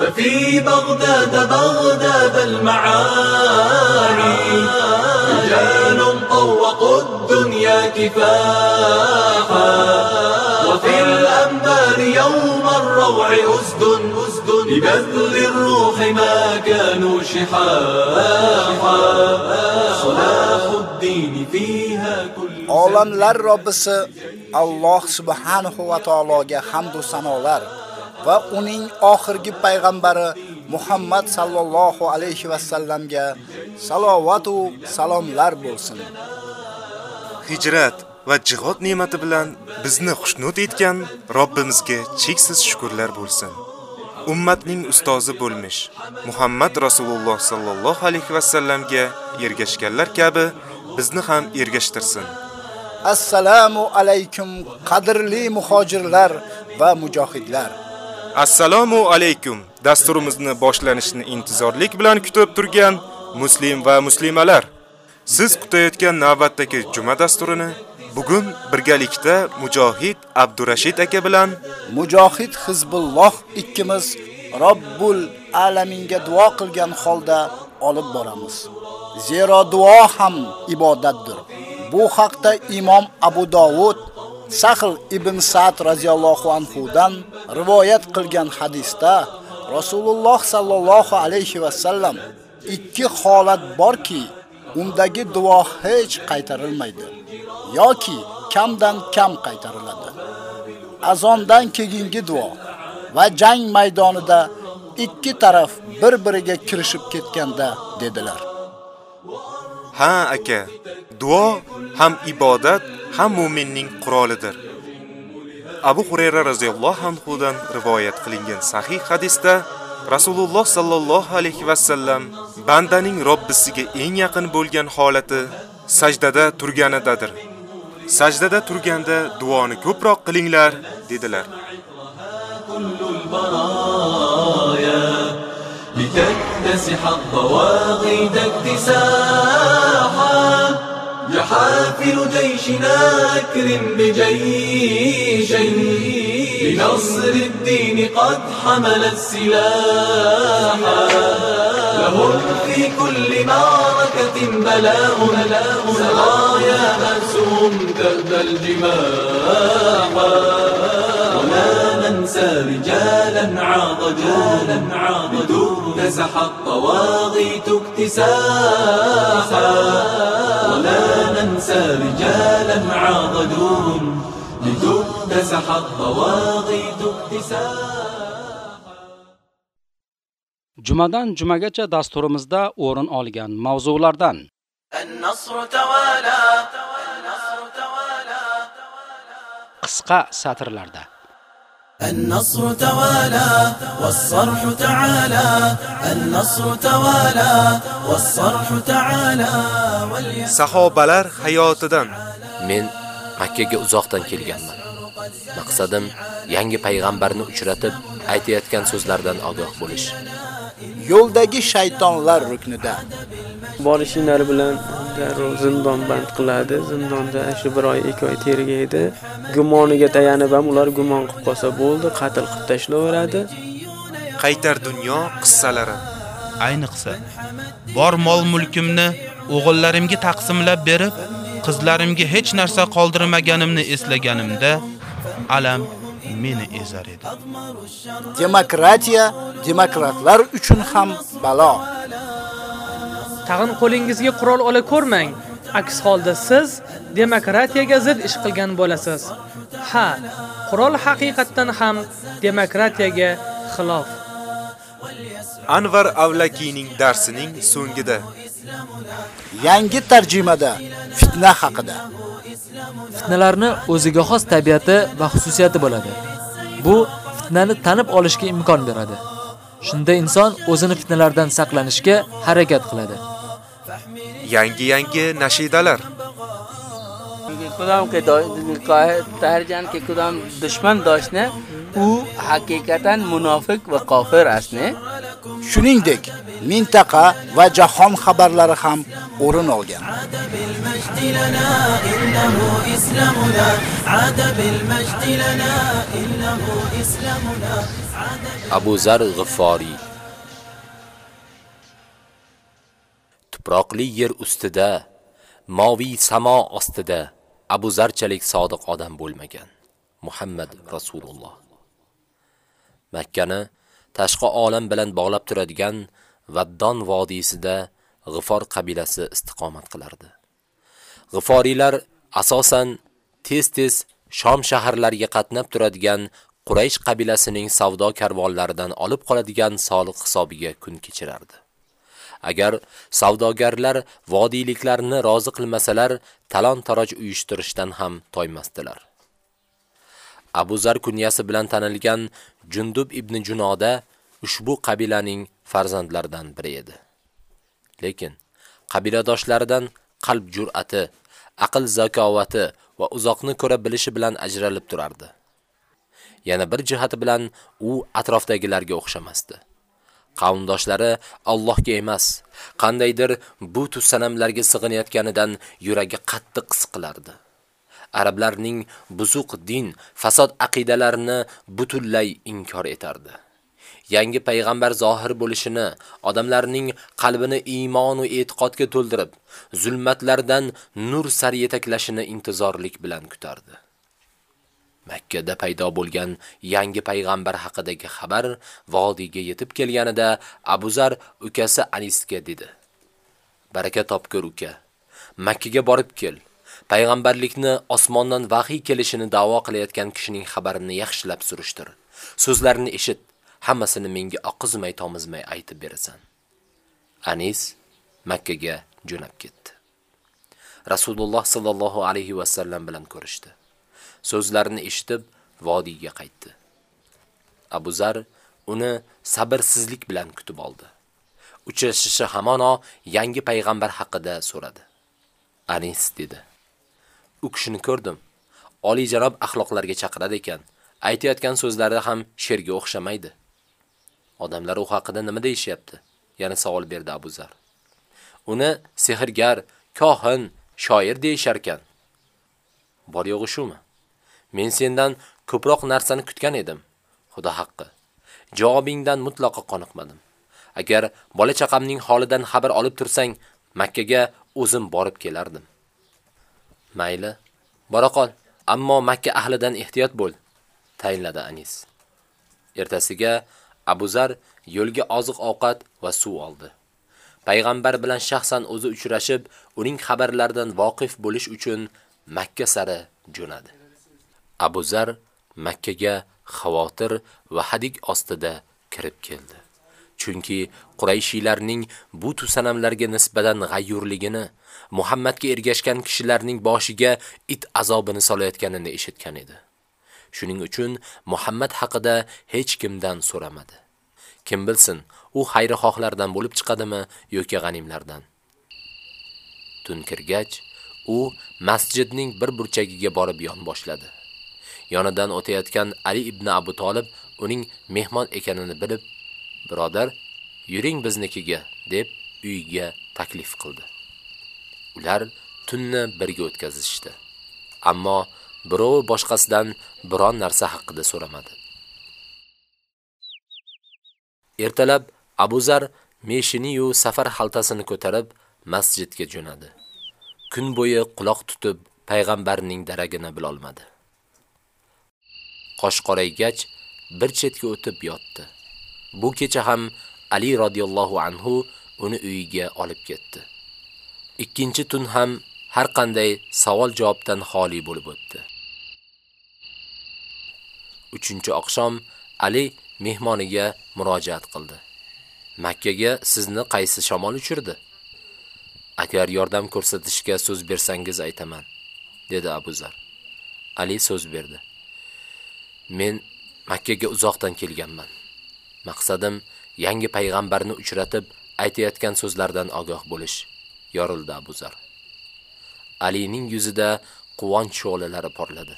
ففي بغداد بغداد المعاني رجال طوقوا الدنيا كفاحا. وفي الأنبار يوم الروع أسد أسد لبذل الروح ما كانوا شحاحا. صلاح الدين فيها كل Robbisi Alloh subhanahu va taologa hamd va sanolar. Va uning oxirgi payg'ambari Muhammad sallallohu alayhi va sallamga salovat va salomlar bo'lsin. hijrat va jihod ne'mati bilan bizni xushnud etgan Robbimizga cheksiz shukrlar bo'lsin. Ummatning ustozi bo'lmish Muhammad Rasululloh sallallohu alayhi va sallamga ergashganlar kabi bizni ham ergashtirsin. Assalomu alaykum qadrli muhojirlar va mujohidlar. Assalomu alaykum. Dasturimizni boshlanishini intizorlik bilan kutib turgan muslim va muslimalar. Siz kutayotgan navbatdagi juma dasturini bugun birgalikda Mujohid Abdurashid aka bilan Mujohid Hizbulloh ikkimiz Robbul alaminga duo qilgan holda olib boramiz. Zero duo ham ibodatdir. Bu haqda Imom Abu Dovud Sahl ibn Sa'd radhiyallohu anhu dan rivoyat qilgan hadisda Rasululloh sallallohu alayhi va sallam ikki holat borki, undagi duo hech qaytarilmaydi yoki kamdan kam qaytariladi. Azondan keyingi duo va jang maydonida ikki taraf bir-biriga kirishib ketganda dedilar. Ha aka, duo ham ibodat, ham mu'minning qurolidir. Abu Hurayra radhiyallohu anhu dan rivoyat qilingan sahih hadisda Rasululloh sallallohu alayhi va sallam bandaning Robbisiga eng yaqin bo'lgan holati sajdada turganidadir. Sajdada turganda duoni ko'proq qilinglar dedilar. تكتسح الضواغي تكتساحا يحافل جيشنا أكرم بجيشين. لنصر الدين قد حمل السلاح لهم في كل معركة بلاء. بلاء سرايا نفسهم تهدى الجماح ولا ننسى رجالا عاضجونا عاضجوا نزح الطواغيت اكتساحا ولا ننسى رجالا عاضجون لتكتسح الطواغيت اكتساحا Jumadan jumagacha dasturimizda o'rin olgan mavzulardan النصر توالى النصر توالى qisqa satrlarda النصر توالى والصرح تعالى النصر توالى والصرح تعالى واليأس Sahobalar hayotidan Men Makkaga uzoqdan kelganman. Maqsadim yangi payg'ambarni uchratib, aytayotgan so'zlardan ogoh bo'lish. Yo'ldagi shaytonlar ruknida borishinglar bilan darrov zindon band qiladi. Zindonda shu bir oy, ikki oy tergaydi. Gumoniga tayanib ham ular gumon qilib qolsa bo'ldi, qatl qilib tashlaveradi. qaytar dunyo qissalari Ayniqsa, bor mol mulkimni o'g'illarimga taqsimlab berib, qizlarimga hech narsa qoldirmaganimni eslaganimda alam meni ezar edi. demokratiya demokratlar uchun ham balo. Tag'in qo'lingizga qurol ola ko'rmang. Aks holda siz demokratiyaga zid ish qilgan bo'lasiz. Ha, qurol haqiqatdan ham demokratiyaga xilof. Anvar Avlakining darsining so'ngida Yangi tarjimada fitna haqida. Fitnalarni o'ziga xos tabiati va xususiyati bo'ladi. Bu fitnani tanib olishga imkon beradi. Shunda inson o'zini fitnalardan saqlanishga harakat qiladi. yangi-yangi nashidalar کدام که تهرجان که کدام دشمن داشته او حقیقتا منافق و کافر است نه Shuningdek, mintaqa va jahon xabarlari ham o'rin olgan. Abu Zar G'ifori Tuproqli yer ustida, moviy samo ostida Abu Zarchalik sodiq odam bo'lmagan. Muhammad Rasululloh Makkani tashqi olam bilan bog'lab turadigan Vaddon vodiysida G'ifor qabilasi istiqomat qilardi. G'iforilar asosan tez-tez Shom shaharlariga qatnab turadigan Quraysh qabilasining savdo karvonlaridan olib qoladigan soliq hisobiga kun kechirardi. Agar savdogarlar vodiyliklarni rozi qilmasalar, talon-taroj uyushtirishdan ham toymasdilar. Abu Zar kunyasi bilan tanilgan Jundub ibn Junoda ushbu qabilaning farzandlaridan biri edi. Lekin qabiladoshlaridan qalb jur'ati, aql zakovati va uzoqni ko'ra bilishi bilan ajralib turardi. Yana bir jihati bilan u atrofdagilarga o'xshamasdi. Qavmdoshlari Allohga emas, qandaydir but sanamlarga sig'inayotganidan yuragi qattiq siqilardi. Arablarning buzuq din, fasod aqidalarini butunlay inkor etardi. Yangi payg'ambar zohir bo'lishini, odamlarning qalbini iymon va e'tiqodga to'ldirib, zulmatlardan nur sari yetaklashini intizorlik bilan kutardi. Makkada paydo bo'lgan yangi payg'ambar haqidagi xabar vodiyga yetib kelganida Abu Zar ukasi Anisga dedi: "Baraka topgur uka. Makkaga borib kel. Payg'ambarlikni osmondan vahiy kelishini da'vo qilayotgan kishining xabarini yaxshilab surishtir. So'zlarini eshit, hammasini menga oqizmay tomizmay aytib berasan." Anis Makkaga jo'nab ketdi. Rasululloh sallallohu alayhi va sallam bilan ko'rishdi. so'zlarini eshitib vodiyga qaytdi. Abu Zar uni sabrsizlik bilan kutib oldi. Uchrashishi hamono yangi payg'ambar haqida so'radi. Anis dedi: "U kishini ko'rdim. Oliy janob axloqlarga chaqiradi ekan. Aytayotgan so'zlari ham sherga o'xshamaydi." Odamlar u haqida nima deyishyapti? Yana savol berdi Abu Zar. Uni sehrgar, kohin, shoir deyishar ekan. Bor yo'g'i shumi? Men sendan ko'proq narsani kutgan edim. Xudo haqqi. Javobingdan mutlaqo qoniqmadim. Agar bola chaqamning holidan xabar olib tursang, Makkaga o'zim borib kelardim. Mayli, bora qol, ammo Makka ahlidan ehtiyot bo'l, tayinladi Anis. Ertasiga Abu Zar yo'lga oziq-ovqat va suv oldi. Payg'ambar bilan shaxsan o'zi uchrashib, uning xabarlaridan voqif bo'lish uchun Makka sari jo'nadi. Abu Zar Makkaga xavotir va hadik ostida kirib keldi. Chunki Qurayshiylarning bu tusanamlarga nisbatan g'ayyurligini, Muhammadga ergashgan kishilarning boshiga it azobini solayotganini eshitgan edi. Shuning uchun Muhammad haqida hech kimdan so'ramadi. Kim bilsin, u xayrixohlardan bo'lib chiqadimi yoki g'animlardan. Tun kirgach, u masjidning bir burchagiga borib yon boshladi. Yonidan o'tayotgan Ali ibn Abu Talib uning mehmon ekanini bilib, "Birodar, yuring biznikiga" deb uyiga taklif qildi. Ular tunni birga o'tkazishdi. Ammo birov boshqasidan biron narsa haqida so'ramadi. Ertalab Abu Zar meshini-yu safar xaltasini ko'tarib masjidga jo'nadi. Kun bo'yi quloq tutib payg'ambarning daragini bilolmadi. Qosh qoraygach bir chetga o'tib yotdi. Bu kecha ham Ali radhiyallohu anhu uni uyiga olib ketdi. Ikkinchi tun ham har qanday savol-javobdan xoli bo'lib o'tdi. 3-oqshom Ali mehmoniga murojaat qildi. Makkaga sizni qaysi shamol uchirdi? Agar yordam ko'rsatishga so'z bersangiz aytaman, dedi Abu Zar. Ali so'z berdi. Men Makkaga uzoqdan kelganman. Maqsadim yangi payg'ambarni uchratib aytayotgan so'zlardan ogoh bo'lish. Yorildi Abu Zar. Alining yuzida quvonch sho'lalari porladi.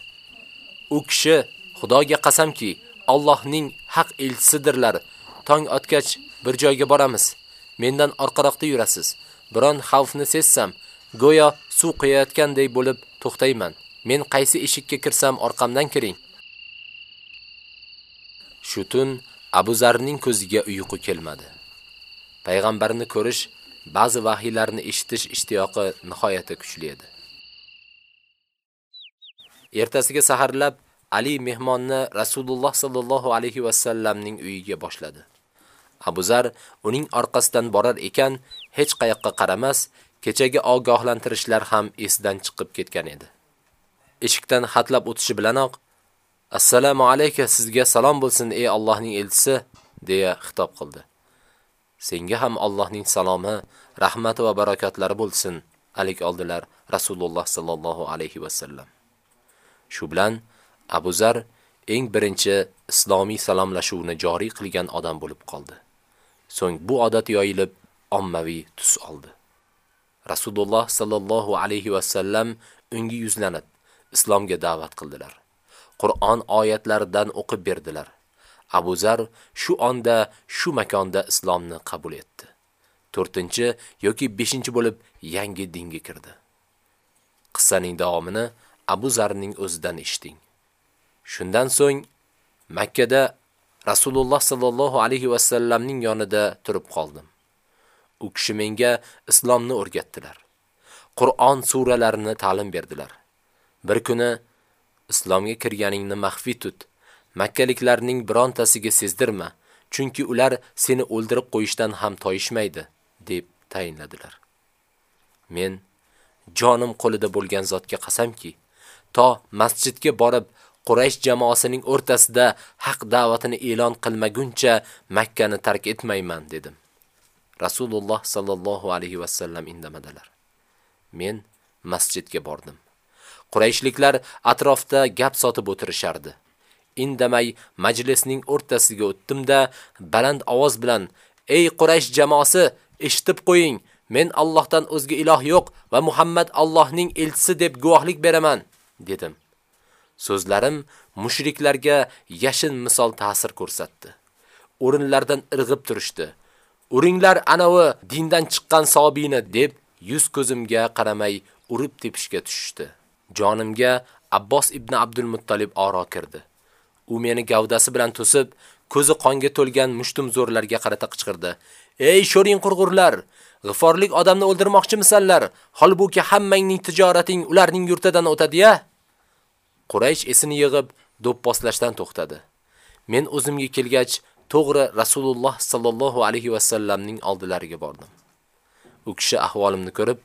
U kishi Xudoga qasamki, Allohning haq elchisidirlar. Tong otgach bir joyga boramiz. Mendan orqaroqda yurasiz. Biron xavfni sezsam, go'yo suv quyayotgandek bo'lib to'xtayman. Men qaysi eshikka kirsam orqamdan kiring. Shu tun Abu Zarning ko'ziga uyqu kelmadi. Payg'ambarni ko'rish, ba'zi vahiylarni eshitish ishtiyoqi nihoyatda kuchli edi. Ertasiga saharlab Ali mehmonni Rasululloh sallallohu alayhi va sallamning uyiga boshladi. Abu Zar uning orqasidan borar ekan, hech qayoqqa qaramas, kechagi ogohlantirishlar ham esdan chiqib ketgan edi. Eshikdan xatlab o'tishi bilanoq Assalomu alayka sizga salom bo'lsin ey Allohning elchisi deya xitob qildi. Senga ham Allohning salomi, rahmati va barakotlari bo'lsin, alik oldilar Rasululloh sallallohu alayhi va sallam. Shu bilan Abu Zar eng birinchi islomiy salomlashuvni joriy qilgan odam bo'lib qoldi. So'ng bu odat yoyilib ommaviy tus oldi. Rasululloh sallallohu alayhi va sallam unga yuzlanib islomga da'vat qildilar. Qur'on oyatlaridan o'qib berdilar. Abu Zar shu onda, shu makonda islomni qabul etdi. 4-chi yoki 5-chi bo'lib yangi dinga kirdi. Qissaning davomini Abu Zarning o'zidan eshiting. Shundan so'ng Makka da Rasululloh sallallohu alayhi va sallamning yonida turib qoldim. U kishi menga islomni o'rgatdilar. Qur'on suralarini ta'lim berdilar. Bir kuni islomga kirganingni maxfi tut. Makkaliklarning birontasiga sezdirma, chunki ular seni o'ldirib qo'yishdan ham toyishmaydi, deb tayinladilar. Men jonim qo'lida bo'lgan zotga qasamki, to masjidga borib Quraysh jamoasining o'rtasida haq da'vatini e'lon qilmaguncha Makkani tark etmayman dedim. Rasululloh sallallohu alayhi va sallam indamadilar. Men masjidga bordim. Qurayshliklar atrofda gap sotib o'tirishardi. Indamay majlisning o'rtasiga o'tdimda baland ovoz bilan: "Ey Quraysh jamoasi, eshitib qo'ying, men Allohdan o'zga iloh yo'q va Muhammad Allohning elchisi deb guvohlik beraman" dedim. So'zlarim mushriklarga yashin misol ta'sir ko'rsatdi. O'rinlardan irg'ib turishdi. Uringlar anavi dindan chiqqan sobini deb yuz ko'zimga qaramay urib tepishga tushdi. Jonimga Abbos ibn Abdul Muttolib oro kirdi. U meni gavdasi bilan to'sib, ko'zi qonga to'lgan mushtumzo'rlarga qarata qichqirdi. "Ey sho'ring qurg'urlar, g'iforlik odamni o'ldirmoqchimisanlar? Holbuki hammangning tijorating ularning yurtidan o'tadi-ya?" Quraysh esini yig'ib do'pposlashdan to'xtadi. Men o'zimga kelgach, to'g'ri Rasululloh sallallohu alayhi va sallamning oldilariga bordim. U kishi ahvolimni ko'rib,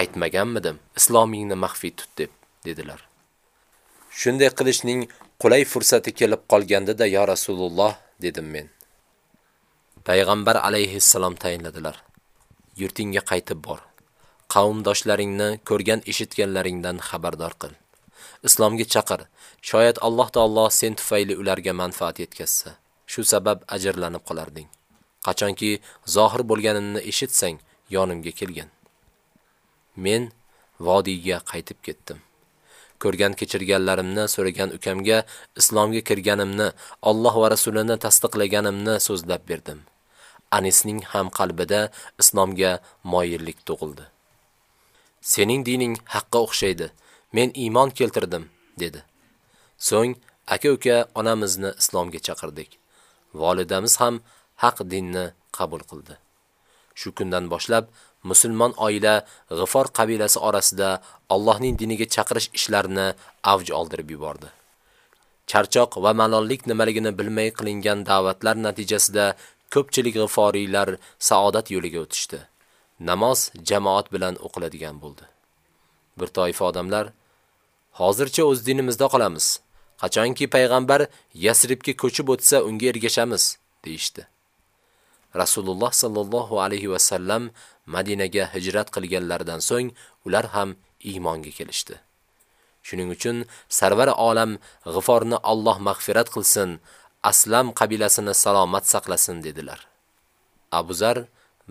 aytmaganmidim, islomingni maxfiy tut deb dedilar. Shunday qilishning qulay fursati kelib qolganda-da ya Rasululloh dedim men. Payg'ambar alayhissalom tayinladilar. Yurtingga qaytib bor. Qavmdoshlaringni ko'rgan eshitganlaringdan xabardor qil. Islomga chaqir. Shoyat Alloh taolo sen tufayli ularga manfaat yetkazsa, shu sabab ajrlanib qolarding. Qachonki zohir bo'lganimni eshitsang, yonimga kelgin. Men vodiyga qaytib ketdim. Ko'rgan kechirganlarimni so'ragan ukamga islomga kirganimni, Alloh va rasulini tasdiqlaganimni so'zlab berdim. Anisning ham qalbida islomga moyillik tug'ildi. Sening dining haqqa o'xshaydi. Men iymon keltirdim, dedi. So'ng aka-uka onamizni islomga chaqirdik. Volidamiz ham haq dinni qabul qildi. Shu kundan boshlab musulmon oila G'ifor qabilasi orasida Allohning diniga chaqirish ishlarini avj oldirib yubordi. Charchoq va malollik nimaligini bilmay qilingan da'vatlar natijasida ko'pchilik g'iforiylar saodat yo'liga o'tishdi. Namoz jamoat bilan o'qiladigan bo'ldi. Bir toifa odamlar hozircha o'z dinimizda qolamiz. Qachonki payg'ambar Yasribga ko'chib o'tsa, unga ergashamiz, deyishdi. Rasululloh sallallohu alayhi va sallam Madinaga hijrat qilganlaridan so'ng ular ham iymonga kelishdi. Shuning uchun sarvar olam G'iforni Alloh mag'firat qilsin, Aslam qabilasini salomat saqlasin dedilar. Abu Zar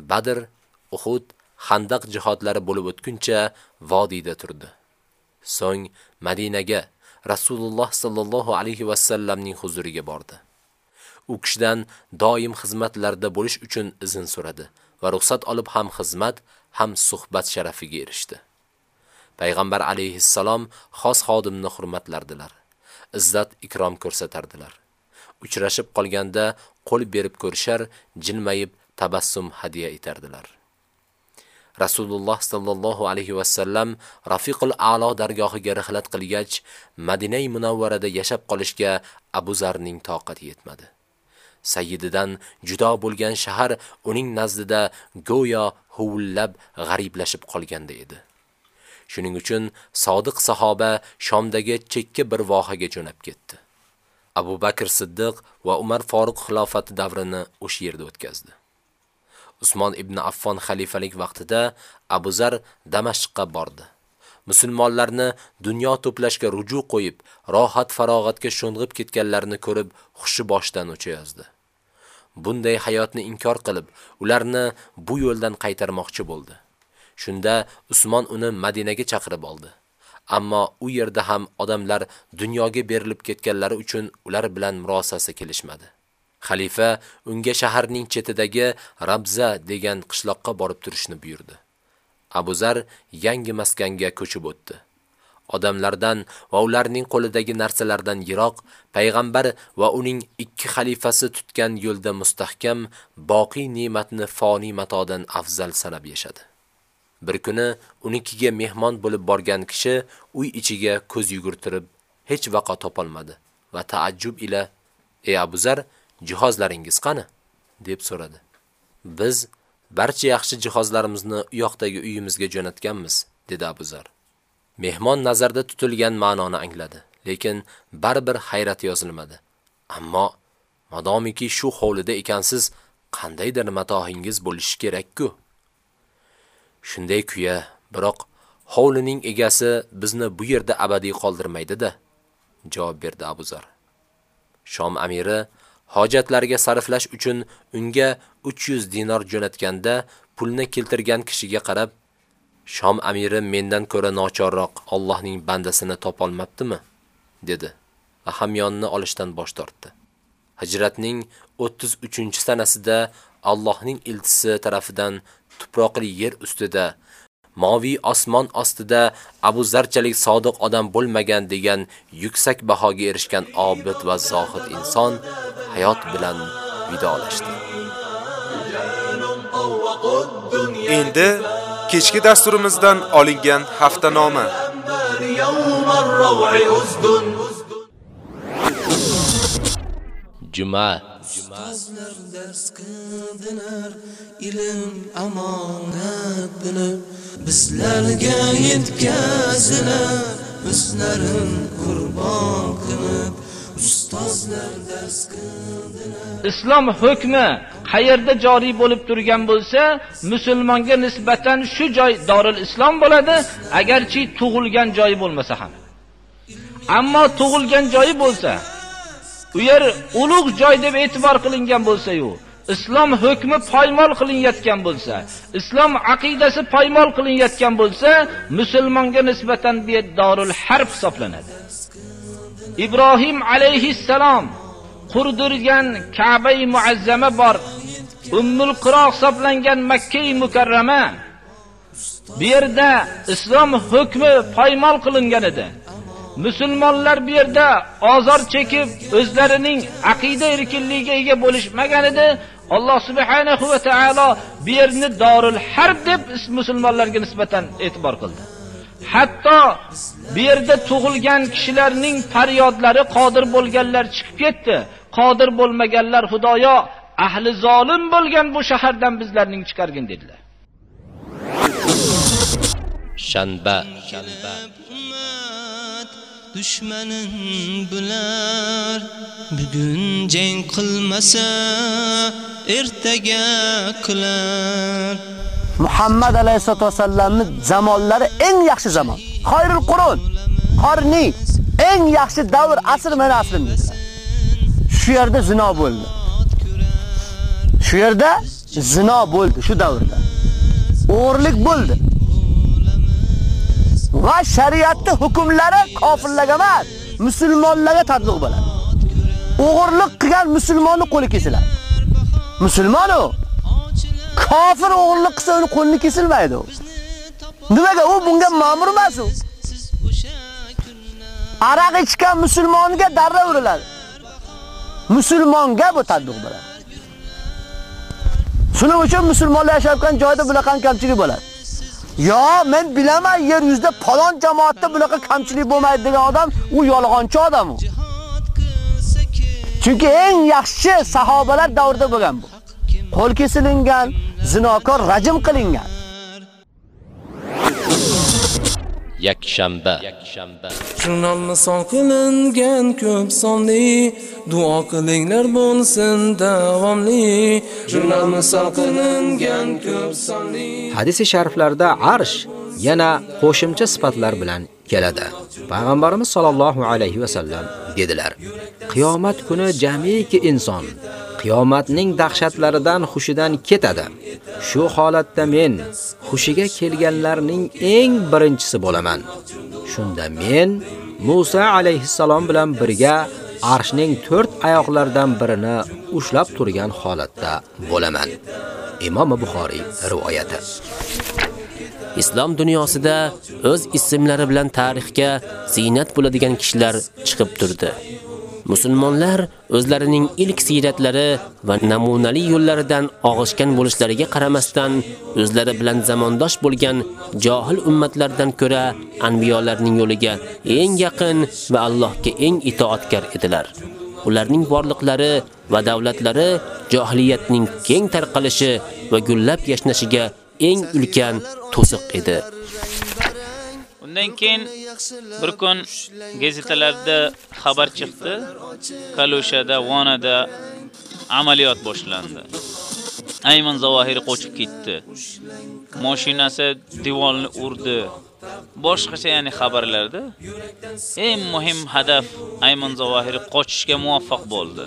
Badr, Uhud, Xandaq jihodlari bo'lib o'tguncha vodiyda turdi. So'ng Madinaga Rasululloh sallallohu alayhi va sallamning huzuriga bordi. U kishidan doim xizmatlarda bo'lish uchun izn so'radi va ruxsat olib ham xizmat, ham suhbat sharafiga erishdi. Payg'ambar alayhissalom xos xodimni hurmatlardilar. Izzat ikrom ko'rsatardilar. Uchrashib qolganda qo'l berib ko'rishar, jilmayib tabassum hadiya etardilar. Rasululloh sallallohu alayhi va sallam Rafiqul A'lo dargohiga rihlat qilgach, Madinai Munawvarada yashab qolishga Abu Zarning toqati yetmadi. Sayyididan judo bo'lgan shahar uning nazdida go'yo huvullab g'ariblashib qolganda edi. Shuning uchun sodiq sahoba Shomdagi chekka bir vohaga jo'nab ketdi. Abu Bakr Siddiq va Umar Faruq xilofati davrini o'sha yerda o'tkazdi. Usmon ibn Affon xalifalik vaqtida Abu Zar Damashqqa bordi. Musulmonlarni dunyo to'plashga ruju qo'yib, rohat farog'atga sho'ng'ib ketganlarini ko'rib, xushi boshdan o'chayozdi. Bunday hayotni inkor qilib, ularni bu yo'ldan qaytarmoqchi bo'ldi. Shunda Usmon uni Madinaga chaqirib oldi. Ammo u yerda ham odamlar dunyoga berilib ketganlari uchun ular bilan murosasi kelishmadi. Xalifa unga shaharning chetidagi Rabza degan qishloqqa borib turishni buyurdi. Abu Zar yangi maskanga ko'chib o'tdi. Odamlardan va ularning qo'lidagi narsalardan yiroq, payg'ambar va uning ikki xalifasi tutgan yo'lda mustahkam, boqiy ne'matni foniy matodan afzal sanab yashadi. Bir kuni unikiga mehmon bo'lib borgan kishi uy ichiga ko'z yugurtirib hech vaqo topolmadi va taajjub ila: "Ey Abu Zar, jihozlaringiz qani?" deb so'radi. Biz barcha yaxshi jihozlarimizni u yoqdagi uyimizga jo'natganmiz, dedi Abu Zar. Mehmon nazarda tutilgan ma'noni angladi, lekin baribir hayrat yozilmadi. Ammo madomiki shu hovlida ekansiz, qandaydir matohingiz bo'lishi kerak-ku. Shunday kuya, biroq hovlining egasi bizni bu yerda abadiy qoldirmaydi-da, javob berdi Abu Zar. Shom amiri hojatlariga sarflash uchun unga 300 dinor jo'natganda pulni keltirgan kishiga qarab, Shom amiri mendan ko'ra nochorroq Allohning bandasini topolmabdimi? dedi va hamyonni olishdan bosh tortdi. Hijratning 33-sanasida Allohning iltisi tarafidan tuproqli yer ustida moviy osmon ostida Abu Zarchalik sodiq odam bo'lmagan degan yuksak bahoga erishgan obid va zohid inson hayot bilan vidolashdi. Endi kechki dasturimizdan olingan haftanoma. Juma Ustozlar dars qildilar, ilm amonat bilib, bizlarga yetkazilar, o'zlarin qurbon qilib, ustozlar dars qildilar. islom hukmi qayerda joriy bo'lib turgan bo'lsa, musulmonga nisbatan shu joy Dorul Islom bo'ladi, agarchi tug'ilgan joyi bo'lmasa ham. Ammo tug'ilgan joyi bo'lsa, u yer ulug' joy deb e'tibor qilingan bo'lsa-yu, islom hukmi poymol qilinayotgan bo'lsa, islom aqidasi poymol qilinayotgan bo'lsa, musulmonga nisbatan bu Dorul Harb hisoblanadi. Ibrohim alayhissalom qurdirgan Ka'ba-i muazzama bor. Ummul Qiro hisoblangan Makka-i mukarrama. Bu yerda islom hukmi poymol qilingan edi. Musulmonlar bu yerda ozor chekib, o'zlarining aqida erkinligiga ega bo'lishmagan edi. Alloh subhanahu va taolo bu yerni Dorul Harb deb musulmonlarga nisbatan e'tibor qildi. Hatto bu yerda tug'ilgan kishilarning faryodlari qodir bo'lganlar chiqib ketdi. Qodir bo'lmaganlar Xudoyo ahli zolim bo'lgan bu shahardan bizlarning chiqargin dedilar. shanba dushmanin bular bugun jang qilmasa ertaga kular Muhammad alayhisolatu vasallamning zamonlari eng yaxshi zamon. Xayrul qurun, qarni eng yaxshi davr asr mana asrim. Shu yerda zino bo'ldi. Shu yerda zino bo'ldi shu davrda. O'g'irlik bo'ldi. Va shariatning hukmlari kofirlarga emas, musulmonlarga tatbiq bo'ladi. O'g'irlik qilgan musulmonni qo'li kesiladi. Musulmon u kofir o'g'irlik qilsa uni qo'lini kesilmaydi. Nimaga u bunga ma'mur emas u? Araq ichgan musulmonga darra uriladi. Musulmonga bu tatbiq bo'ladi. Shuning uchun musulmonlar yashayotgan joyda bunaqa kamchilik bo'ladi. Yo, men bilaman yer yuzida falon jamoatda bunaqa kamchilik bo'lmaydi degan odam u yolg'onchi odam u. Chunki eng yaxshi sahobalar davrida bo'lgan bu. Qo'l kesilingan, zinokor rajm qilingan. yakshanba. Jurnal misol qilingan ko'p sonli. Duo qilinglar bo'lsin davomli. Jurnal misol qilingan ko'p sonli. Hadis shariflarda arsh yana qo'shimcha sifatlar bilan keladi. Payg'ambarimiz sollallohu alayhi va sallam dedilar: Qiyomat kuni jamiki inson qiyomatning dahshatlaridan xushidan ketadi. Shu holatda men xushiga kelganlarning eng birinchisi bo'laman. Shunda men Musa alayhissalom bilan birga arshning 4 oyoqlaridan birini ushlab turgan holatda bo'laman. Imom Buxoriy rivoyati. Islom dunyosida o'z ismlari bilan tarixga ziynat bo'ladigan kishilar chiqib turdi. Musulmonlar o'zlarining ilk siyratlari va namunali yo'llaridan og'ishgan bo'lishlariga qaramasdan, o'zlari bilan zamondosh bo'lgan johil ummatlardan ko'ra anbiyolarning yo'liga eng yaqin va Allohga eng itoatkor edilar. Ularning borliqlari va davlatlari johiliyatning keng tarqalishi va gullab yashnashiga eng ulkan to'siq edi. Undan keyin bir kun gazetalarda xabar chiqdi. Kalushada, Vonada amaliyot boshlandi. Ayman Zavohiri qochib ketdi. Mashinasi devorni urdi. Boshqacha ya'ni xabarlarda eng muhim hadaf Ayman Zavohiri qochishga muvaffaq bo'ldi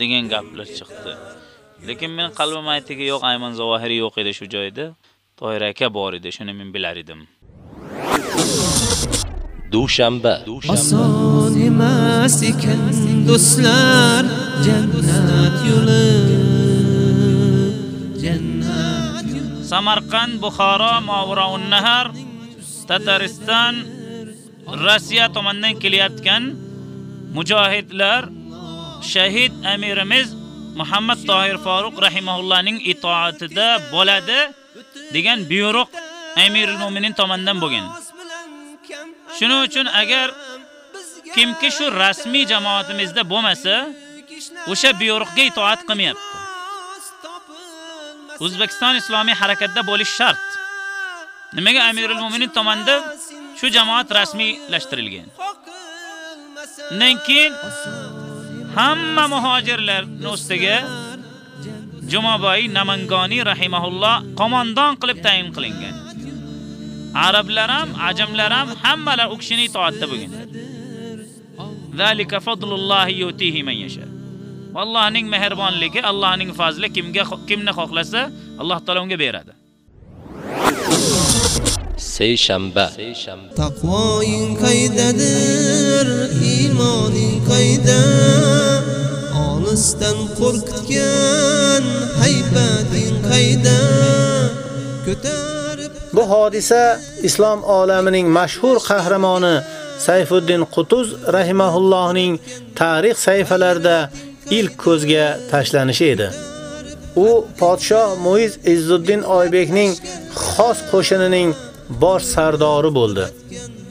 degan gaplar chiqdi. Lekin men qalbim aytdiki, yo'q, Ayman Zavohiri yo'q edi shu joyda. Toyir aka bor edi, shuni men bilar edim. dushanba Oson emas ekan do'stlar jannat yo'li jannat Samarqand, Buxoro, Mavroun Nahar, Tatariston, Rossiya tomonidan kelayotgan mujohidlar shahid amirimiz Muhammad Tohir Faruq rahimahullohning itoatida bo'ladi degan buyruq Amirul Mu'minin tomonidan bo'lgan. Shuning uchun agar kimki shu rasmiy jamoatimizda bo'lmasa, o'sha buyruqga itoat qilmayapti. O'zbekiston islomiy harakatda bo'lish shart. Nimaga Amirul Mu'minin tomonidan shu jamoat rasmiylashtirilgan? Undan keyin hamma muhojirlarning ustiga Jumoboy Namangoni rahimahulloh qo'mondon qilib tayin qilingan. Arablar ham, ajamlar ham hammalar u kishining itoatida bo'lgan. Zalika fadlullohi yutihi man yasha. Allohning mehribonligi, Allohning fazli kimga kimni xohlasa, Alloh taolo unga beradi. Seshanba Taqvoing qaydadir, iymoning qayda? Olisdan qo'rqitgan haybating qayda? Ko'tarib Bu hodisa islom olamining mashhur qahramoni Sayfuddin Qutuz rahimahullohning tarix sayfalarida ilk ko'zga tashlanishi edi. U podshoh Muiz Izzuddin Oybekning xos qo'shinining bosh sardori bo'ldi.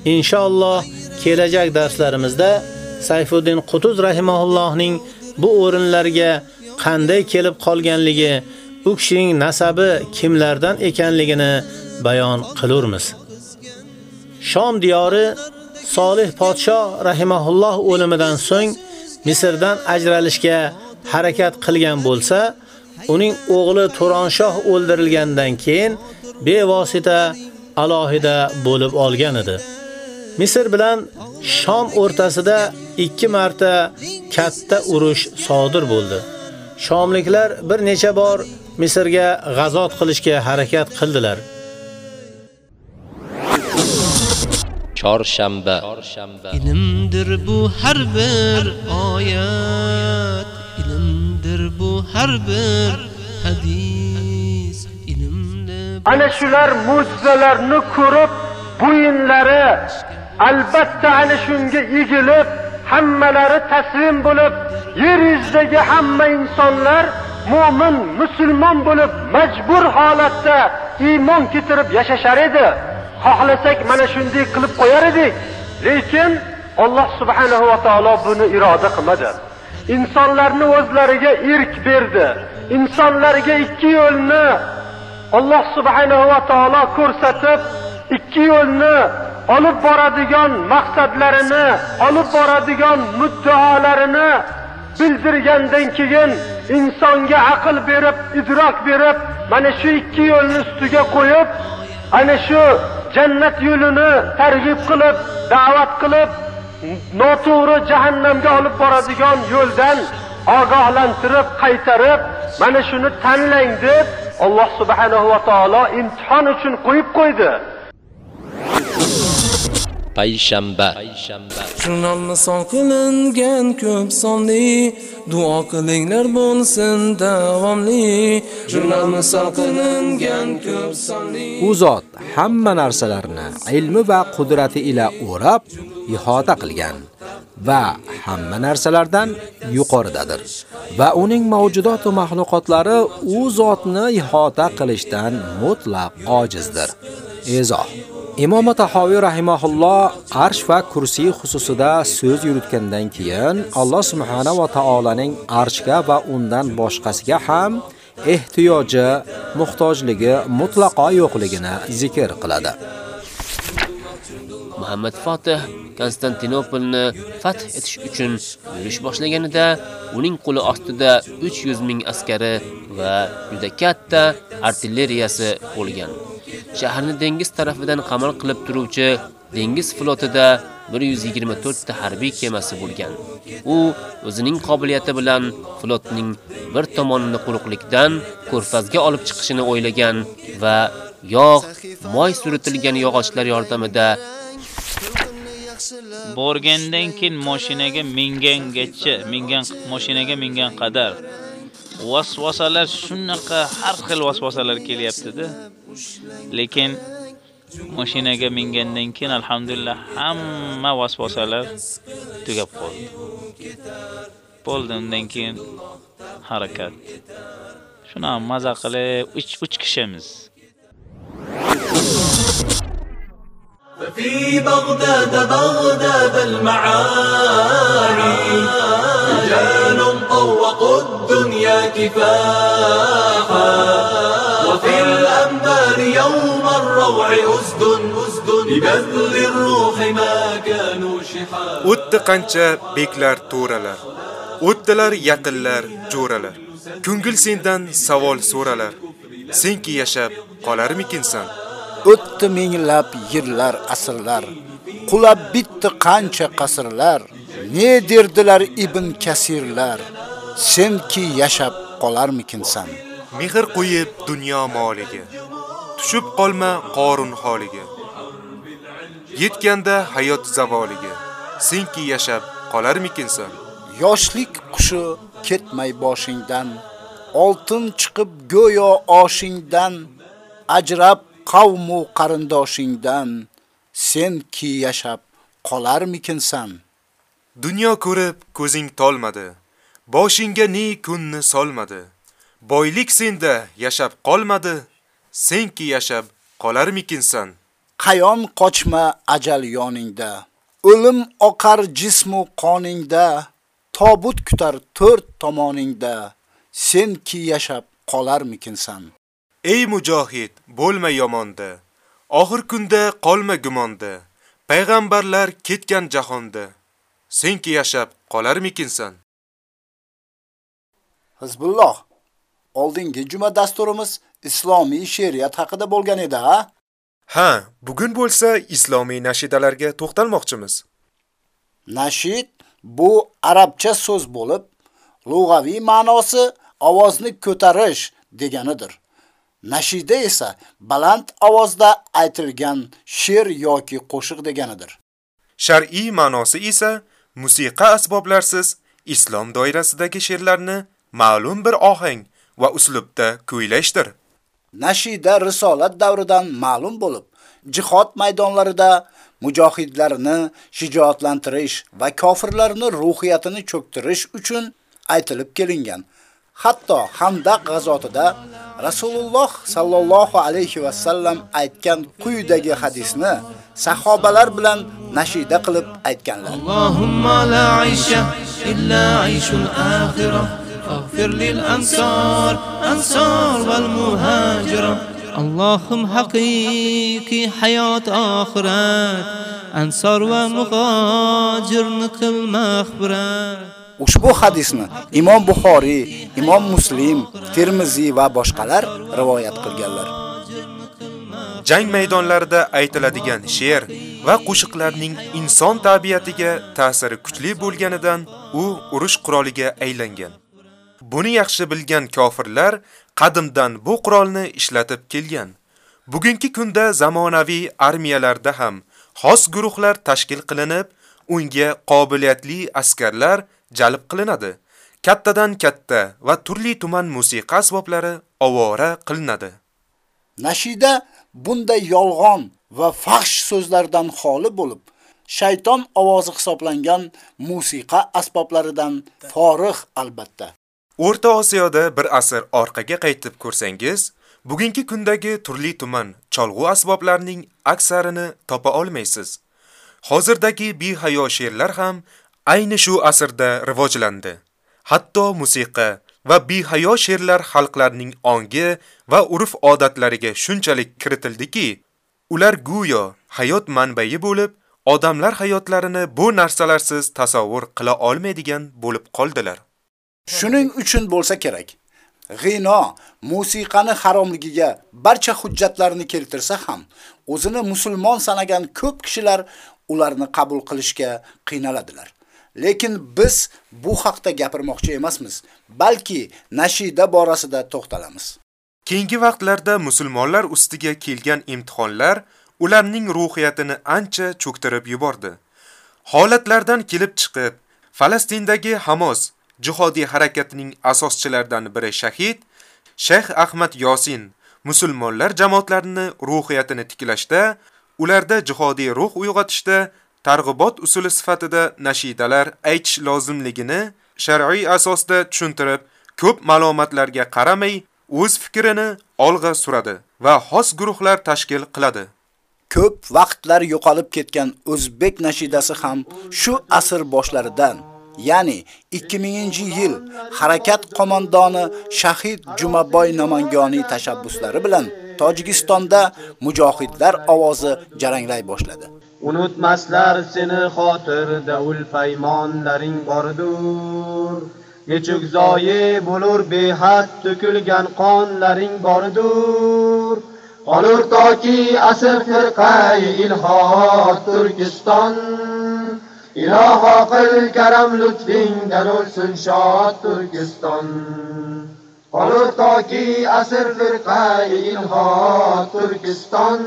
Inshaalloh kelajak darslarimizda Sayfuddin Qutuz rahimahullohning bu o'rinlarga qanday kelib qolganligi, u kishining nasabi kimlardan ekanligini bayon qilurmiz. Shom diyori Solih podshoh rahimahulloh o'limidan so'ng Misrdan ajralishga harakat qilgan bo'lsa, uning o'g'li Turonshoh o'ldirilgandan keyin bevosita alohida bo'lib olgan edi. Misr bilan Shom o'rtasida 2 marta katta urush sodir bo'ldi. Shomliklar bir necha bor Misrga g'azot qilishga harakat qildilar. Chorshanba. Ilmdir bu har bir oyat, ilmdir bu har bir hadis, ana shular mo'jizalarni ko'rib bo'yinlari albatta ana shunga egilib hammalari taslim bo'lib yer yuzidagi hamma insonlar mo'min musulmon bo'lib majbur holatda iymon keltirib yashashar edi. Xohlasak mana shunday qilib qo'yar edik. Lekin Alloh subhanahu va taolo buni iroda qilmadi. Insonlarni o'zlariga erk berdi. Insonlarga ikki yo'lni Alloh subhanahu va taolo ko'rsatib ikki yo'lni olib boradigan maqsadlarini, olib boradigan muddaolarini bildirgandan keyin insonga aql berib, idrok berib, mana shu ikki yo'lni ustiga qo'yib, ana shu jannat yo'lini targ'ib qilib, da'vat qilib, noto'g'ri jahannamga olib boradigan yo'ldan ogohlantirib, qaytarib, mana shuni tanlang deb Alloh subhanahu va taolo imtihon uchun qo'yib qo'ydi. payshanba. Jurnalni son qilingan ko'p sonli duo qilinglar bo'lsin davomli. Jurnalni son qilingan ko'p sonli. U zot hamma narsalarni ilmi va qudrati ila o'rab ihota qilgan va hamma narsalardan yuqoridadir va uning mavjudot va mahluqotlari u zotni ihota qilishdan mutlaq ojizdir. Izoh Imom Tahoviy rahimahulloh arsh va kursiy xususida so'z yuritgandan keyin Alloh subhanahu va taolaning arshga va undan boshqasiga ham ehtiyoji, muhtojligi mutlaqo yo'qligini zikr qiladi. Muhammad Fatih Konstantinopolni fath etish uchun yurish boshlaganida uning qo'li ostida 300 ming askari va juda katta artilleriyasi bo'lgan. Shaharni dengiz tarafidan qamal qilib turuvchi dengiz flotida 124 ta harbiy kemasi bo'lgan. U o'zining qobiliyati bilan flotning bir tomonini quruqlikdan ko'rfazga olib chiqishini o'ylagan va yog', moy suritilgan yog'ochlar yordamida borgandan keyin mashinaga mingangacha, mingan mashinaga mingan qadar vasvasalar shunaqa har xil vasvasalar kelyapti-da. Lekin mashinaga mingandan keyin alhamdulillah hamma vasvasalar tugab qoldi. Bo'ldi undan keyin harakat. Shuna maza qilib 3 kishimiz. في بغداد بغداد المعاني رجال طوقوا الدنيا كفاحا وفي الأنبار يوم الروع أسد أسد ببذل الروح ما كانوا شحا O'tdi qancha beklar to'ralar. O'tdilar yaqinlar, jo'ralar. Ko'ngil sendan savol so'ralar. Senki yashab qolarmikinsan? O'tdi minglab yillar, asrlar. Qulab bitdi qancha qasrlar. Ne derdilar Ibn Kasirlar? Senki yashab qolarmikinsan? Mehr qo'yib dunyo moliga. Tushib qolma qorun holiga. Yetganda hayot zavoliga. Senki yashab qolarmikinsan? Yoshlik qushi ketmay boshingdan, oltin chiqib go'yo oshingdan, ajrab qavmu qarindoshingdan, sen ki yashab qolarmikinsan? Dunyo ko'rib ko'zing tolmadi. Boshingga ne kunni solmadi. Boylik senda yashab qolmadi. Senki yashab qolarmikinsan? Qayon qochma ajal yoningda. O'lim oqar jismu qoningda. Tobut kutar to'rt tomoningda. Sen ki yashab qolarmikinsan? Ey mujohid, bo'lma yomonda. Oxir kunda qolma gumonda. payg'ambarlar ketgan jahonda. Senki yashab qolarmikinsan? Hizbulloh oldingi juma dasturimiz islomiy she'riyat haqida bo'lgan edi a ha bugun bo'lsa islomiy nashidalarga to'xtalmoqchimiz. Nashid bu arabcha so'z bo'lib lug'aviy ma'nosi ovozni ko'tarish deganidir nashida esa baland ovozda aytilgan she'r yoki qo'shiq deganidir. Shar'iy ma'nosi esa musiqa asboblarsiz islom doirasidagi she'rlarni ma'lum bir ohang va uslubda kuylashdir. Nashida risolat davridan ma'lum bo'lib jihod maydonlarida mujohidlarni shijoatlantirish va kofirlarni ruhiyatini cho'ktirish uchun aytilib kelingan Hatto Handaq g'azotida Rasululloh sallallohu alayhi va sallam aytgan quyidagi hadisni sahobalar bilan nashida qilib aytganlar. Allohumma la aysha illa ayshul akhirah. Faghfir lil ansar, ansar wal muhajira. Allohim haqiqiy hayot oxirat. Ansor va muhojirni qilma mag'firat. Ushbu hadisni Imom Buxoriy, Imom Muslim, Termiziy va boshqalar rivoyat qilganlar. Jang maydonlarida aytiladigan she'r va qo'shiqlarning inson tabiatiga ta'siri kuchli bo'lganidan u urush quroliga aylangan. Buni yaxshi bilgan kofirlar qadimdan bu qurolni ishlatib kelgan. Bugungi kunda zamonaviy armiyalarda ham xos guruhlar tashkil qilinib, unga qobiliyatli askarlar jalb qilinadi. Kattadan katta va turli tuman musiqa asboblari ovora qilinadi. Nashida bunday yolg'on va fahsh so'zlardan xoli bo'lib, shayton ovozi hisoblangan musiqa asboblaridan forig' albatta. O'rta Osiyoda bir asr orqaga qaytib ko'rsangiz, bugungi kundagi turli tuman cholg'u asboblarining aksarini topa olmaysiz. Hozirdagi behayo she'rlar ham ayni shu asrda rivojlandi. Hatto musiqa va behayo she'rlar xalqlarning ongi va urf-odatlariga shunchalik kiritildiki, ular go'yo hayot manbai bo'lib, odamlar hayotlarini bu narsalarsiz tasavvur qila olmaydigan bo'lib qoldilar. Shuning uchun bo'lsa kerak. G'ino musiqani haromligiga barcha hujjatlarni keltirsa ham, o'zini musulmon sanagan ko'p kishilar ularni qabul qilishga qiynaladilar. Lekin biz bu haqda gapirmoqchi emasmiz, balki nashida borasida to'xtalamiz. Keyingi vaqtlarda musulmonlar ustiga kelgan imtihonlar ularning ruhiyatini ancha cho'ktirib yubordi. Holatlardan kelib chiqib, Falastindagi Hamas jihodiy harakatining asoschilaridan biri shahid Shayx Ahmad Yosin musulmonlar jamoatlarini ruhiyatini tiklashda, ularda jihodiy ruh uyg'otishda targ'ibot usuli sifatida nashidalar aytish lozimligini shar'iy asosda tushuntirib, ko'p ma'lumotlarga qaramay, o'z fikrini olg'a suradi va xos guruhlar tashkil qiladi. Ko'p vaqtlar yo'qolib ketgan o'zbek nashidasi ham shu asr boshlaridan ya'ni 2000-yil harakat qo'mondoni Shahid Jumaboy Namangoniy tashabbuslari bilan Tojikistonda mujohidlar ovozi jaranglay boshladi. Unutmaslar seni xotirda ul paymonlaring bordur. Nechuk zoyi bo'lur behad to'kilgan qonlaring bordur. Qolur toki asr firqai ilhod Turkiston. Iloho qil karam lutfingdan o'lsin shod Turkiston. Qolur toki asr firqai ilhod Turkiston.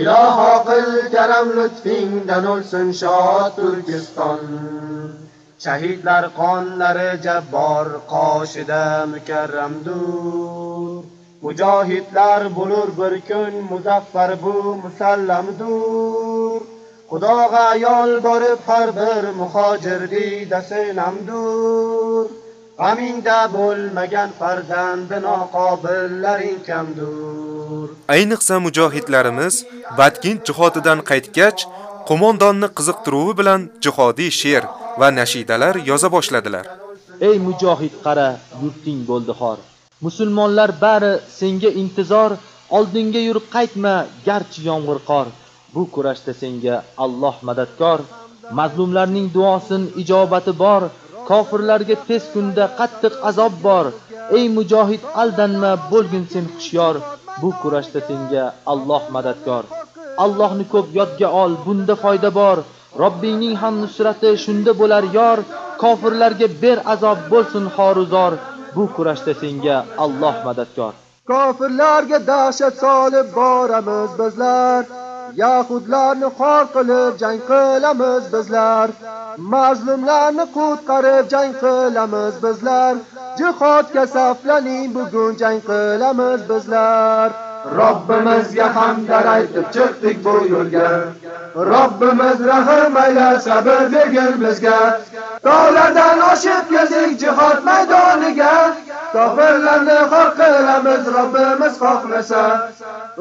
Iloho qil karam lutfingdan o'lsin shod Turkiston. Shahidlar qonlari jabbor qoshida mukarramdur. Mujohidlar bo'lur bir kun muzaffar bu musallamdur. Xudoga ayol borib har bir muhojir diydasi namdur. G'amingda bo'lmagan farzandi noqobillaring kamdur. Ayniqsa mujohidlarimiz Batkin jihodidan qaytgach, qo'mondonni qiziqtiruvi bilan jihodiy she'r va nashidalar yoza boshladilar. Ey mujohid qara, yurting bo'ldi xor. Musulmonlar bari senga intizor, oldinga yur qaytma, garchi yomg'ir qor. bu kurashda senga Alloh madadkor mazlumlarning duosin ijobati bor kofirlarga tez kunda qattiq azob bor. Ey mujohid aldanma bo'lgin sen hushyor. Bu kurashda senga Alloh madadkor. Allohni ko'p yodga ol bunda foyda bor. Robbingning ham nusrati shunda bo'lar yor. Kofirlarga ber azob bo'lsin xoruzor bu kurashda senga Alloh madadkor. Kofirlarga dahshat solib boramiz bizlar. Yahudlarni xor qilib jang qilamiz bizlar. Mazlumlarni qutqarib jang qilamiz bizlar. Jihodga saflaning bugun jang qilamiz bizlar. Robbimizga hamdar aytib chiqdik bu yo'lga. Robbimiz rahim ayla sabr bergin bizga. Tog'lardan oshib keldik jihod maydoniga. Kofirlarni xor qilamiz Robbimiz xohlasa.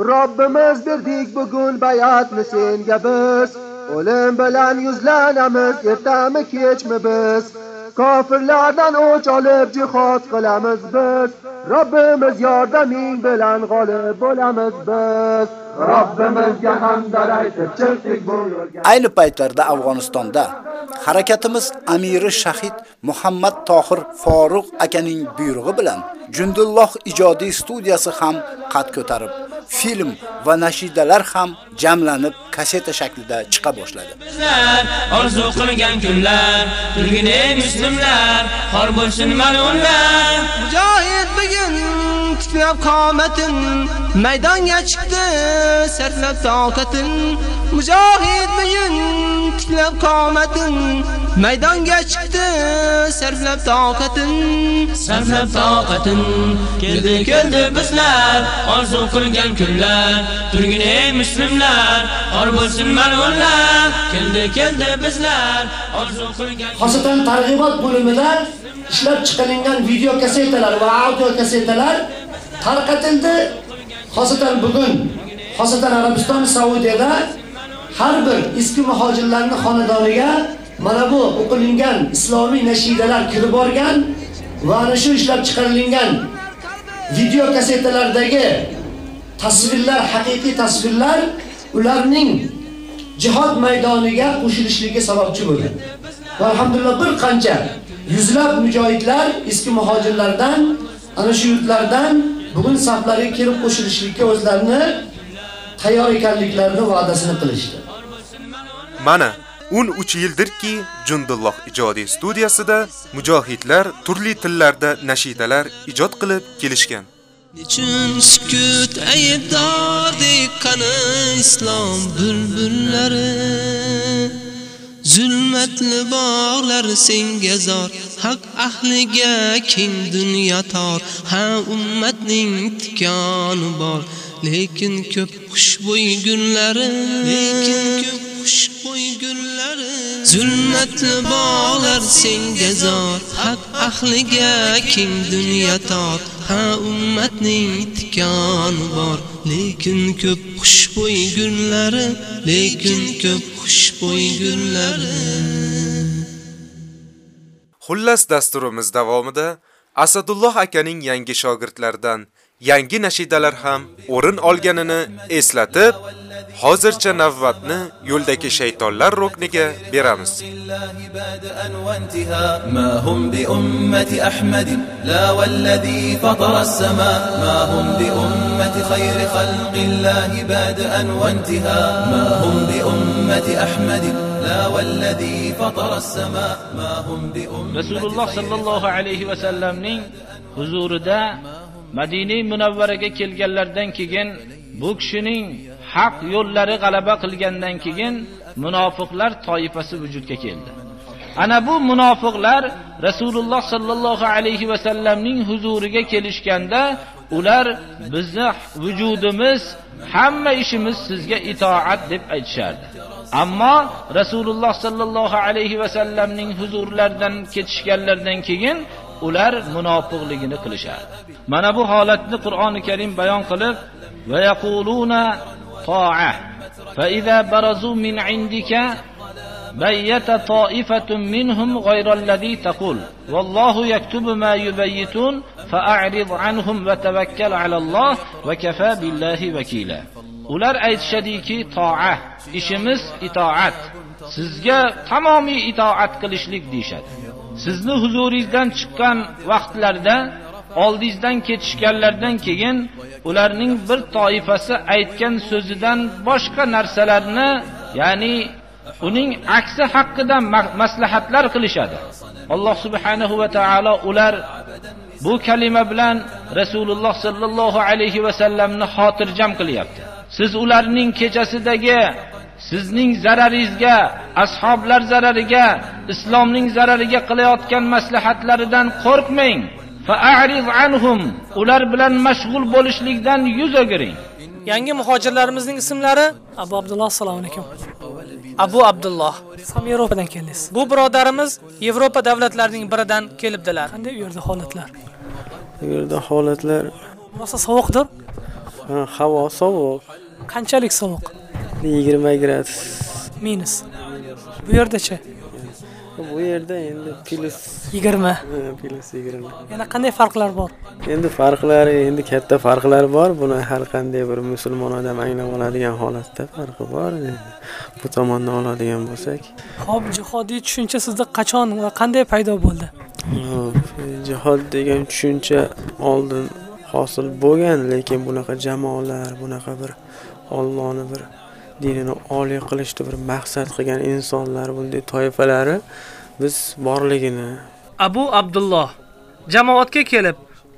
Robbimiz berdik bugun bayatni senga biz. ولن بلن یوزل نمیز گفتم کیچ مبز کافر لردن او جالب جی خواد قلم از بز رب مزیار دمین بلن Robbimizga hamdar aytib chiqdik bu yo'lga Ayni paytlarda Afg'onistonda harakatimiz amiri shahid Muhammad Tohir Foruq akaning buyrug'i bilan Jundulloh ijodiy studiyasi ham qad ko'tarib, film va nashidalar ham jamlanib kaseta shaklida chiqa boshladi. Bizlar orzu qilgan kunlar, turgin ey muslimlar, xor bo'lsin mal'unlar. Mujohid bugun tiklab qomatin, maydonga chiqdi, sarflab toqatin. Mujohid bugun tiklab qomatin, maydonga chiqdi, sarflab toqatin. Sarflab toqatin, keldi keldi bizlar, orzu qilgan kunlar, turgin ey muslimlar, xor bo'lsin mal'unlar. Keldi keldi bizlar, orzu qilgan Xosatan targ'ibot bo'limida ishlab chiqarilgan video kasetalar va audio kasetalar tarqatildi. Xosatan bugun, xosatan Arabiston, Saudiyada har bir eski muhojirlarning xonadoniga mana bu o'qilingan islomiy nashidalar kirib borgan va ana shu ishlab chiqarilgan video kasetalardagi tasvirlar, haqiqiy tasvirlar ularning jihod maydoniga qo'shilishligi sababchi bo'ldi. Va alhamdulillah bir qancha yuzlab mujohidlar eski muhojirlardan ana shu yurtlardan bugun saflariga kirib qo'shilishlikka o'zlarini tayyor ekanliklarini va'dasini qilishdi. Mana 13 yildirki Jundulloh ijodiy studiyasida mujohidlar turli tillarda nashidalar ijod qilib kelishgan. Nechun sukut aybdordek qani islom bulbullari Zulmatli bog'lar senga zor Haq ahliga keng dunyo tor Ha ummatning tikoni bor Lekin ko'p xushbo'y gullari Lekin ko'p xushbo'y gullari. Zulmatli bog'lar senga zor Haq ahliga keng dunyo tor Ha ummatning tikoni bor. Lekin ko'p xushbo'y gullari Lekin ko'p xushbo'y gullari. Xullas dasturimiz davomida Asadulloh akaning yangi shogirdlaridan yangi nashidalar ham o'rin olganini eslatib, hozircha navbatni yo'ldagi shaytonlar rukniga beramiz. ما هم بأمة أحمد لا والذي فطر السماء ما هم بأمة خير خلق الله بادئا وانتهاء ما هم بأمة أحمد لا والذي فطر السماء ما هم بأمة rasululloh sollallohu alayhi vasallamning huzurida madina munavvaraga kelganlardan keyin bu kishining haq yo'llari g'alaba qilgandan keyin munofiqlar toifasi vujudga keldi. Ana bu munofiqlar rasululloh sollallohu alayhi vasallamning huzuriga kelishganda ular bizni vujudimiz hamma ishimiz sizga itoat deb aytishardi. Ammo rasululloh sollallohu alayhi vasallamning huzurlaridan ketishganlaridan keyin ular munofiqligini qilishardi mana bu holatni qur'oni karim bayon qilib va yaquluna to'a fa idza barazu min indika بيت طائفة منهم غير الذي تقول والله يكتب ما يبيتون فأعرض عنهم وتوكل على الله وكفى بالله وكيلا ular aytishadiki toa ishimiz itoat sizga tamomiy itoat qilishlik deyishadi Sizni huzuringizdan chiqqan vaqtlarda oldingizdan ketishganlardan keyin ularning bir toifasi aytgan so'zidan boshqa narsalarni ya'ni uning aksi haqida maslahatlar qilishadi. Alloh subhanahu va taolo ular bu kalima bilan rasululloh sollallohu alayhi vasallamni xotirjam qilyapti. Siz ularning kechasidagi sizning zararingizga ashoblar zarariga islomning zarariga qilayotgan maslahatlaridan qo'rqmang. Anhum ular bilan mashg'ul bo'lishlikdan yuz o'giring. Yangi muhojirlarimizning ismlari? Abu abdulloh assalomu alaykum. Abu abdulloh. Ham yevropadan keldingiz. Bu birodarimiz yevropa davlatlarining biridan kelibdilar. Qanday u yerda holatlar? Bu yerda holatlar. Rosa sovuqdir? Ha, havo sovuq. Qanchalik sovuq yigirma gradus minus. Bu yerdachi bu yerda endi plus. Yigirma. Plus yigirma. Yana qanday farqlar bor? Endi farqlari endi katta farqlar bor. Buni har qanday bir musulmon odam anglab oladigan holatda farqi bor bu tomondan oladigan bo'lsak. Hop jihodiy tushuncha sizda qachon va qanday paydo bo'ldi? Jihod degan tushuncha oldin hosil bo'lgan lekin bunaqa jamoalar bunaqa bir Allohni bir dinini oliy qilishni bir maqsad qilgan insonlar bunday toifalari biz borligini. Abu abdulloh jamoatga kelib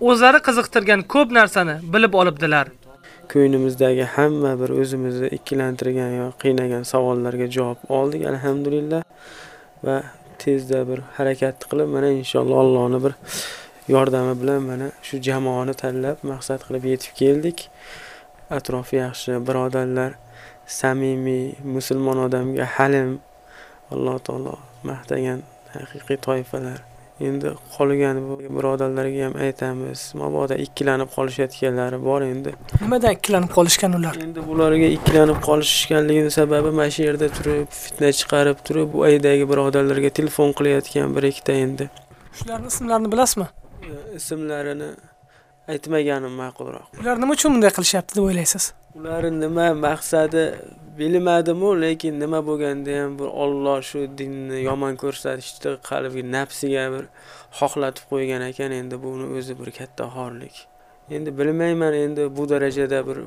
o'zlari qiziqtirgan ko'p narsani bilib olibdilar. Ko'nglimizdagi hamma bir o'zimizni ikkilantirgan yo qiynagan savollarga javob oldik alhamdulillah. Va tezda bir harakat qilib mana inshaalloh Allohni bir yordami bilan mana shu jamoani tanlab maqsad qilib yetib keldik. Atrofi yaxshi birodarlar samimiy musulmon odamga halim alloh taolo maqtagan haqiqiy toifalar. Endi qolgan birodarlarga ham aytamiz mabodo ikkilanib qolishayotganlari bor endi. Nimadan ikkilanib qolishgan ular? Endi bularga ikkilanib qolishganligini sababi mana shu yerda turib fitna chiqarib turib bu aydagi birodarlarga telefon qilayotgan bir ikkita endi. Shularni ismlarini bilasizmi? Ismlarini aytmaganim ma'qulroq. Ular nima uchun bunday qilishyapti deb o'ylaysiz? Ularni nima maqsadi bilmadimu lekin nima bo'lganda ham bir Alloh shu dinni yomon ko'rsatishni qalbiga nafsiga bir xohlatib qo'ygan ekan endi buni o'zi bir katta xorlik. Endi bilmayman endi bu darajada bir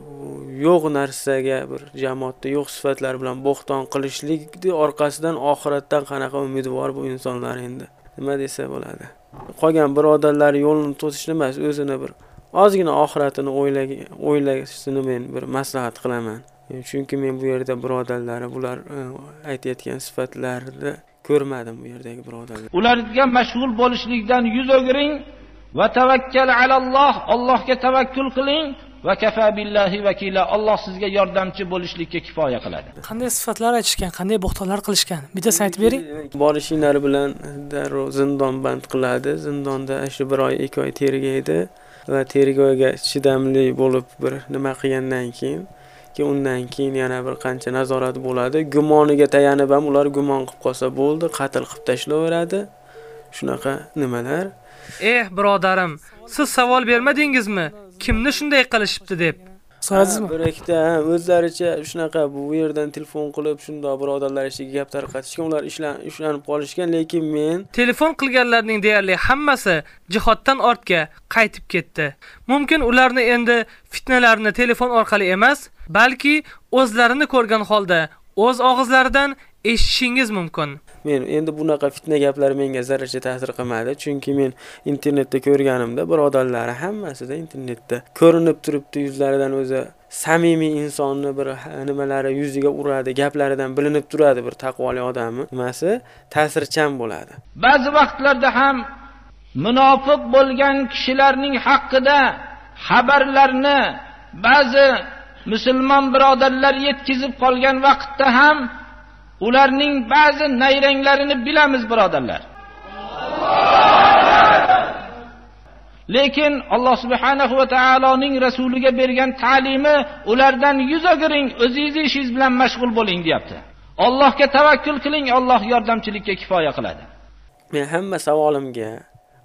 yo'q narsaga bir jamoatda yo'q sifatlar bilan bo'xton qilishlikni orqasidan oxiratdan qanaqa umidvor bu insonlar endi? Nima desa bo'ladi? Qolgan birodarlar yo'lini to'sishni emas o'zini bir ozgina oxiratini o'ylashini men bir maslahat qilaman. Chunki men bu yerda birodarlari bular e, aytayotgan sifatlarni ko'rmadim bu yerdagi birodarlar. Ularga mashg'ul bo'lishlikdan yuz o'giring va tavakkal alalloh allohga tavakkul qiling va kafa billahi vakila alloh sizga yordamchi bo'lishlikka kifoya qiladi. Qanday sifatlar aytishgan qanday bo'xtonlar qilishgan? Bittasini aytib bering. Borishinglar bilan darrov zindon band qiladi. Zindonda shu bir oy ikki oy tergaydi tergovga chidamli bo'lib bir nima qilgandan keyin keyin undan keyin yana bir qancha nazorat bo'ladi. Gumoniga tayanib ham ular gumon qilib qolsa bo'ldi qatl qilib tashlayveradi shunaqa nimalar? Eh birodarim siz savol bermadingizmi? Kimni shunday qilishibdi deb? So'radingizmi? Bir ikkita o'zlaricha shunaqa bu yerdan telefon qilib shundoq birodarlar ichiga gap tarqatishgan ular ushlanib qolishgan lekin men telefon qilganlarning deyarli hammasi jihoddan ortga qaytib ketdi. Mumkin ularni endi fitnalarni telefon orqali emas balki o'zlarini ko'rgan holda o'z og'izlaridan eshitishingiz mumkin men endi bunaqa fitna gaplar menga zarracha ta'sir qilmadi. Chunki men internetda ko'rganimda birodarlari hammasida internetda ko'rinib turibdi yuzlaridan o'zi samimiy insonni bir nimalari yuziga uradi gaplaridan bilinib turadi bir taqvoli odamni nimasi? Ta'sirchan bo'ladi. Ba'zi vaqtlarda ham munofiq bo'lgan kishilarning haqida xabarlarni ba'zi musulmon birodarlar yetkazib qolgan vaqtda ham ularning ba'zi nayranglarini bilamiz birodarlar. Lekin alloh subhanahu va taoloning rasuliga bergan ta'limi ulardan yuz o'giring o'zingizni ishingiz bilan mashg'ul bo'ling deyapti. Allohga tavakkul qiling alloh yordamchilikka kifoya qiladi. Men hamma savolimga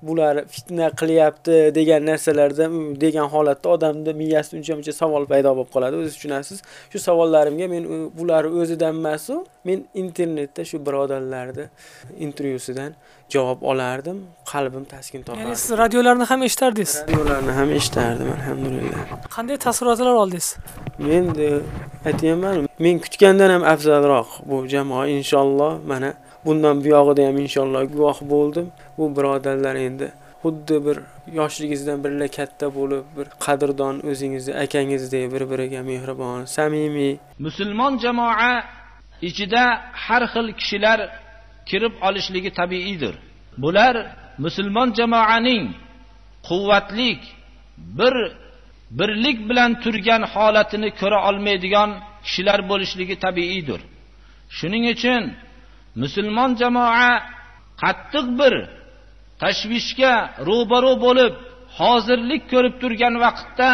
bular fitna qilyapti degan narsalarda degan holatda odamda miyasida uncha muncha savol paydo bo'lib qoladi. O'zingiz tushunasiz? Shu savollarimga men bular o'zidan emasu men internetda shu birodarlarni intervyusidan javob olardim qalbim taskin topardi. Ya'ni siz radiolarni ham eshitardingiz? Radiolarni ham eshitardim alhamdulillah. Qanday taassurotlar oldingiz? Men aytyapman men kutgandan ham afzalroq bu jamoa inshaalloh mana bundan buyog'ida ham inshaalloh guvoh bo'ldim. Bu birodarlar endi xuddi bir yoshligingizdan birga katta bo'lib bir qadrdon o'zingizni akangizdek bir biriga mehribon samimiy. Musulmon jamoa ichida har xil kishilar kirib olishligi tabiiydir. Bular musulmon jamoaning quvvatlik bir birlik bilan turgan holatini ko'ra olmaydigan kishilar bo'lishligi tabiiydir. Shuning uchun musulmon jamoa qattiq bir tashvishga ro'baro bo'lib hozirlik ko'rib turgan vaqtda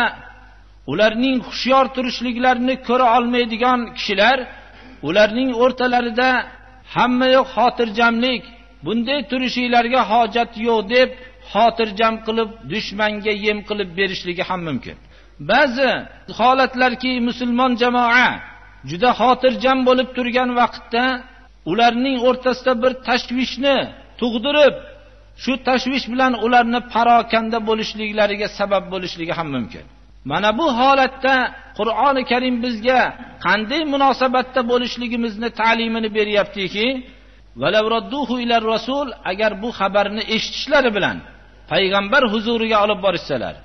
ularning hushyor turishliklarini ko'ra olmaydigan kishilar ularning o'rtalarida hamma yoq xotirjamlik bunday turishinglarga hojat yo'q deb xotirjam qilib dushmanga yem qilib berishligi ham mumkin. Ba'zi holatlarki musulmon jamoa juda xotirjam bo'lib turgan vaqtda ularning o'rtasida bir tashvishni tug'dirib shu tashvish bilan ularni parokanda bo'lishliklariga sabab bo'lishligi ham mumkin. Mana bu holatda qur'oni karim bizga qanday munosabatda bo'lishligimizni ta'limini beryaptiki rasul agar bu xabarni eshitishlari bilan payg'ambar huzuriga olib borishsalar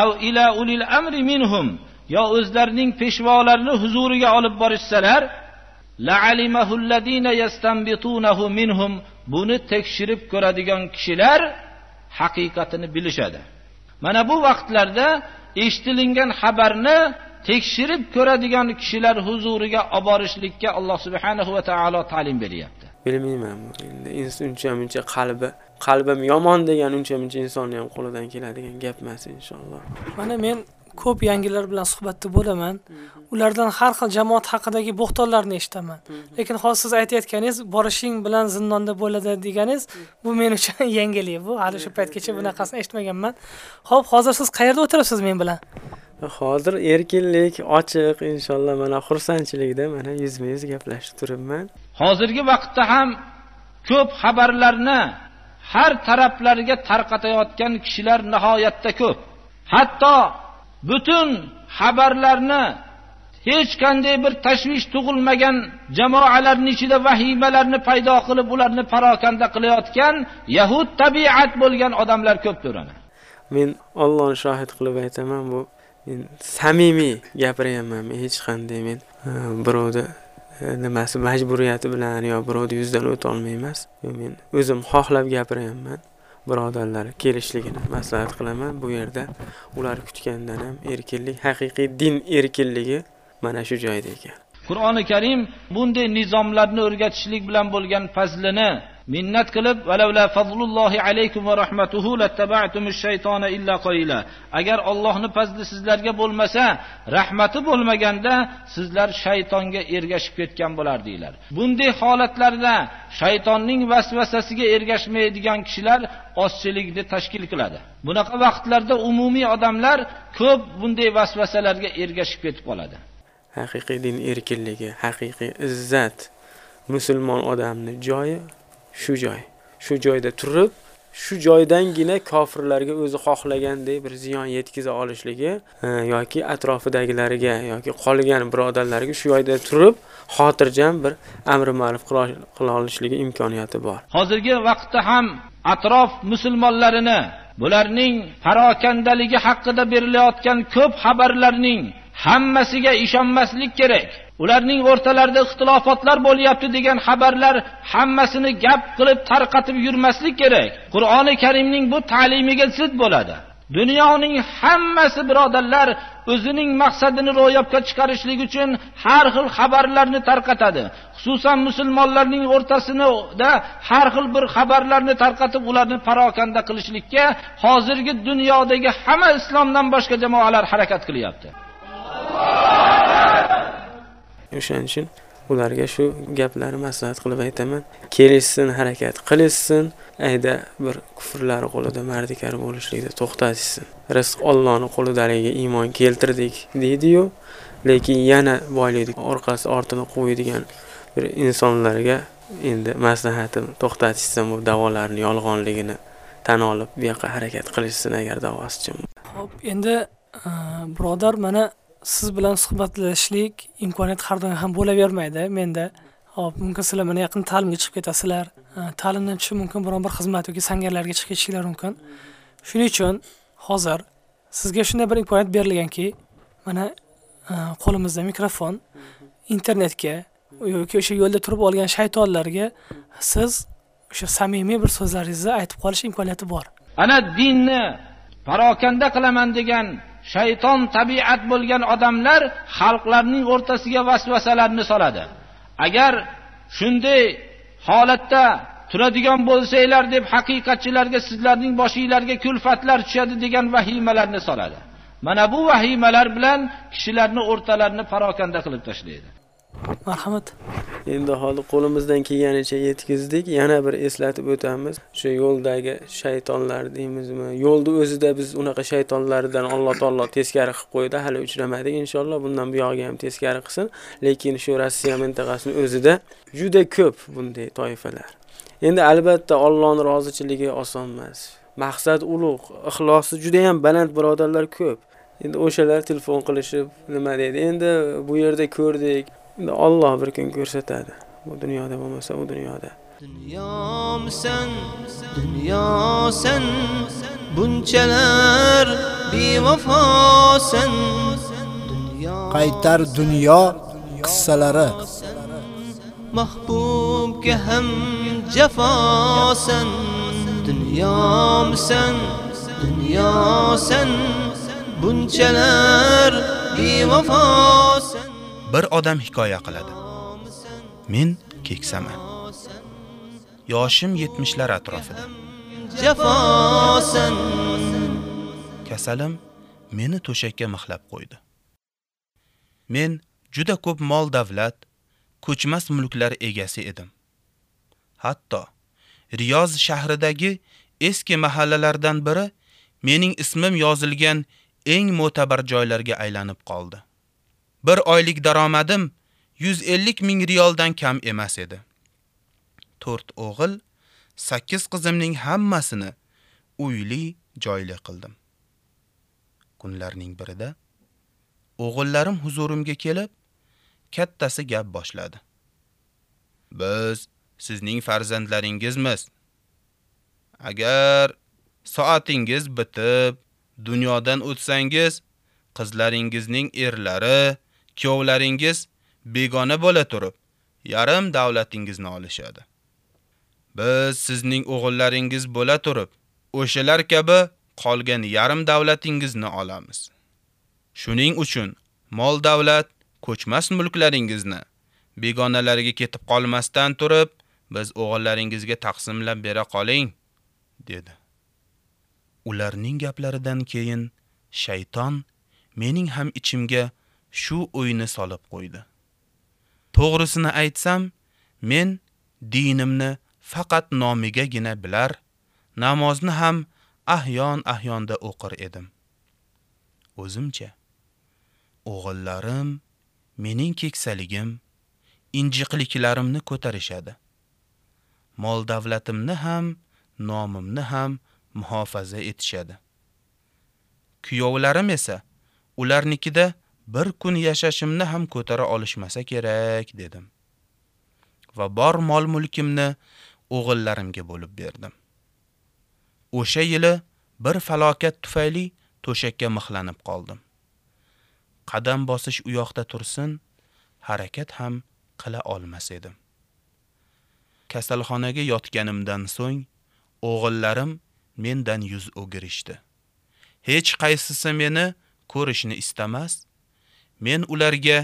av ila ulil amri minhum yo o'zlarining peshvolarini huzuriga olib borishsalar minhum buni tekshirib ko'radigan kishilar haqiqatini bilishadi. Mana bu vaqtlarda eshitilingan xabarni tekshirib ko'radigan kishilar huzuriga olib borishlikka alloh subhanahu va taolo ta'lim beryapti. Bilmayman. Endi uncha muncha qalbi qalbim yomon degan uncha muncha insonni ham qo'lidan keladigan gap emas inshaalloh. Mana men ko'p yangilar bilan suhbatda bo'laman. Ulardan har xil jamoat haqidagi bo'xtonlarni eshitaman. Lekin hozir siz aytayotganingiz borishing bilan zindonda bo'ladi deganingiz bu men uchun yangilik bu. Hali shu paytgacha bunaqasini eshitmaganman. Ho'p hozir siz qayerda o'tiribsiz men bilan? Hozir erkinlik ochiq inshaalloh mana xursandchilikda mana yuzma yuz gaplashib turibman. Hozirgi vaqtda ham ko'p xabarlarni har taraflarga tarqatayotgan kishilar nihoyatda ko'p. Hatto butun xabarlarni hech qanday bir tashvish tug'ilmagan jamoalarni ichida vahimalarni paydo qilib ularni parokanda qilayotgan yahud tabiat bo'lgan odamlar ko'pdir ana men ollohni shohid qilib aytaman bu men samimiy gapiryapman men hech qanday men birovni e, nimasi majburiyati bilan yo birovni yuzidan o'tolmay emas men o'zim xohlab gapiryapman birodarlar kelishligini maslahat qilaman. Bu yerda ular kutgandan ham erkinlik haqiqiy din erkinligi mana shu joyda ekan. Qur'oni karim bunday nizomlarni o'rgatishlik bilan bo'lgan fazlini minnat qilib valavla fazlullohi alaykum va rahmatuhu shaytona illa agar Allohning fazli sizlarga bo'lmasa rahmati bo'lmaganda sizlar shaytonga ergashib ketgan bo'lardinglar bunday holatlarda shaytonning vasvasasiga ergashmaydigan kishilar ozchilikni tashkil qiladi. Bunaqa vaqtlarda umumiy odamlar ko'p bunday vasvasalarga ergashib ketib qoladi. Haqiqiy din erkinligi haqiqiy izzat musulmon odamni joyi shu joy shu joyda turib shu joydangina kofirlarga o'zi xohlagandek bir ziyon yetkaza olishligi e, yoki atrofidagilariga yoki qolgan birodarlarga shu joyda turib xotirjam bir amri ma'ruf qila olishligi imkoniyati bor. Hozirgi vaqtda ham atrof musulmonlarini bularning parokandaligi haqida berilayotgan ko'p xabarlarning hammasiga ishonmaslik kerak. Ularning o'rtalarida ixtilofotlar bo'lyapti degan xabarlar hammasini gap qilib tarqatib yurmaslik kerak. Qur'oni karimning bu ta'limiga zid bo'ladi. Dunyoning hammasi birodarlar o'zining maqsadini ro'yobga chiqarishlik uchun har xil xabarlarni tarqatadi. Xususan musulmonlarning o'rtasida har xil bir xabarlarni tarqatib ularni parokanda qilishlikka hozirgi dunyodagi hamma islomdan boshqa jamoalar harakat qilyapti. O'shaning uchun ularga shu gaplarni maslahat qilib aytaman. Kelishsin harakat qilishsin. Ayda bir kufrlari qo'lida mardikar bo'lishlikda to'xtatishsin. Rizq ollohni qo'lidaligiga iymon keltirdik deydiyu. Lekin yana boylikni orqasi ortini qo'yadigan bir insonlarga endi maslahatim to'xtatishsin bu da'volarni yolg'onligini tan olib bu yoqqa harakat qilishsin agar da'vosi uchun. Ho'p endi e, birodar mana siz bilan suhbatlashishlik imkoniyati har doim ham bo'lavermaydi menda. Hop, mumkin sizlar mana yaqin ta'limga chiqib ketasizlar. Ta'limdan tushib mumkin biron bir xizmat yoki sangarlarga chiqib ketishinglar mumkin. Shuning uchun hozir sizga shunday bir imkoniyat berilganki, mana qo'limizda mikrofon internetga yoki o'sha yo'lda turib olgan shaytonlarga siz o'sha samimiy bir so'zlaringizni aytib qolish imkoniyati bor. ana dinni parokanda qilaman degan shayton tabiat bo'lgan odamlar xalqlarning o'rtasiga vasvasalarni soladi. Agar shunday holatda turadigan bo'lsanglar deb haqiqatchilarga sizlarning boshinglarga kulfatlar tushadi degan vahimalarni soladi. Mana bu vahimalar bilan kishilarni o'rtalarini parokanda qilib tashlaydi. Marhamat. endi hozir qo'limizdan kelganicha yetkazdik. Yana bir eslatib o'tamiz. O'sha yo'ldagi shaytonlar deymizmi? Yo'lni o'zida biz unaqa shaytonlardan alloh taolo teskari qilib qo'ydi. Hali uchramadik inshaalloh bundan buyog'iga ham teskari qilsin. Lekin shu rossiya mintaqasini o'zida juda ko'p bunday toifalar. Endi albatta ollohni rozichiligi oson emas maqsad ulug' ixlosi juda ham baland birodarlar ko'p. Endi o'shalar telefon qilishib nima deydi? Endi bu yerda ko'rdik. Endi olloh bir kun ko'rsatadi bu dunyoda bo'lmasa u dunyoda Dunyomisan, dunyo sen bunchalar bevafosan. Qaytar dunyo qissalari Mahbubga ham jafosan. Dunyo sen bunchalar bevafosan. Bir odam hikoya qiladi. Men keksaman. Yoshim 70lar atrofida. Jafosan. Kasalim meni to'shakka mixlab qo'ydi. Men juda ko'p mol davlat, ko'chmas mulklar egasi edim. Hatto Riyoz shahridagi eski mahallalardan biri mening ismim yozilgan eng mo'tabar joylarga aylanib qoldi. Bir oylik daromadim 150 ming riyoldan kam emas edi. 4 o'g'il, 8 qizimning hammasini uyli, joyli qildim. Kunlarning birida o'g'illarim huzurimga kelib, kattasi gap boshladi. Biz sizning farzandlaringizmiz. Agar soatingiz bitib, dunyodan o'tsangiz, qizlaringizning erlari, Kiyovlaringiz begona bo'la turib, yarim davlatingizni olishadi. Biz sizning o'g'illaringiz bo'la turib, o'shalar kabi qolgan yarim davlatingizni olamiz. Shuning uchun mol davlat, ko'chmas mulklaringizni begonalarga ketib qolmasdan turib, biz o'g'illaringizga taqsimlab bera qoling, dedi. Ularning gaplaridan keyin shayton mening ham ichimga shu o'yni solib qo'ydi. To'g'risini aytsam, men dinimni faqat nomigagina bilar, namozni ham ahyon-ahyonda o'qir edim. O'zimcha o'g'illarim mening keksaligim, injiqliklarimni ko'tarishadi. Mol davlatimni ham, nomimni ham muhofaza etishadi. Kuyovlarim esa ularnikida bir kun yashashimni ham ko'tara olishmasa kerak dedim. Va bor mol mulkimni o'g'illarimga bo'lib berdim. O'sha yili bir falokat tufayli to'shakka mixlanib qoldim. Qadam bosish u yoqda tursin, harakat ham qila olmas edim. Kasalxonaga yotganimdan so'ng o'g'illarim mendan yuz o'girishdi. Hech qaysisi meni ko'rishni istamas, men ularga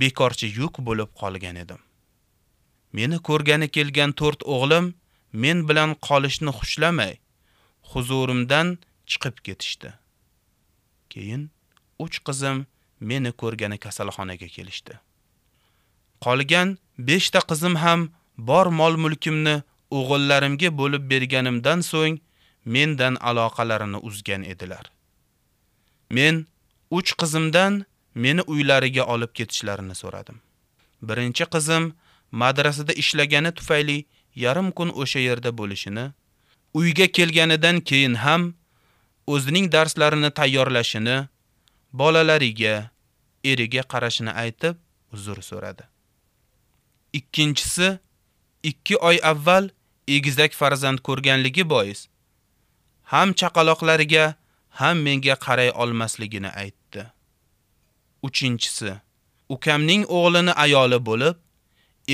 bekorchi yuk bo'lib qolgan edim. Meni ko'rgani kelgan 4 o'g'lim men bilan qolishni xushlamay, huzurimdan chiqib ketishdi. Keyin 3 qizim meni ko'rgani kasalxonaga kelishdi. Qolgan 5 ta qizim ham bor mol-mulkimni o'g'illarimga bo'lib berganimdan so'ng mendan aloqalarini uzgan edilar. Men 3 qizimdan meni uylariga olib ketishlarini so'radim. Birinchi qizim madrasada ishlagani tufayli yarim kun o'sha yerda bo'lishini, uyga kelganidan keyin ham o'zining darslarini tayyorlashini, bolalariga, eriga qarashini aytib uzr so'radi. Ikkinchisi 2 oy avval egizak farzand ko'rganligi bois ham chaqaloqlariga, ham menga qaray olmasligini aytdi. Uchinchisi ukamning o'g'lini ayoli bo'lib,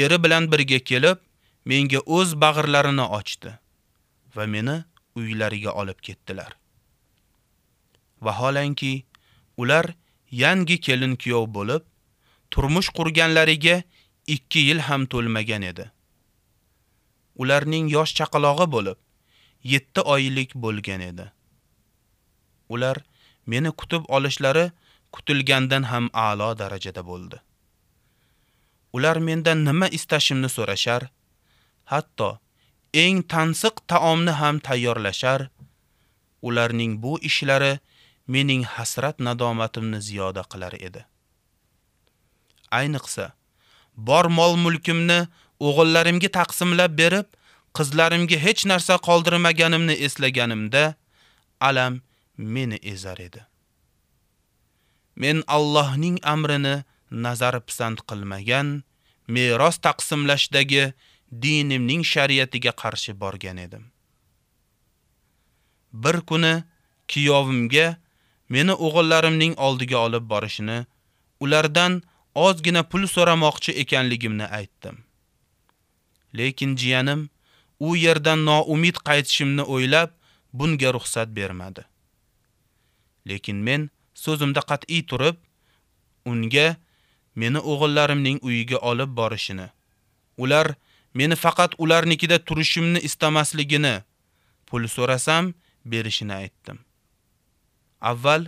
eri bilan birga kelib, menga o'z bag'irlarini ochdi va meni uylariga olib ketdilar. Vaholanki ular yangi kelin kuyov bo'lib, turmush qurganlariga 2 yil ham to'lmagan edi. Ularning yosh chaqalog'i bo'lib, 7 oylik bo'lgan edi. Ular meni kutib olishlari kutilgandan ham a'lo darajada bo'ldi. Ular mendan nima istashimni so'rashar, hatto eng tansiq taomni ham tayyorlashar. Ularning bu ishlari mening hasrat nadomatimni ziyoda qilar edi. Ayniqsa, bor mol-mulkimni o'g'illarimga taqsimlab berib, qizlarimga hech narsa qoldirmaganimni eslaganimda alam meni ezar edi. Men Allohning amrini nazar pisand qilmagan, meros taqsimlashdagi dinimning shariatiga qarshi borgan edim. Bir kuni kiyovimga meni o'g'illarimning oldiga olib borishini, ulardan ozgina pul so'ramoqchi ekanligimni aytdim. Lekin jiyanim u yerdan noumid qaytishimni o'ylab, bunga ruxsat bermadi. Lekin men so'zimda qat'iy turib, unga meni o'g'illarimning uyiga olib borishini, ular meni faqat ularnikida turishimni istamasligini, pul so'rasam berishini aytdim. Avval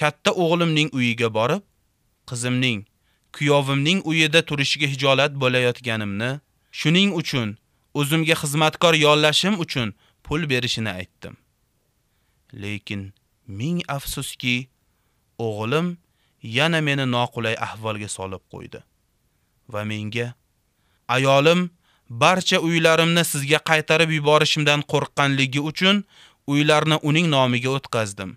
katta o'g'limning uyiga borib, qizimning, kuyovimning uyida turishiga hijolat bo'layotganimni, shuning uchun o'zimga xizmatkor yollashim uchun pul berishini aytdim. Lekin ming afsuski, o'g'lim yana meni noqulay ahvolga solib qo'ydi va menga ayolim barcha uylarimni sizga qaytarib yuborishimdan qo'rqqanligi uchun uylarni uning nomiga o'tkazdim.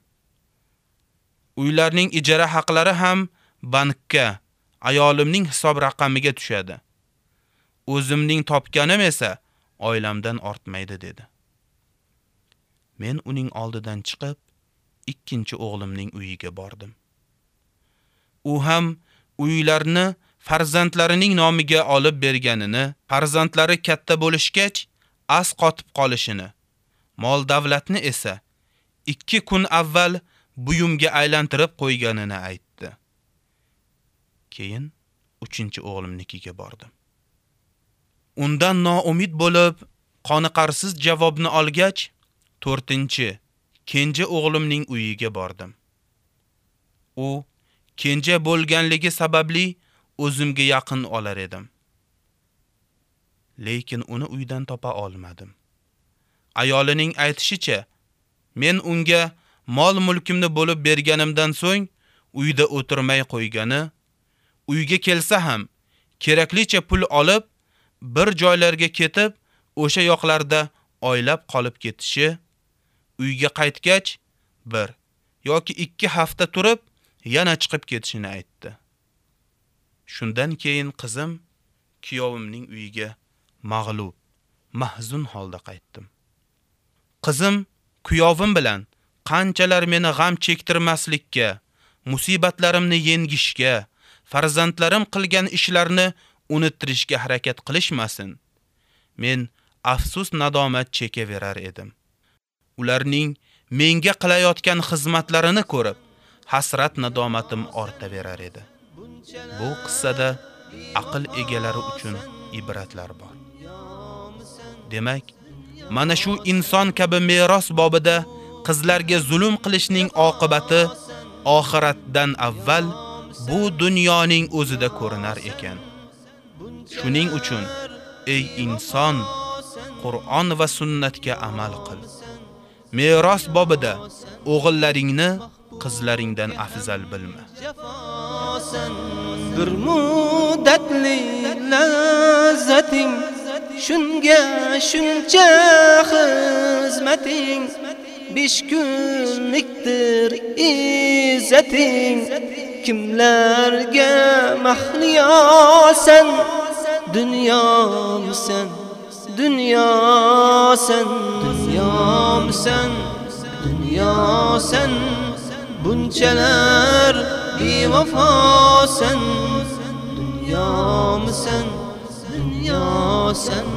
Uylarning ijara haqlari ham bankka, ayolimning hisob raqamiga tushadi. O'zimning topganim esa oilamdan ortmaydi dedi. Men uning oldidan chiqib, ikkinchi o'g'limning uyiga bordim. U ham uylarni farzandlarining nomiga olib berganini, farzandlari katta bo'lishgach as qotib qolishini, mol davlatni esa 2 kun avval buyumga aylantirib qo'yganini aytdi. Keyin 3-chi o'g'limnikiga bordim. Undan noumid bo'lib, qoniqarsiz javobni olgach, 4-chi, kenja o'g'limning uyiga bordim. U kenja bo'lganligi sababli o'zimga yaqin olar edim. Lekin uni uydan topa olmadim. Ayolining aytishicha, men unga mol mulkimni bo'lib berganimdan so'ng uyda o'tirmay qo'ygani, uyga kelsa ham keraklicha pul olib, bir joylarga ketib, o'sha yoqlarda oylab qolib ketishi, uyga qaytgach 1 yoki 2 hafta turib, yana chiqib ketishini aytdi. Shundan keyin qizim kuyovimning uyiga mag'lub, mahzun holda qaytdim. Qizim kuyovim bilan qanchalar meni g'am chektirmaslikka, musibatlarimni yengishga, farzandlarim qilgan ishlarni unuttirishga harakat qilishmasin. Men afsus nadomat chekaverar edim. Ularning menga qilayotgan xizmatlarini ko'rib, hasrat nadomatim ortaverar edi. Bu qissada aql egalari uchun ibratlar bor. Demak, mana shu inson kabi meros bobida qizlarga zulm qilishning oqibati oxiratdan avval bu dunyoning o'zida ko'rinar ekan. Shuning uchun ey inson, Qur'on va sunnatga amal qil. Meros bobida o'g'illaringni qizlaringdan afzal bilma. bir muddatli lazzating shunga shuncha xizmating. Besh kunlikdir izzating kimlarga mahliyosan? Dunyomisan? Dunyosan dunyomisan dunyosan bunchalar bevafosan dunyomisan dunyosan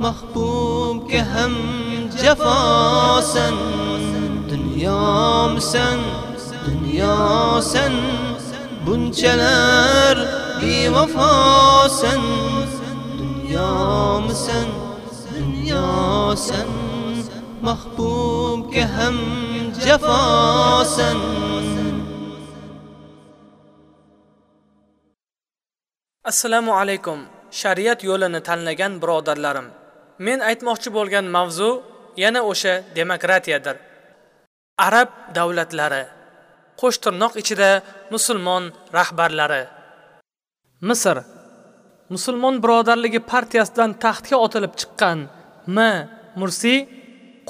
mahbubga ham jafosan dunyomisan dunyosan bunchalar bevafosan dunyomisan dunyosan mahbubga ham jafosan assalomu alaykum. Shariat yo'lini tanlagan birodarlarim. Men aytmoqchi bo'lgan mavzu yana o'sha demokratiyadir. Arab davlatlari qo'shtirnoq ichida musulmon rahbarlari. Misr musulmon birodarligi partiyasidan taxtga otilib chiqqan m. Mursi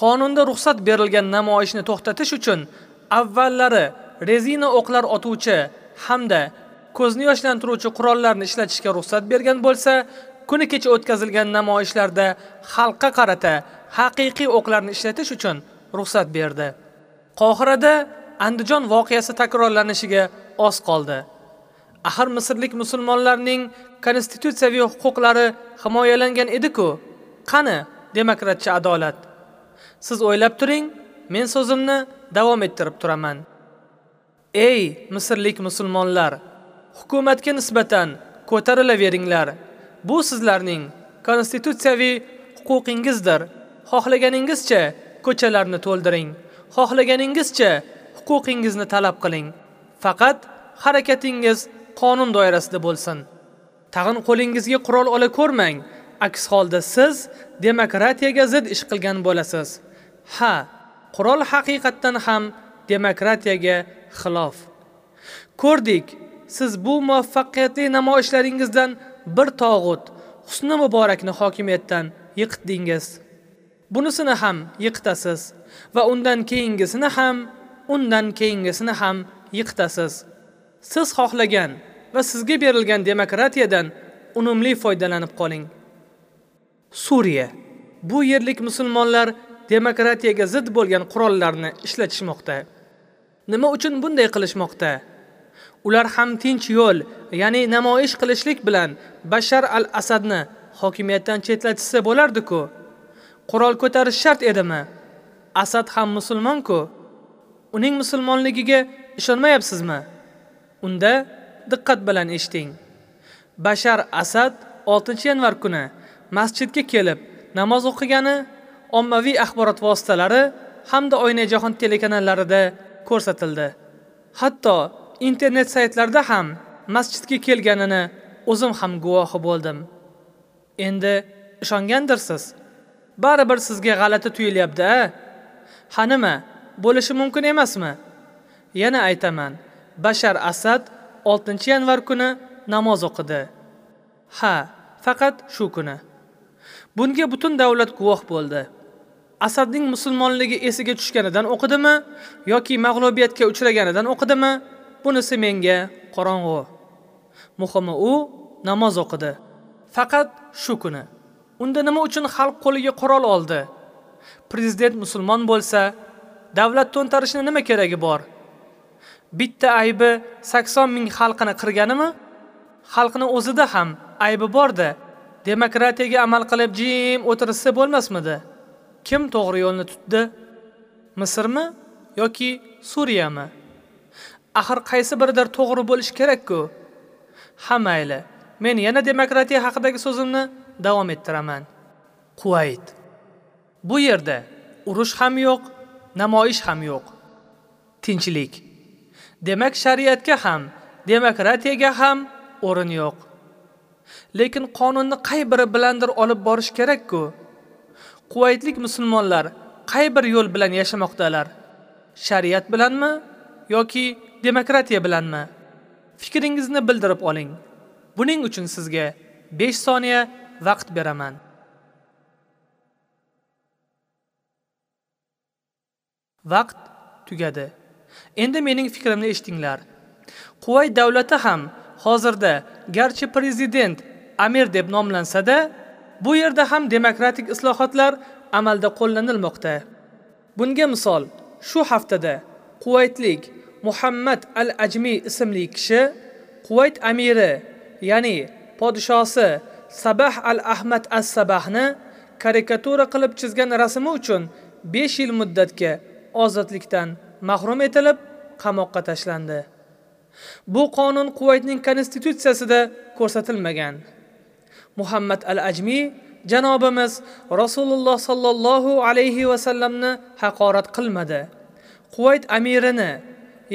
qonunda ruxsat berilgan namoyishni to'xtatish uchun avvallari rezina o'qlar otuvchi hamda ko'zni yoshlantiruvchi qurollarni ishlatishga ruxsat bergan bo'lsa kuni kecha o'tkazilgan namoyishlarda xalqqa qarata haqiqiy o'qlarni ishlatish uchun ruxsat berdi. Qohirada andijon voqeasi takrorlanishiga oz qoldi. Axir misrlik musulmonlarning konstitutsiyaviy huquqlari himoyalangan edi-ku. Qani demokratcha adolat? Siz o'ylab turing men so'zimni davom ettirib turaman. Ey misrlik musulmonlar hukumatga nisbatan ko'tarilaveringlar. Bu sizlarning konstitutsiyaviy huquqingizdir. Xohlaganingizcha ko'chalarni to'ldiring. Xohlaganingizcha huquqingizni talab qiling. Faqat harakatingiz qonun doirasida bo'lsin. Tag'in qo'lingizga qurol ola ko'rmang. Aks holda siz demokratiyaga zid ish qilgan bo'lasiz. Ha qurol haqiqatdan ham demokratiyaga xilof. Ko'rdik siz bu muvaffaqiyatli namoyishlaringizdan bir tog'ut husni muborakni hokimiyatdan yiqitdingiz. Bunisini ham yiqitasiz va undan keyingisini ham undan keyingisini ham yiqitasiz. Siz xohlagan va sizga berilgan demokratiyadan unumli foydalanib qoling. Suriya. Bu yerlik musulmonlar demokratiyaga zid bo'lgan qurollarni ishlatishmoqda. Nima uchun bunday qilishmoqda? Ular ham tinch yo'l ya'ni namoyish qilishlik bilan bashar al asadni hokimiyatdan chetlatishsa bo'lardi-ku? Qurol ko'tarish shart edimi? Asad ham musulmon-ku. uning musulmonligiga ishonmayapsizmi? Unda diqqat bilan eshiting. Bashar asad 6 yanvar kuni masjidga kelib namoz o'qigani ommaviy axborot vositalari hamda jahon telekanallarida ko'rsatildi. Hatto internet saytlarda ham masjidga kelganini o'zim ham guvohi bo'ldim. Endi ishongandirsiz? Baribir sizga g'alati tuyulyapti a ha nima? Bo'lishi mumkin emasmi? Yana aytaman bashar asad 6 yanvar kuni namoz o'qidi. Ha faqat shu kuni. Bunga butun davlat guvoh bo'ldi. Asadning musulmonligi esiga tushganidan o'qidimi yoki mag'lubiyatga uchraganidan o'qidimi? Bunisi menga qorong'u. Muhimi u namoz o'qidi. Faqat shu kuni. Unda nima uchun xalq qo'liga qurol oldi? Prezident musulmon bo'lsa davlat to'ntarishini nima keragi bor? Bitta aybi 80 ming xalqini qirganimi? Xalqni o'zida ham aybi bordi. demokratiyaga amal qilib jim o'tirsa bo'lmasmidi? Kim to'g'ri yo'lni tutdi? Misrmi yoki suriyami? Axir qaysi biridir to'g'ri bo'lish kerak-ku. Ha mayli. Men yana demokratiya haqidagi so'zimni davom ettiraman. Quvayt bu yerda urush ham yo'q namoyish ham yo'q. Tinchlik. Demak shariatga ham demokratiyaga ham o'rin yo'q lekin qonunni qay biri bilandir olib borish kerak-ku. Quvaytlik musulmonlar qay bir yo'l bilan yashamoqdalar? Shariat bilanmi yoki demokratiya bilanmi? Fikringizni bildirib oling. Buning uchun sizga 5 soniya vaqt beraman. Vaqt tugadi. Endi mening fikrimni eshitinglar. Quvay davlati ham hozirda garchi prezident amir deb nomlansa-da, bu yerda ham demokratik islohotlar amalda qo'llanilmoqda. Bunga misol, shu haftada Quvaytlik Muhammad al-Ajmi ismli kishi Quvayt amiri, ya'ni podshosi Sabah al-Ahmad as-Sabahni karikatura qilib chizgan rasmi uchun 5 yil muddatga ozodlikdan mahrum etilib, qamoqqa tashlandi. Bu qonun Quvaytning konstitutsiyasida ko'rsatilmagan. Muhammad al-Ajmi janobimiz Rasululloh sallallohu alayhi va sallamni haqorat qilmadi. Quvayt amirini,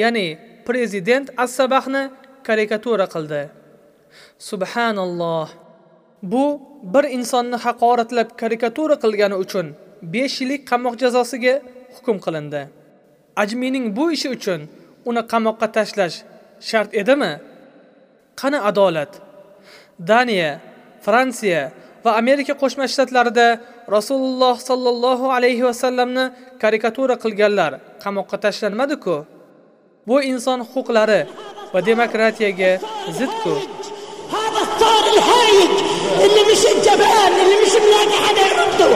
ya'ni prezident As-Sabahni karikatura qildi. Subhanalloh. Bu bir insonni haqoratlab karikatura qilgani uchun 5 yillik qamoq jazosiga hukm qilindi. Ajmining bu ishi uchun uni qamoqqa tashlash shart edimi? Qani adolat? Daniya, Fransiya va Amerika Qo'shma Shtatlarida Rasululloh sallallohu alayhi va sallamni karikatura qilganlar qamoqqa tashlanmadi-ku. Bu inson huquqlari va demokratiyaga zid-ku. هذا الثار الهايج اللي مش الجبان اللي مش ملاقي حدا يرده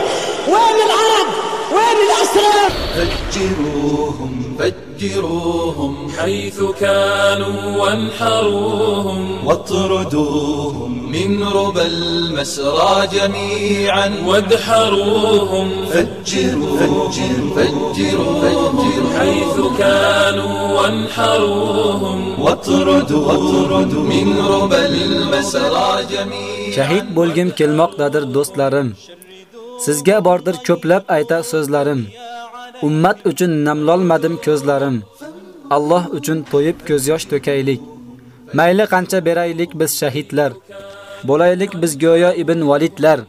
وين العرب وين الاسرار فجروهم فجروهم حيث كانوا وانحروهم. واطردوهم من ربى المسرى جميعا. وادحروهم. فجروا فجروا فجروا فجروا حيث كانوا وانحروهم. واطردوا واطردوا من ربى المسرى جميعا. Shahid bo'lgim kelmoqdadir do'stlarim. Sizga bordir ko'plab ayta so'zlarim. Ummat uchun namlolmadim ko'zlarim. Alloh uchun to'yib ko'z yosh to'kaylik. Mayli qancha beraylik biz shahidlar. Bo'laylik biz go'yo ibn Validlar.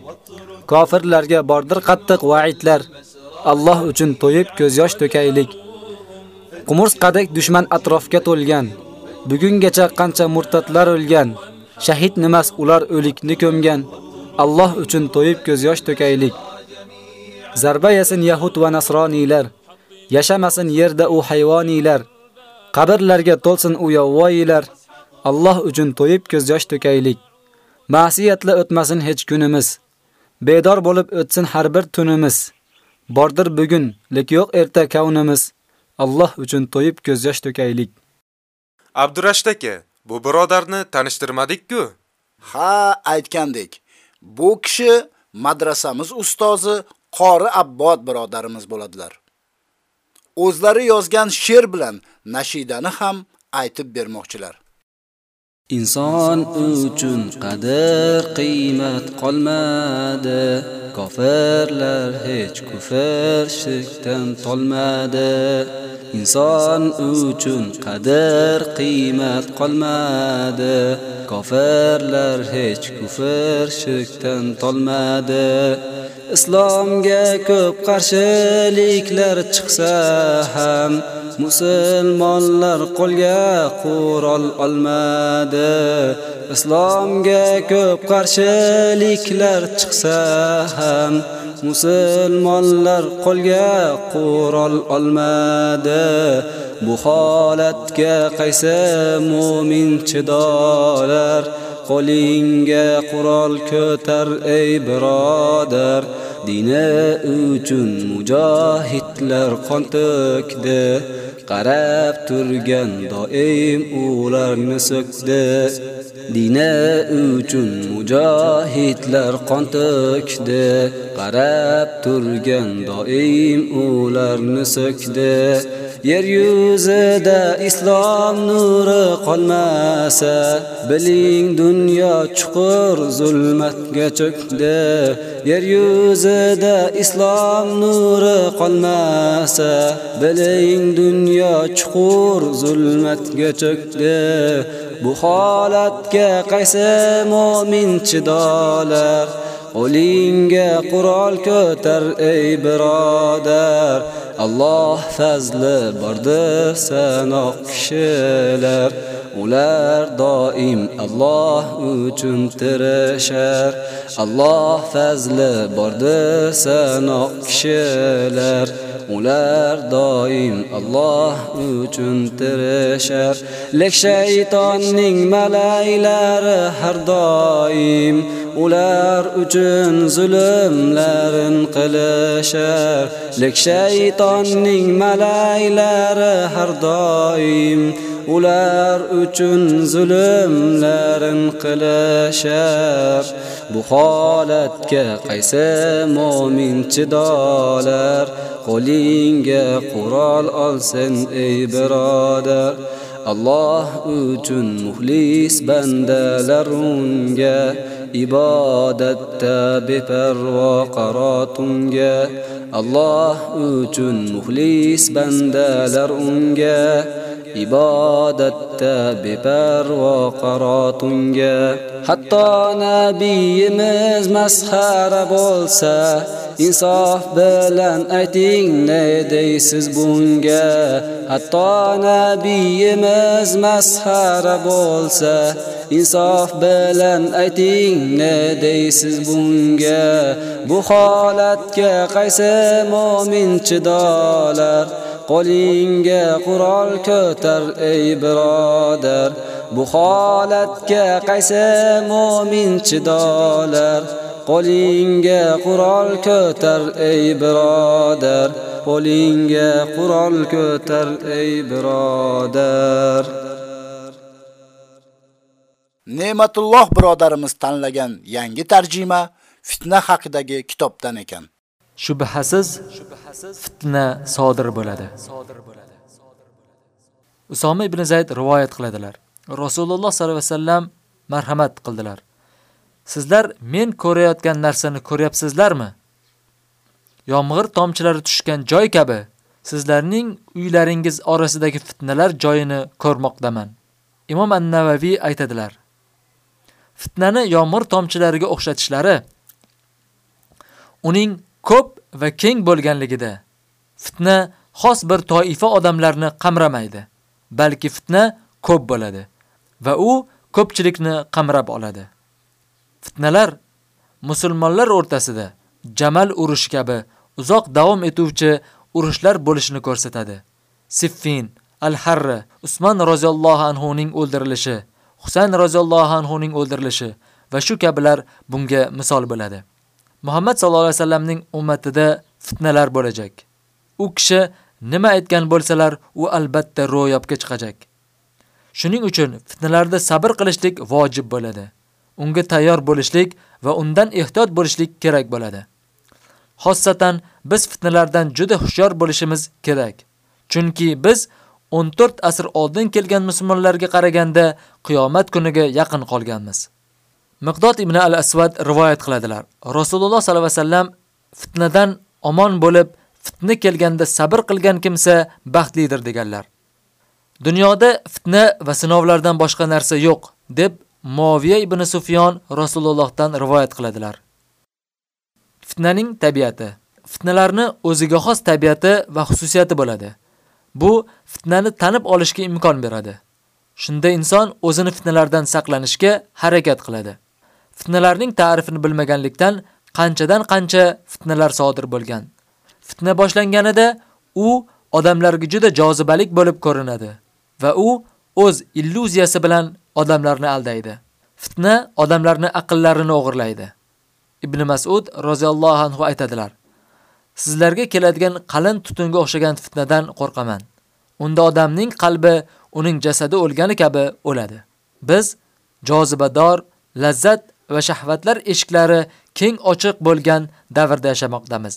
Kofirlarga bordir qattiq va'idlar. Alloh uchun to'yib ko'z yosh to'kaylik. Qumursqadek dushman atrofga to'lgan. Bugungacha qancha murtatlar o'lgan. Shahid nimas ular o'likni ko'mgan. Alloh uchun to'yib ko'z yosh to'kaylik. Zarba yasin yahud va nasroniylar. Yashamasin yerda u hayvoniylar. Qabrlarga to'lsin u yovvoyilar. Alloh uchun to'yib ko'z yosh to'kaylik. Ma'siyatla o'tmasin hech kunimiz. Bedor bo'lib o'tsin har bir tunimiz. Bordir bugun, lek yo'q erta kaunimiz. Alloh uchun to'yib ko'z yosh to'kaylik. Abdurashid aka, bu birodarni tanishtirmadik-ku. Ha, aytgandek. Bu kishi madrasamiz ustozi Qori Abbod birodarimiz bo'ladilar. O'zlari yozgan she'r bilan nashidani ham aytib bermoqchilar. Inson uchun qadr qiymat qolmadi. Kofirlar hech kufr shirkdan tolmadi. Inson uchun qadr qiymat qolmadi. Kofirlar hech kufr shirkdan tolmadi. Islomga ko'p qarshiliklar chiqsa ham musulmonlar qo'lga qurol olmadi. Islomga ko'p qarshiliklar chiqsa ham musulmonlar qo'lga qurol olmadi. Bu holatga qaysi mu'min chidolar? Qo'lingga qurol ko'tar ey birodar. Dini uchun mujohid yuraklar qon to'kdi. Qarab turgan doim ularni so'kdi. Dini uchun mujohidlar qon to'kdi. Qarab turgan doim ularni so'kdi. Yer yuzida islom nuri qolmasa biling dunyo chuqur zulmatga cho'kdi. Yer yuzida islom nuri qolmasa biling dunyo chuqur zulmatga cho'kdi. Bu holatga qaysi mu'min chidolar? Qo'lingga qurol ko'tar ey birodar. Alloh fazli bordir sanoq kishilar. Ular doim Alloh uchun tirishar. Alloh fazli bordir sanoq kishilar. Ular doim Alloh uchun tirishar. Lek shaytonning malaylari har doim ular uchun zulmlarin qilishar. Lek shaytonning malaylari har doim. Ular uchun zulmlarin qilishar. Bu holatga qaysi mu'min chidolar? Qo'lingga qurol olsin ey birodar. Alloh uchun muxlis bandalar unga ibodatda beparvo qarotunga Alloh uchun muxlis bandalar unga ibodatda beparvo qarotunga. Hatto nabiyimiz masxara bo'lsa insof bilan ayting ne deysiz bunga? Hatto nabiyimiz masxara bo'lsa insof bilan ayting ne deysiz bunga? Bu holatga qaysi mu'min chidolar qo'lingga qurol ko'tar ey birodar. Bu holatga qaysi mu'min chidolar qo'lingga qurol ko'tar ey birodar. Qo'lingga qurol ko'tar ey birodar. Ne'matulloh birodarimiz tanlagan yangi tarjima fitna haqidagi kitobdan ekan. Shubhasiz fitna sodir bo'ladi. Usoma ibn Zayd rivoyat qiladilar. Rasululloh sollallohu alayhi vasallam marhamat qildilar. Sizlar men ko'rayotgan narsani ko'ryapsizlarmi? Yomg'ir tomchilari tushgan joy kabi sizlarning uylaringiz orasidagi fitnalar joyini ko'rmoqdaman. Imom An-Navaviy aytadilar. Fitnani yomg'ir tomchilariga o'xshatishlari uning ko'p va keng bo'lganligida fitna xos bir toifa odamlarni qamramaydi, balki fitna ko'p bo'ladi va u ko'pchilikni qamrab oladi. Fitnalar musulmonlar o'rtasida Jamal urushi kabi uzoq davom etuvchi urushlar bo'lishini ko'rsatadi. Siffin, Al-Harra, Usmon roziyallohu anhu ning o'ldirilishi, Husayn roziyallohu anhu ning o'ldirilishi va shu kabilar bunga misol bo'ladi. Muhammad sallallohu alayhi vasallamning ummatida fitnalar bo'lajak. U kishi nima aytgan bo'lsalar, u albatta ro'yobga chiqajak. Shuning uchun fitnalarda sabr qilishlik vojib bo'ladi. Unga tayyor bo'lishlik va undan ehtiyot bo'lishlik kerak bo'ladi. Xossatan biz fitnalardan juda hushyor bo'lishimiz kerak. Chunki biz 14 asr oldin kelgan musulmonlarga qaraganda qiyomat kuniga yaqin qolganmiz. Miqdod ibn al-Aswad rivoyat qiladilar. Rasululloh sallallohu alayhi vasallam fitnadan omon bo'lib, fitna kelganda sabr qilgan kimsa baxtlidir deganlar. Dunyoda fitna va sinovlardan boshqa narsa yo'q, deb Muaviya ibn Sufyon Rasulullohdan rivoyat qiladilar. Fitnaning tabiati Fitnalarni o'ziga xos tabiati va xususiyati bo'ladi. Bu fitnani tanib olishga imkon beradi. Shunda inson o'zini fitnalardan saqlanishga harakat qiladi. Fitnalarning ta'rifini bilmaganlikdan qanchadan qancha fitnalar sodir bo'lgan. Fitna boshlanganida u odamlarga juda jozibalik bo'lib ko'rinadi va u o'z illyuziyasi bilan odamlarni aldaydi. Fitna odamlarni aqllarini o'g'irlaydi. Ibn Mas'ud roziyallohu anhu aytadilar: Sizlarga keladigan qalin tutunga o'xshagan fitnadan qo'rqaman. Unda odamning qalbi uning jasadi o'lgani kabi o'ladi. Biz jozibador, lazzat va shahvatlar eshiklari keng ochiq bo'lgan davrda yashamoqdamiz.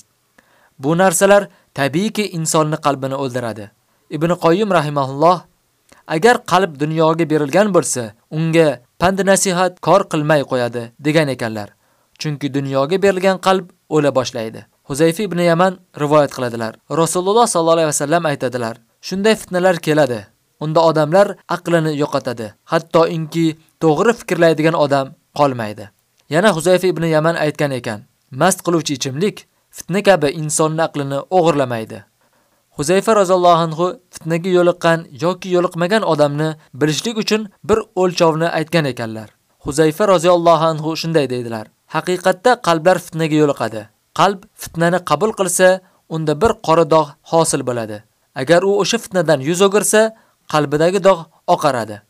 Bu narsalar tabiiyki insonni qalbini o'ldiradi. Ibn Qoyyim rahimahulloh agar qalb dunyoga berilgan bo'lsa, unga pand nasihat kor qilmay qo'yadi degan ekanlar. Chunki dunyoga berilgan qalb o'la boshlaydi. Huzayfi ibn Yaman rivoyat qiladilar. Rasululloh sallallohu alayhi vasallam aytadilar: "Shunday fitnalar keladi. Unda odamlar aqlini yo'qotadi. Hatto inki to'g'ri fikrlaydigan odam qolmaydi." Yana Huzayfi ibn Yaman aytgan ekan: "Mast qiluvchi ichimlik fitna kabi insonning aqlini o'g'irlamaydi." Huzayfa roziyallohu anhu fitnaga yo'liqqan yoki yo'liqmagan odamni bilishlik uchun bir o'lchovni aytgan ekanlar. Huzayfa roziyallohu anhu shunday deydilar: Haqiqatda qalblar fitnaga yo'liqadi. Qalb fitnani qabul qilsa, unda bir qora dog' hosil bo'ladi. Agar u o'sha fitnadan yuz o'girsa, qalbidagi dog' oqaradi.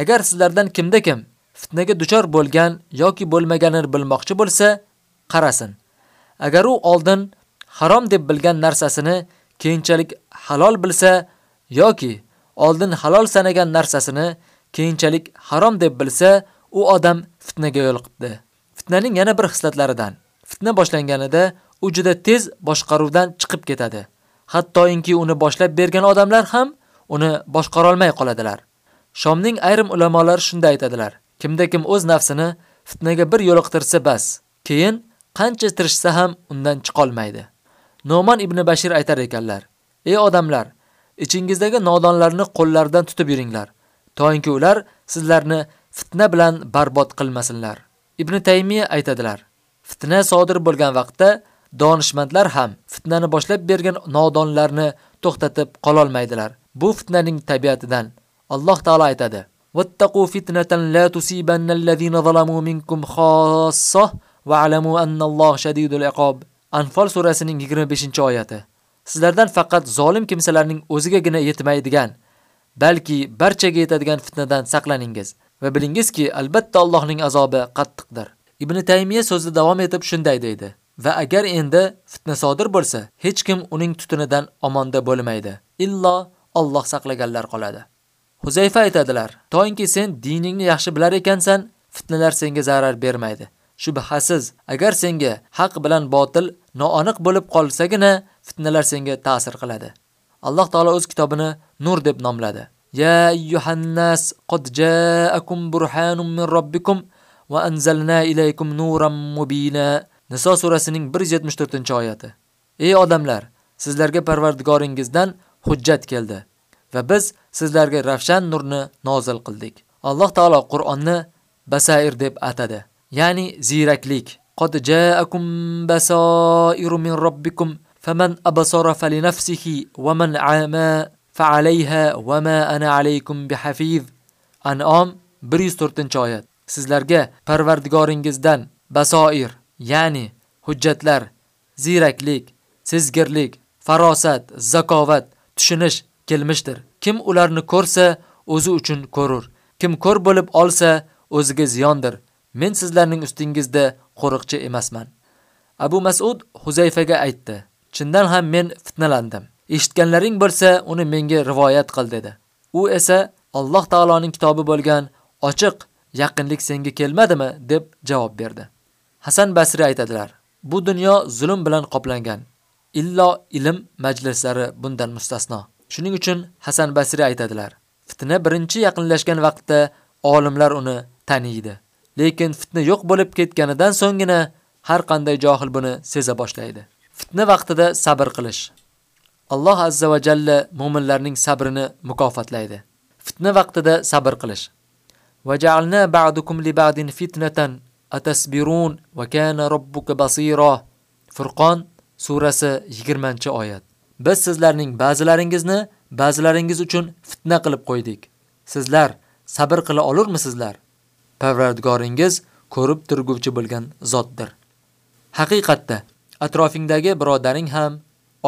Agar sizlardan kimda kim fitnaga duchor bo'lgan yoki bo'lmaganini bilmoqchi bo'lsa, qarasin. Agar u oldin harom deb bilgan narsasini keyinchalik halol bilsa yoki oldin halol sanagan narsasini keyinchalik harom deb bilsa, u odam fitnaga yo'liqibdi. Fitnaning yana bir xislatlaridan fitna boshlanganida u juda tez boshqaruvdan chiqib ketadi. Hattoyinki uni boshlab bergan odamlar ham uni boshqara olmay qoladilar. Shomning ayrim ulamolari shunday aytadilar: Kimda kim o'z nafsini fitnaga bir yo'liqtirsa bas, keyin qancha tirishsa ham undan chiqa olmaydi. Noman ibn Bashir aytar ekanlar: Ey odamlar, ichingizdagi nodonlarni qo'llaridan tutib yuringlar, to'yinki ular sizlarni fitna bilan barbod qilmasinlar. Ibn Taymiya aytadilar: Fitna sodir bo'lgan vaqtda donishmandlar ham fitnani boshlab bergan nodonlarni to'xtatib qololmaydilar. Bu fitnaning tabiatidan. Alloh taolo aytadi: "Wattaqu fitnatan la tusibanna allazina zalamu minkum khassah alamu anna Alloh shadidul iqob." Anfal surasining 25-oyati. Sizlardan faqat zolim kimsalarning o'zigagina yetmaydigan, balki barchaga yetadigan fitnadan saqlaningiz va bilingizki, albatta Allohning azobi qattiqdir. Ibn Taymiya so'zida davom etib shunday deydi: Va agar endi fitna sodir bo'lsa, hech kim uning tutunidan omonda bo'lmaydi. Illo Alloh saqlaganlar qoladi. Huzayfa aytadilar: "To'yinki sen diningni yaxshi bilar ekansan, fitnalar senga zarar bermaydi." Shubhasiz, agar senga haq bilan botil noaniq bo'lib qolsagina, fitnalar senga ta'sir qiladi. Alloh taolo o'z kitobini Nur deb nomladi. Ya ayyuhannas qad ja'akum burhanun min robbikum va anzalna ilaykum nuran mubina. Niso surasining 174-oyati. Ey odamlar, sizlarga Parvardigoringizdan hujjat keldi va biz sizlarga ravshan nurni nozil qildik. Alloh taolo Qur'onni basair deb atadi. ya'ni ziraklik. Qad ja'akum basairu min robbikum faman absara falinafsihi va man 'ama fa'alayha va ma ana 'alaykum bihafiz. An'am 104-oyat. Sizlarga Parvardigoringizdan basoir, ya'ni hujjatlar, ziraklik, sezgirlik, farosat, zakovat, tushunish kelmishdir. Kim ularni ko'rsa, o'zi uchun ko'rur. Kim ko'r bo'lib olsa, o'ziga ziyondir. Men sizlarning ustingizda qo'riqchi emasman. Abu Mas'ud Huzayfaga aytdi: "Chindan ham men fitnalandim. Eshitganlaring bo'lsa, uni menga rivoyat qil" dedi. U esa Alloh taoloning kitobi bo'lgan ochiq yaqinlik senga kelmadimi deb javob berdi. Hasan Basri aytadilar: "Bu dunyo zulm bilan qoplangan. Illo ilm majlislari bundan mustasno." Shuning uchun Hasan Basri aytadilar: "Fitna birinchi yaqinlashgan vaqtda olimlar uni taniydi. Lekin fitna yo'q bo'lib ketganidan so'nggina har qanday johil buni seza boshlaydi. Fitna vaqtida sabr qilish. Alloh azza va jalla mu'minlarning sabrini mukofotlaydi. Fitna vaqtida sabr qilish. Va ja'alna ba'dukum li ba'din fitnatan atasbirun va kana robbuka. Furqon surasi 20-oyat. Biz sizlarning ba'zilaringizni ba'zilaringiz uchun fitna qilib qo'ydik. Sizlar sabr qila olurmisizlar? Parvardigoringiz ko'rib turguvchi bo'lgan zotdir. Haqiqatda atrofingdagi birodaring ham,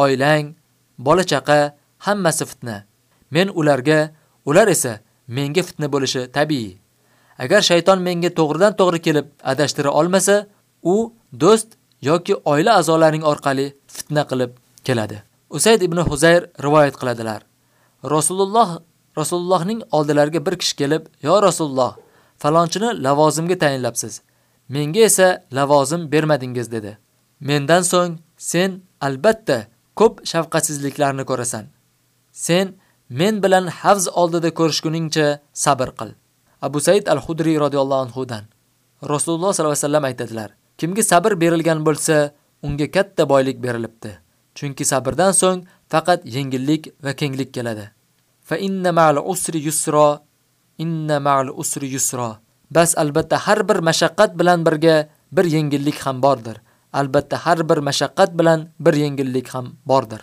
oilang, bola-chaqa hammasi fitna. Men ularga, ular esa menga fitna bo'lishi tabiiy. Agar shayton menga to'g'ridan to'g'ri kelib adashtira olmasa, u do'st yoki oila a'zolarining orqali fitna qilib keladi. Usayd ibn Huzayr rivoyat qiladilar. Rasululloh Rasulullohning oldilariga bir kishi kelib, "Yo Rasululloh, falonchini lavozimga tayinlabsiz. Menga esa lavozim bermadingiz" dedi. Mendan so'ng sen albatta ko'p shafqatsizliklarni ko'rasan. Sen men bilan havz oldida ko'rishguningcha sabr qil. Abu Said al-Hudri radhiyallohu anhu dan Rasululloh sallallohu alayhi vasallam aytadilar: Kimga sabr berilgan bo'lsa, unga katta boylik berilibdi. Chunki sabrdan so'ng faqat yengillik va kenglik keladi. Fa inna ma'al usri yusra, inna ma'al usri yusra. Bas albatta har bir mashaqqat bilan birga bir yengillik ham bordir. Albatta har bir mashaqqat bilan bir yengillik ham bordir.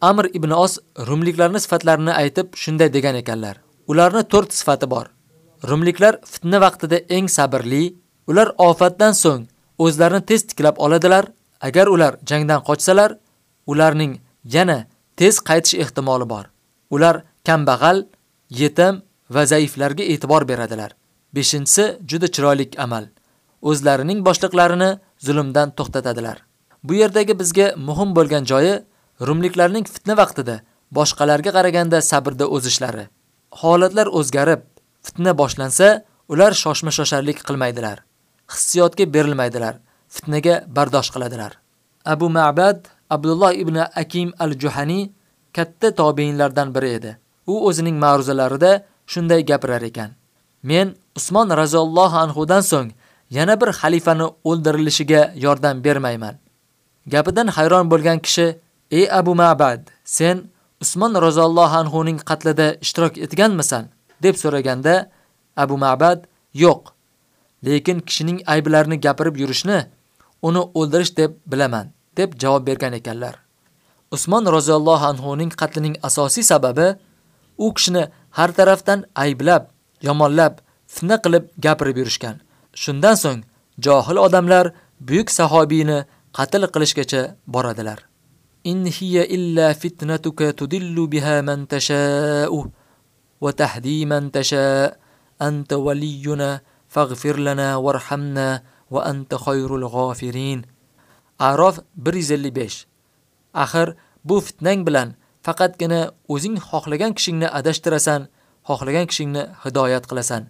Amr ibn Os rumliklarning sifatlarini aytib shunday degan ekanlar. Ularni 4 sifati bor. Rumliklar fitna vaqtida eng sabrli, ular ofatdan so'ng o'zlarini tez tiklab oladilar. Agar ular jangdan qochsalar, ularning yana tez qaytish ehtimoli bor. Ular kambag'al, yetim va zaiflarga e'tibor beradilar. 5-si juda chiroyli amal. O'zlarining boshliqlarini zulmdan to'xtatadilar. Bu yerdagi bizga muhim bo'lgan joyi rumliklarning fitna vaqtida boshqalarga qaraganda sabrda o'zishlari. Holatlar o'zgarib, fitna boshlansa, ular shoshma-shosharlik qilmaydilar. Hissiyotga berilmaydilar, fitnaga bardosh qiladilar. Abu Ma'bad Abdulloh ibn Akim al-Juhani katta tobiinlardan biri edi. U o'zining ma'ruzalarida shunday gapirar ekan: Men Usmon raziyallohu anhu dan so'ng yana bir xalifani o'ldirilishiga yordam bermayman. Gapidan hayron bo'lgan kishi: "Ey Abu Ma'bad, sen Usmon roziyallohu anhu ning qatlida ishtirok etganmisan?" Deb so'raganda Abu Ma'bad: "Yo'q. Lekin kishining ayblarini gapirib yurishni uni o'ldirish deb bilaman." deb javob bergan ekanlar. Usmon roziyallohu anhu ning qatlining asosiy sababi u kishini har tarafdan ayblab, yomonlab, fitna qilib gapirib yurishgan. Shundan so'ng johil odamlar buyuk sahobiyni qatl qilishgacha boradilar. In hiya illa fitnatuka tudillu biha man tasha'u وتهدي من تشاء أنت ولينا فاغفر لنا وارحمنا وأنت خير الغافرين khayrul. Arof 155. Axir bu fitnang bilan faqatgina o'zing xohlagan kishingni adashtirasan, xohlagan kishingni hidoyat qilasan.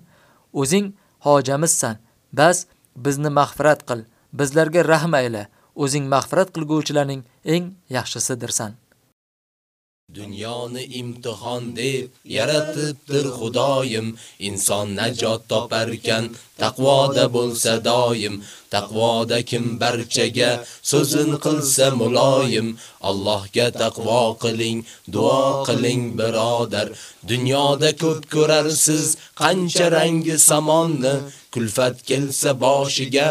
O'zing hojamizsan. Bas bizni mag'firat qil, bizlarga rahm ayla. O'zing mag'firat qilguvchilarning eng yaxshisidirsan. Dunyoni imtihon deb yaratibdir Xudoyim, inson najot toparkan, taqvoda bo'lsa doim, taqvoda kim barchaga so'zin qilsa muloyim, Allohga taqvo qiling, duo qiling birodar. Dunyoda ko'p ko'rarsiz qancha rangi samonni, kulfat kelsa boshiga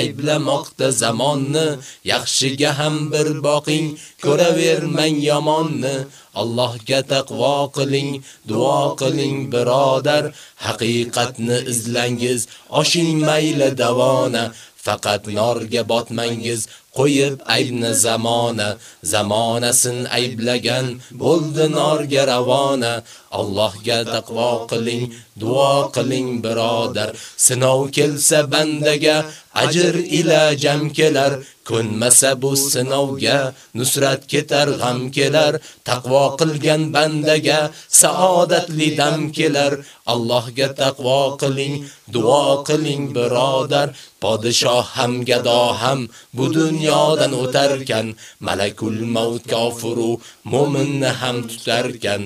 ayblamoqda zamonni, yaxshiga ham bir boqing, ko'ravermang yomonni. Allohga taqvo qiling, duo qiling birodar, haqiqatni izlangiz, oshing mayli davona, faqat norga botmangiz, qo'yib aybni zamona, zamonasin ayblagan bo'ldi norga ravona. Allohga taqvo qiling, duo qiling birodar. Sinov kelsa bandaga ajr ila jam kelar, ko'nmasa bu sinovga nusrat ketar g'am kelar. Taqvo qilgan bandaga saodatli dam kelar. Allohga taqvo qiling, duo qiling birodar. Podshoh ham gado ham bu dunyodan o'tarkan, malakul maut kofiru mu'minni ham tutarkan,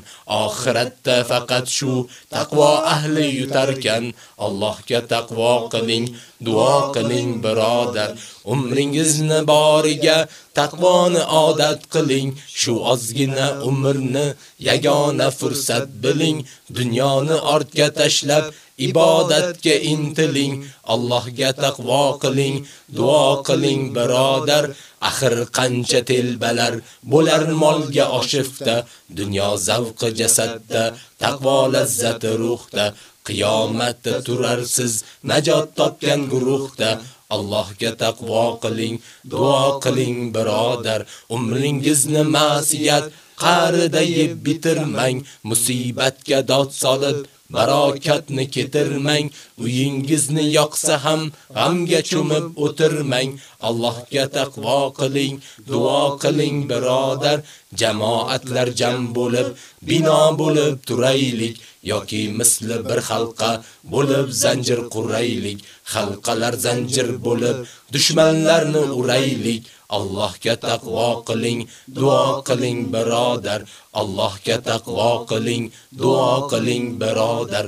oxiratda faqat shu taqvo ahli yutarkan. Allohga taqvo qiling, duo qiling birodar. Umringizni boriga taqvoni odat qiling, shu ozgina umrni yagona fursat biling, dunyoni ortga tashlab ibodatga intiling, Allohga taqvo qiling, duo qiling birodar. Axir qancha telbalar bo'lar molga oshifta, dunyo zavqi jasadda, taqvo lazzati ruhda, qiyomatda turarsiz najot topgan guruhda. Allohga taqvo qiling, duo qiling birodar. Umringizni ma'siyat qarida yeb bitirmang, musibatga dod solib barokatni ketirmang, uyingizni yoqsa ham g'amga cho'mib o'tirmang. Allohga taqvo qiling, duo qiling birodar. Jamoatlar jam bo'lib, bino bo'lib turaylik yoki misli bir xalqa bo'lib zanjir quraylik. Xalqalar zanjir bo'lib, dushmanlarni uraylik. Allohga taqvo qiling, duo qiling birodar. Allohga taqvo qiling, duo qiling birodar.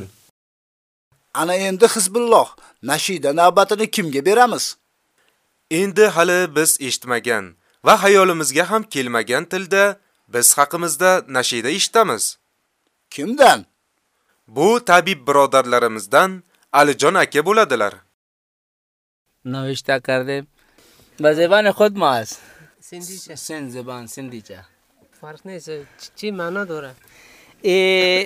Ana endi Hizbulloh nashida navbatini kimga beramiz? Endi hali biz eshitmagan va xayolimizga ham kelmagan tilda biz haqimizda nashida eshitamiz. Kimdan? Bu tabib birodarlarimizdan Alijon aka bo'ladilar. Navishta qardim. به زبان خود ما است سندیچه سن زبان سندیچه فرق نیست چی معنا داره ای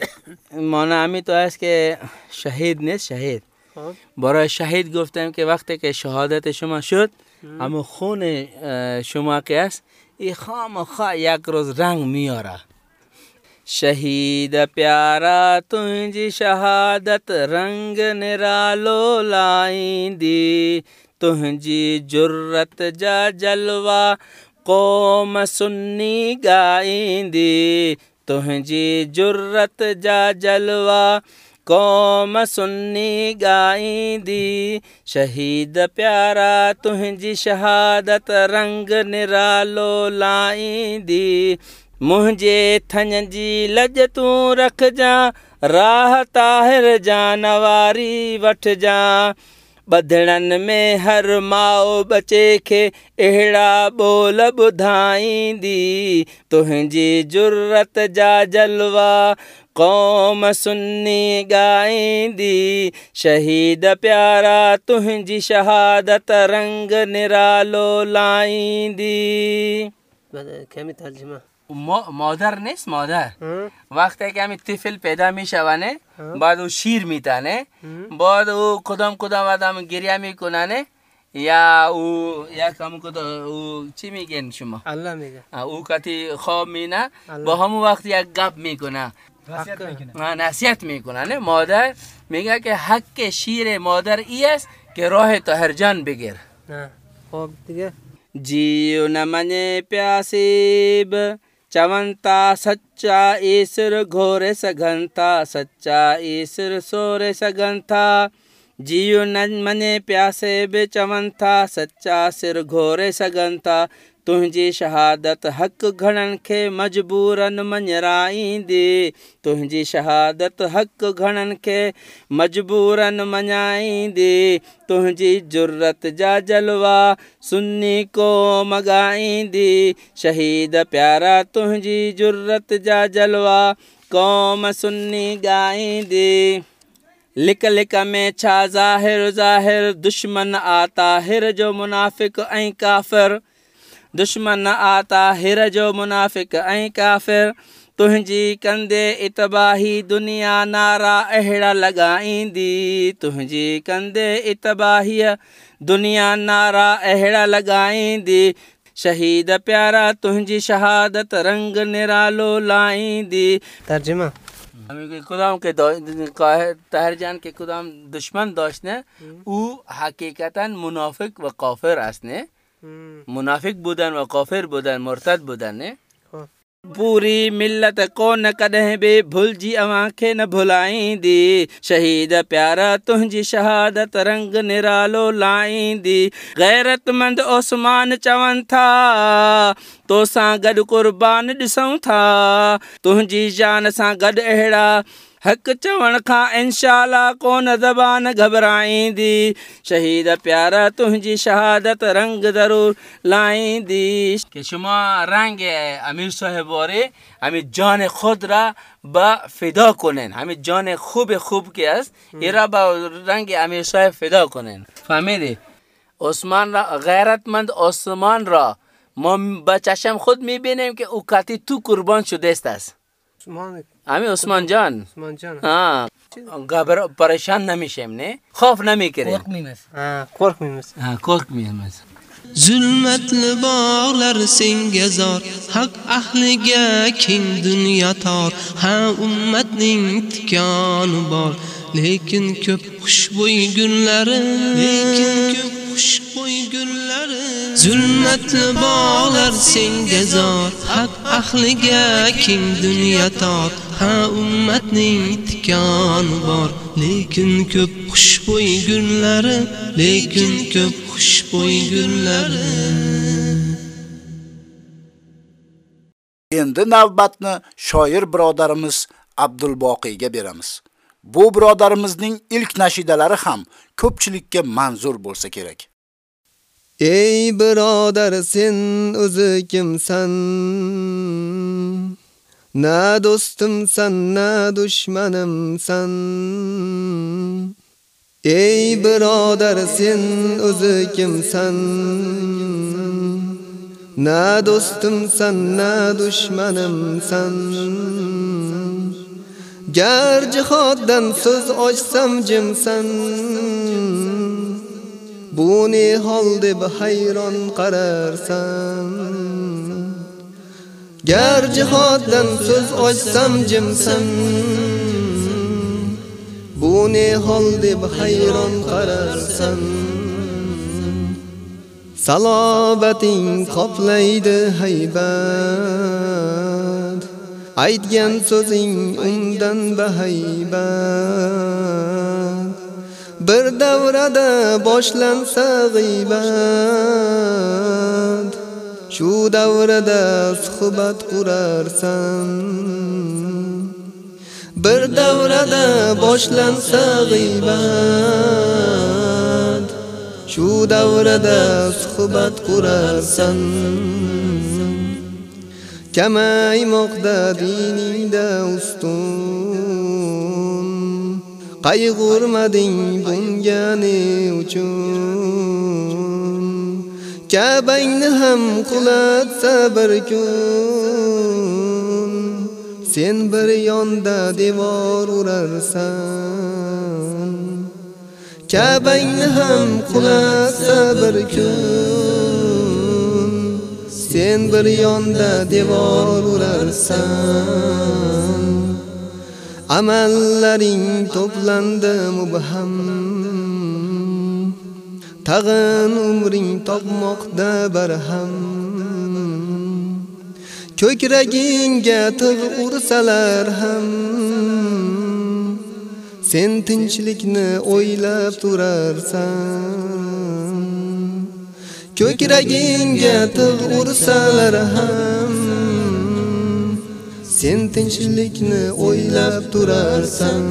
مانا همی تو است که شهید نیست شهید خب برای شهید گفتم که وقتی که شهادت شما شد اما خون اه، شما که است این خام خا یک روز رنگ میاره शहीद प्यारा तुंहिंजी शहादत रंग निरालो लाईंदी تنهنجي جرت جا جلوا قوم سني ڳائيندي. تنهنجي جرت جا جلوا قوم سني ڳائيندي. شهيد پيارا تنهنجي شهادت رنگ نرالو لائيندي. منهنجي ٿن جي لڄ تون رکجانءِ راهه طاهر جانواري وٺجانئ ॿधड़नि में हर माउ बचे खे अहिड़ा ॿोल ॿुधाईंदी तुंहिंजी जुर्रत जा जलवा क़ौम सुन्नी ॻाईंदी शहीद प्यारा तुंहिंजी शहादत रंग निरालो लाईंदी کمی ترجمه ما- مادر نیست مادر. وقتی که همین طفل پیدا میشوانه بعد او شیر میتنه بعد او کدام کدام آدم گریه میکننه. یا او یا کم او چی میگن شما؟ الله میگه. او کتی خواب مینه. با همون وقت یک گپ میکنه. نصیحت میکنه. نه؟ مادر میگه که حق شیر مادر ای است که راه تا جان بگیر خب دیگه. جیو نمن پیاسیب. چمنتا سچا ایسر گھورے سگنتا سچا ایسر سورے سگنتا جیو نجمنے پیاسے بے چمن تھا سچا سر گھورے سگن تنهنجي شهادت حق گهڻن کي مجبورن مڃرائيندي. تنهنجي شهادت حق گهڻن کي مجبورن مڃائيندي. تنهنجي جرت جا جلوا سني ڪو مڳائيندي شهيد پيارا تنهنجي جرت جا جلوا قوم سني ڳائيندي لڪ لڪ ۾ ڇا ظاهر ظاهر دشمن آتا هر جو منافڪ ۽ ڪافر دشمن نه آتا هر جو منافڪ ۽ ڪافر. تنهنجي ڪندي اتباهي دنيا نعرا اهڙا لڳائيندي. تنهنجي ڪندي اتباهيءَ دنيا نعرا اهڙا لڳائيندي. شهيد پيارا تنهنجي شهادت رنگ نرالو لائيندي. ترجما. خدام کي تهرجان کي خدام دشمن دوست ني اهو حقيقت منافڪ و ڪوفر آسني نه منافق بودن و کافر بودن مرتد بودن نه पूरी मिलत कोन कॾहिं बि भुलिजी अव्हां खे न भुलाईंदी शहीद प्यारा तुंहिंजी शहादत रंग निरालो लाईंदी गैरतमंद ओसमान चवनि था तोसां गॾु क़ुर्बान ॾिसूं था तुंहिंजी जान सां गॾु अहिड़ा हक़ चवण खां इनशाला कोन ज़बान घबराईंदी शहीद प्यारा तुंहिंजी शहादत रंग ज़रूर लाईंदी که شما رنگ امیر صاحبواری همین جان خود را به فدا کنین همین جان خوب خوب که است این را به رنگ امیر صاحب فدا کنین فهمیدی عثمان را غیرتمند عثمان را ما به چشم خود میبینیم که او کتی تو قربان شده است عثمان हमें عثمان جان उस्मान जान हाँ घबर परेशान नमीश हमने खौफ नमी करे कोर्क मीमस हाँ कोर्क मीमस हाँ कोर्क मीमस Zulmatli bog'lar senga zor, haq ahliga keng dunyo tor, ha ummatning tikoni bor. Lekin ko'p xushbo'y gullari, lekin ko'p xushbo'y gullari. Zulmatli bog'lar senga zor, haq ahliga keng dunyo tor, ha ummatning tikoni bor, lekin ko'p xushbo'y gullari, lekin ko'p xushbo'y gullari. Endi navbatni shoir birodarimiz Abdulboqiyga beramiz. Bu birodarimizning ilk nashidalari ham ko'pchilikka manzur bo'lsa kerak. Ey birodar sen o'zi kimsan? Na do'stimsan, na dushmanimsan. Ey birodar sen o'zi kimsan? Na do'stimsan, na dushmanimsan. Gar jihoddan so'z ochsam jimsan. Bu ne hol deb hayron qararsan. Gar jihoddan so'z ochsam jimsan. Bu ne hol deb hayron qararsan. Salobating qoplaydi haybat. Aytgan so'zing undan bahaybat. Bir davrada boshlansa g'iybat. Shu davrada suhbat qurarsan. Bir davrada boshlansa g'iybat. Shu davrada suhbat qurarsan. Kamaymoqda diningda ustun. Qayg'urmading bunga ne uchun? Kabangni ham qulatsa bir kun. Sen bir yonda devor urarsan. Kabangni ham qulatsa bir kun. Sen bir yonda devor urarsan. Amallaring to'plandi mubham. Tag'in umring topmoqda barham. Ko'kragingga tig' ursalar ham sen tinchlikni o'ylab turarsan. Ko'kragingga tig' ursalar ham. Sen tinchlikni o'ylab turarsan.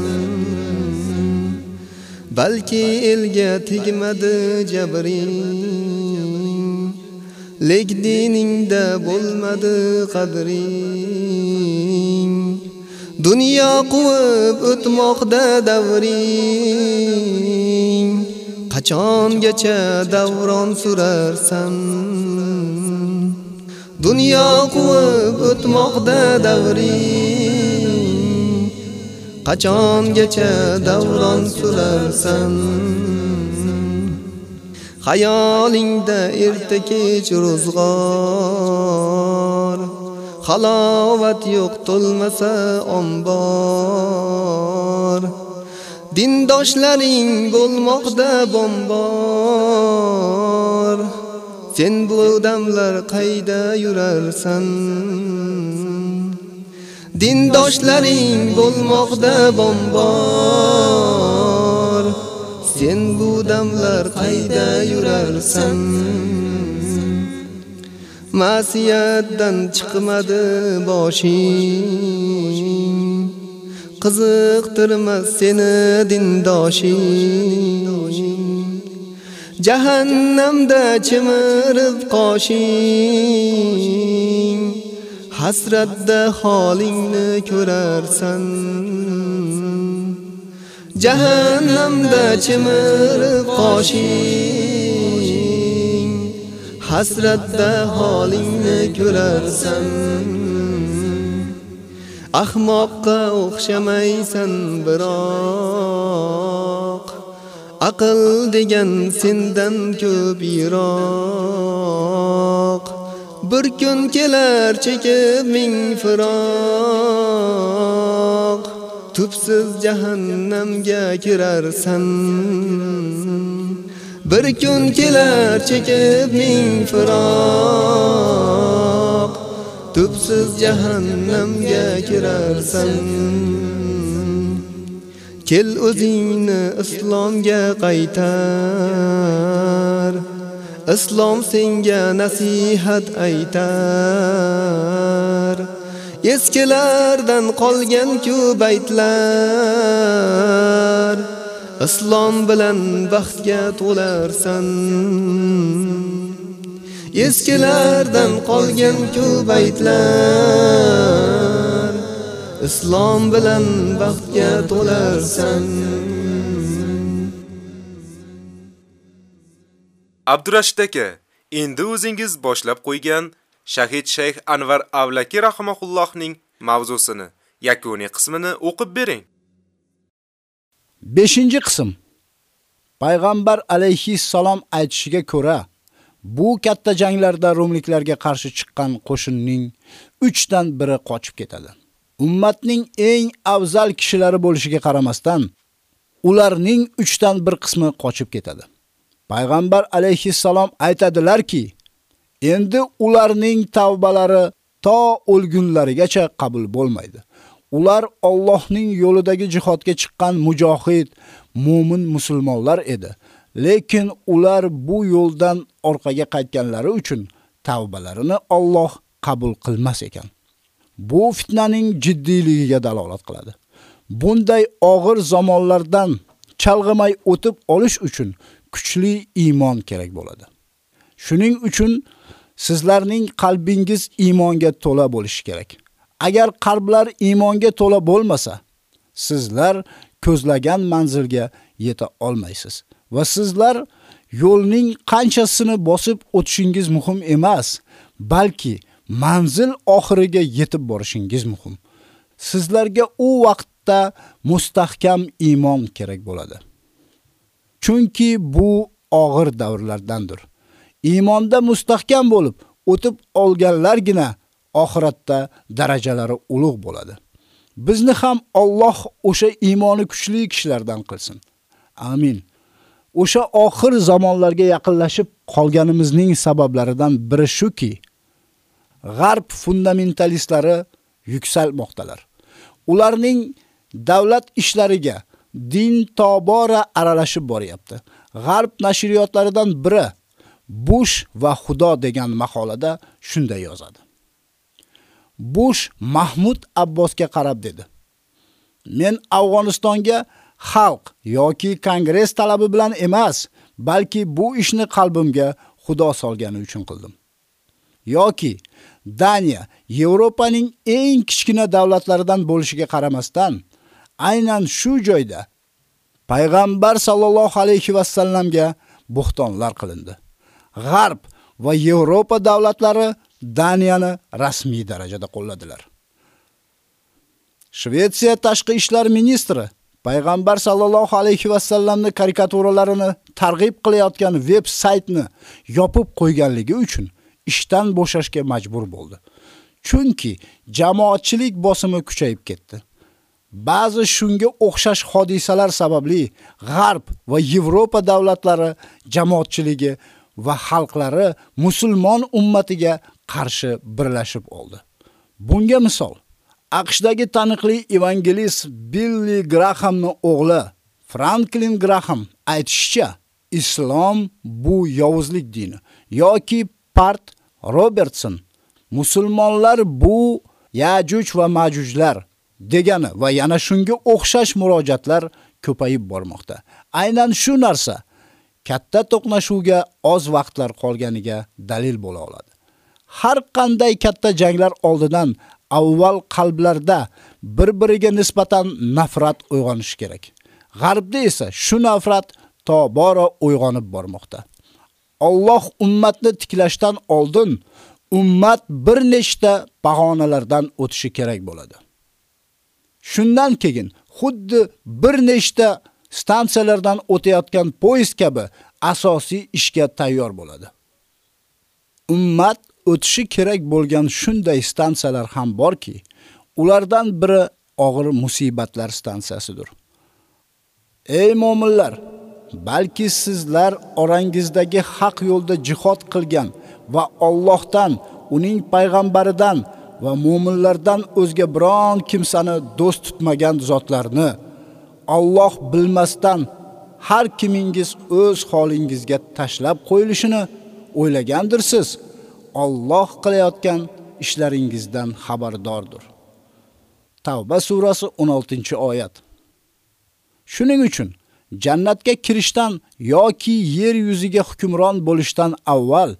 Balki elga tegmadi jabring. Lek diningda bo'lmadi qadring. Dunyo quvib o'tmoqda davring. Qachongacha davron surarsan Dunyo quvib o'tmoqda davring. Qachongacha davron surarsan Xayolingda erta kech ro'zg'or. Halovat yo'q to'lmasa ombor. Dindoshlaring bo'lmoqda bombor. Sen bu damlar qayda yurarsan? Dindoshlaring bo'lmoqda bombor. Sen bu damlar qayda yurarsan? Masiyatdan chiqmadi boshing. Qiziqtirmas seni dindoshing Jahannamda chimirib qoshing. Hasratda holingni ko'rarsan. Jahannamda chimirib qoshing. Hasratda holingni ko'rarsan. Ahmoqqa o'xshamaysan biroq. Aql degan sendan ko'p yiroq. Bir kun kelar chekib ming firoq. Tubsiz jahannamga kirarsan. Bir kun kelar chekib ming firoq. Tubsiz jahannamga kirarsan. Kel o'zingni islomga qaytar. Islom senga nasihat aytar. Eskilardan qolgan ku baytlar. Islom bilan baxtga to'larsan. Eskilardan qolgan ku baytlar islom bilan baxtga to'larsan Abdurashid aka, endi o'zingiz boshlab qo'ygan Shahid Shayx Anvar Avlaki rahimahullohning mavzusini, yakuniy qismini o'qib bering. 5-qism. Payg'ambar alayhi salom aytishiga ko'ra, bu katta janglarda rumliklarga qarshi chiqqan qo'shinning 3 dan biri qochib ketadi. Ummatning eng afzal kishilari bo'lishiga qaramasdan, ularning 3 dan 1 qismi qochib ketadi. Payg'ambar alayhissalom aytadilarki, endi ularning tavbalari to o'lgunlarigacha qabul bo'lmaydi. Ular Allohning yo'lidagi jihodga chiqqan mujohid, mu'min musulmonlar edi. Lekin ular bu yo'ldan orqaga qaytganlari uchun tavbalarini Alloh qabul qilmas ekan. Bu fitnaning jiddiyligiga dalolat qiladi. Bunday og'ir zamonlardan chalg'imay o'tib olish uchun kuchli iymon kerak bo'ladi. Shuning uchun sizlarning qalbingiz iymonga to'la bo'lishi kerak. Agar qalblar iymonga to'la bo'lmasa, sizlar ko'zlagan manzilga yeta olmaysiz va sizlar yo'lning qanchasini bosib o'tishingiz muhim emas, balki manzil oxiriga yetib borishingiz muhim. Sizlarga u vaqtda mustahkam iymon kerak bo'ladi. Chunki bu og'ir davrlardandir. Iymonda mustahkam bo'lib, o'tib olganlargina oxiratda darajalari ulug' bo'ladi. Bizni ham Alloh o'sha iymoni kuchli kishilardan qilsin. Amin. O'sha oxir zamonlarga yaqinlashib qolganimizning sabablaridan biri shuki, g'arb fundamentalistlari yuksalmoqdalar. Ularning davlat ishlariga din tobora aralashib boryapti. G'arb nashriyotlaridan biri Bush va Xudo degan maqolada shunday yozadi. Bush Mahmud Abbosga qarab dedi: Men Afg'onistonga xalq yoki kongress talabi bilan emas, balki bu ishni qalbimga Xudo solgani uchun qildim. Yoki Daniya Yevropaning eng kichkina davlatlaridan bo'lishiga qaramasdan, aynan shu joyda payg'ambar sallallohu alayhi va sallamga buxtonlar qilindi. G'arb va Yevropa davlatlari Daniyani rasmiy darajada qo'lladilar. Shvetsiya tashqi ishlar ministri payg'ambar sallallohu alayhi va sallamni karikaturalarini targ'ib qilayotgan veb saytni yopib qo'yganligi uchun ishdan bo'shashga majbur bo'ldi. Chunki jamoatchilik bosimi kuchayib ketdi. Ba'zi shunga o'xshash hodisalar sababli G'arb va Yevropa davlatlari jamoatchiligi va xalqlari musulmon ummatiga qarshi birlashib oldi. Bunga misol AQShdagi taniqli evangelist Billy Grahamning o'g'li Franklin Graham aytishicha, islom bu yovuzlik dini yoki Part Robertson musulmonlar bu Yajuj va Majujlar degani va yana shunga o'xshash murojaatlar ko'payib bormoqda. Aynan shu narsa katta to'qnashuvga oz vaqtlar qolganiga dalil bo'la oladi. Har qanday katta janglar oldidan avval qalblarda bir-biriga nisbatan nafrat uyg'onishi kerak. G'arbda esa shu nafrat tobora uyg'onib bormoqda. Alloh ummatni tiklashdan oldin ummat bir nechta bahonalardan o'tishi kerak bo'ladi. Shundan keyin xuddi bir nechta stansiyalardan o'tayotgan poyezd kabi asosiy ishga tayyor bo'ladi. Ummat o'tishi kerak bo'lgan shunday stansiyalar ham borki, ulardan biri og'ir musibatlar stansiyasidir. Ey mu'minlar, balki sizlar orangizdagi haq yo'lda jihod qilgan va Allohdan, uning payg'ambaridan va mu'minlardan o'zga biron kimsani do'st tutmagan zotlarni Alloh bilmasdan har kimingiz o'z holingizga tashlab qo'yilishini o'ylagandirsiz. Alloh qilayotgan ishlaringizdan xabardordir. Tavba surasi 16-oyat. Shuning uchun jannatga kirishdan yoki yer yuziga hukmron bo'lishdan avval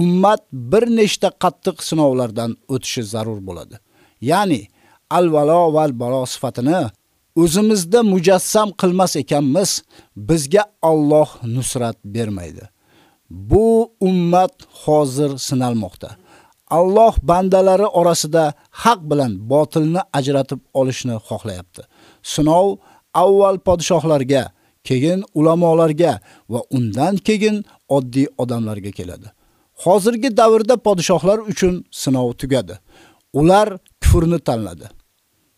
ummat bir nechta qattiq sinovlardan o'tishi zarur bo'ladi. Ya'ni al-valo val balo sifatini o'zimizda mujassam qilmas ekanmiz, bizga Alloh nusrat bermaydi. Bu ummat hozir sinalmoqda. Alloh bandalari orasida haq bilan botilni ajratib olishni xohlayapti. Sinov avval podshohlarga, keyin ulamolarga va undan keyin oddiy odamlarga keladi. Hozirgi davrda podshohlar uchun sinov tugadi. Ular kufrni tanladi.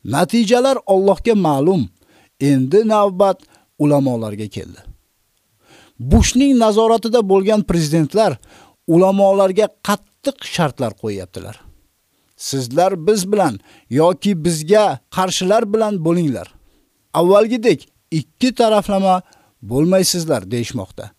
Natijalar Allohga ma'lum. Endi navbat ulamolarga keldi. Bushning nazoratida bo'lgan prezidentlar ulamolarga qattiq shartlar qo'yaptilar. Sizlar biz bilan yoki bizga qarshilar bilan bo'linglar. Avvalgidek ikki taraflama bo'lmaysizlar deyshmoqda.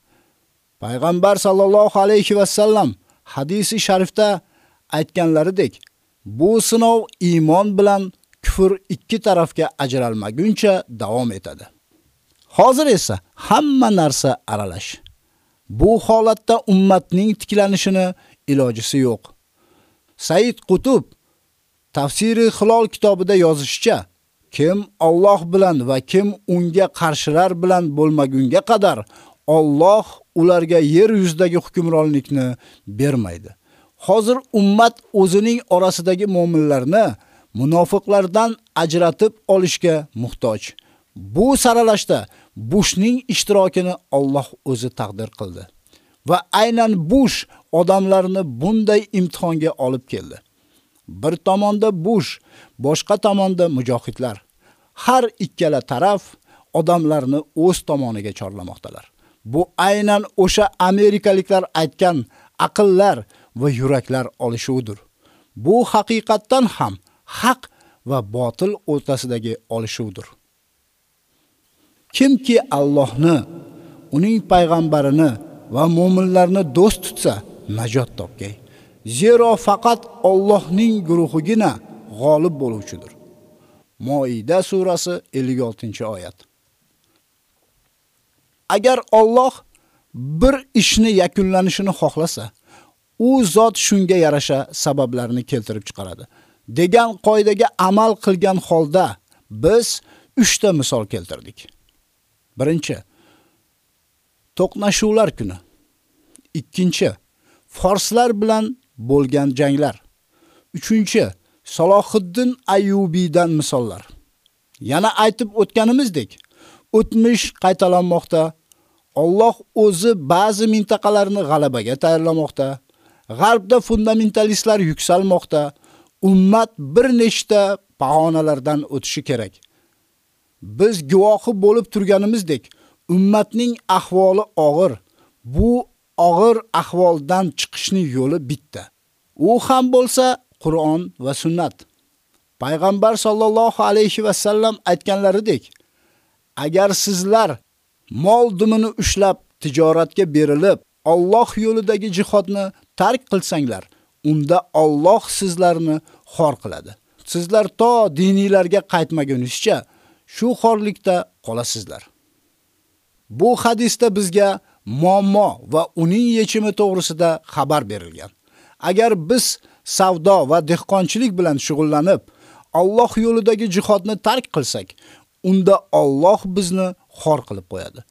Payg'ambar sallallohu alayhi va sallam hadisi sharifda aytganlaridek, bu sinov iymon bilan kufr ikki tarafga ajralmaguncha davom etadi. Hozir esa hamma narsa aralash. Bu holatda ummatning tiklanishini ilojisi yo'q. Said Qutub Tafsiri Hilol kitobida yozishicha, kim Alloh bilan va kim unga qarshilar bilan bo'lmagunga qadar Alloh ularga yer yuzidagi hukmronlikni bermaydi. Hozir ummat o'zining orasidagi mu'minlarni munofiqlardan ajratib olishga muhtoj. Bu saralashda Bushning ishtirokini Alloh o'zi taqdir qildi. Va aynan Bush odamlarni bunday imtihonga olib keldi. Bir tomonda Bush, boshqa tomonda mujohidlar. Har ikkala taraf odamlarni o'z tomoniga chorlamoqdalar. Bu aynan o'sha amerikaliklar aytgan aqllar va yuraklar olishuvidir. Bu haqiqatdan ham haq va botil o'rtasidagi olishuvdir. Kimki Allohni, uning payg'ambarini va mu'minlarni do'st tutsa, najot topgay. Zero faqat Allohning guruhigina g'olib bo'luvchidir. Moida surasi 56-oyat. Agar Alloh bir ishni yakunlanishini xohlasa, u zot shunga yarasha sabablarni keltirib chiqaradi. degan qoidaga amal qilgan holda biz 3 ta misol keltirdik. Birinchi to'qnashuvlar kuni. Ikkinchi forslar bilan bo'lgan janglar. Uchinchi Salohiddin Ayyubiydan misollar. Yana aytib o'tganimizdek, o'tmish qaytalanmoqda. Alloh o'zi ba'zi mintaqalarni g'alabaga tayyorlamoqda. G'arbda fundamentalistlar yuksalmoqda. Ummat bir nechta bahonalardan o'tishi kerak. Biz guvohi bo'lib turganimizdek, ummatning ahvoli og'ir. Bu og'ir ahvoldan chiqishning yo'li bitta. U ham bo'lsa Qur'on va sunnat. Payg'ambar sollallohu alayhi va sallam aytganlaridek, agar sizlar mol dumini ushlab tijoratga berilib, Alloh yo'lidagi jihodni tark qilsanglar, unda Alloh sizlarni xor qiladi. Sizlar to diniylarga qaytmagunizcha shu xorlikda qolasizlar. Bu hadisda bizga muammo va uning yechimi to'g'risida xabar berilgan. Agar biz savdo va dehqonchilik bilan shug'ullanib, Alloh yo'lidagi jihodni tark qilsak, unda Alloh bizni xor qilib qo'yadi.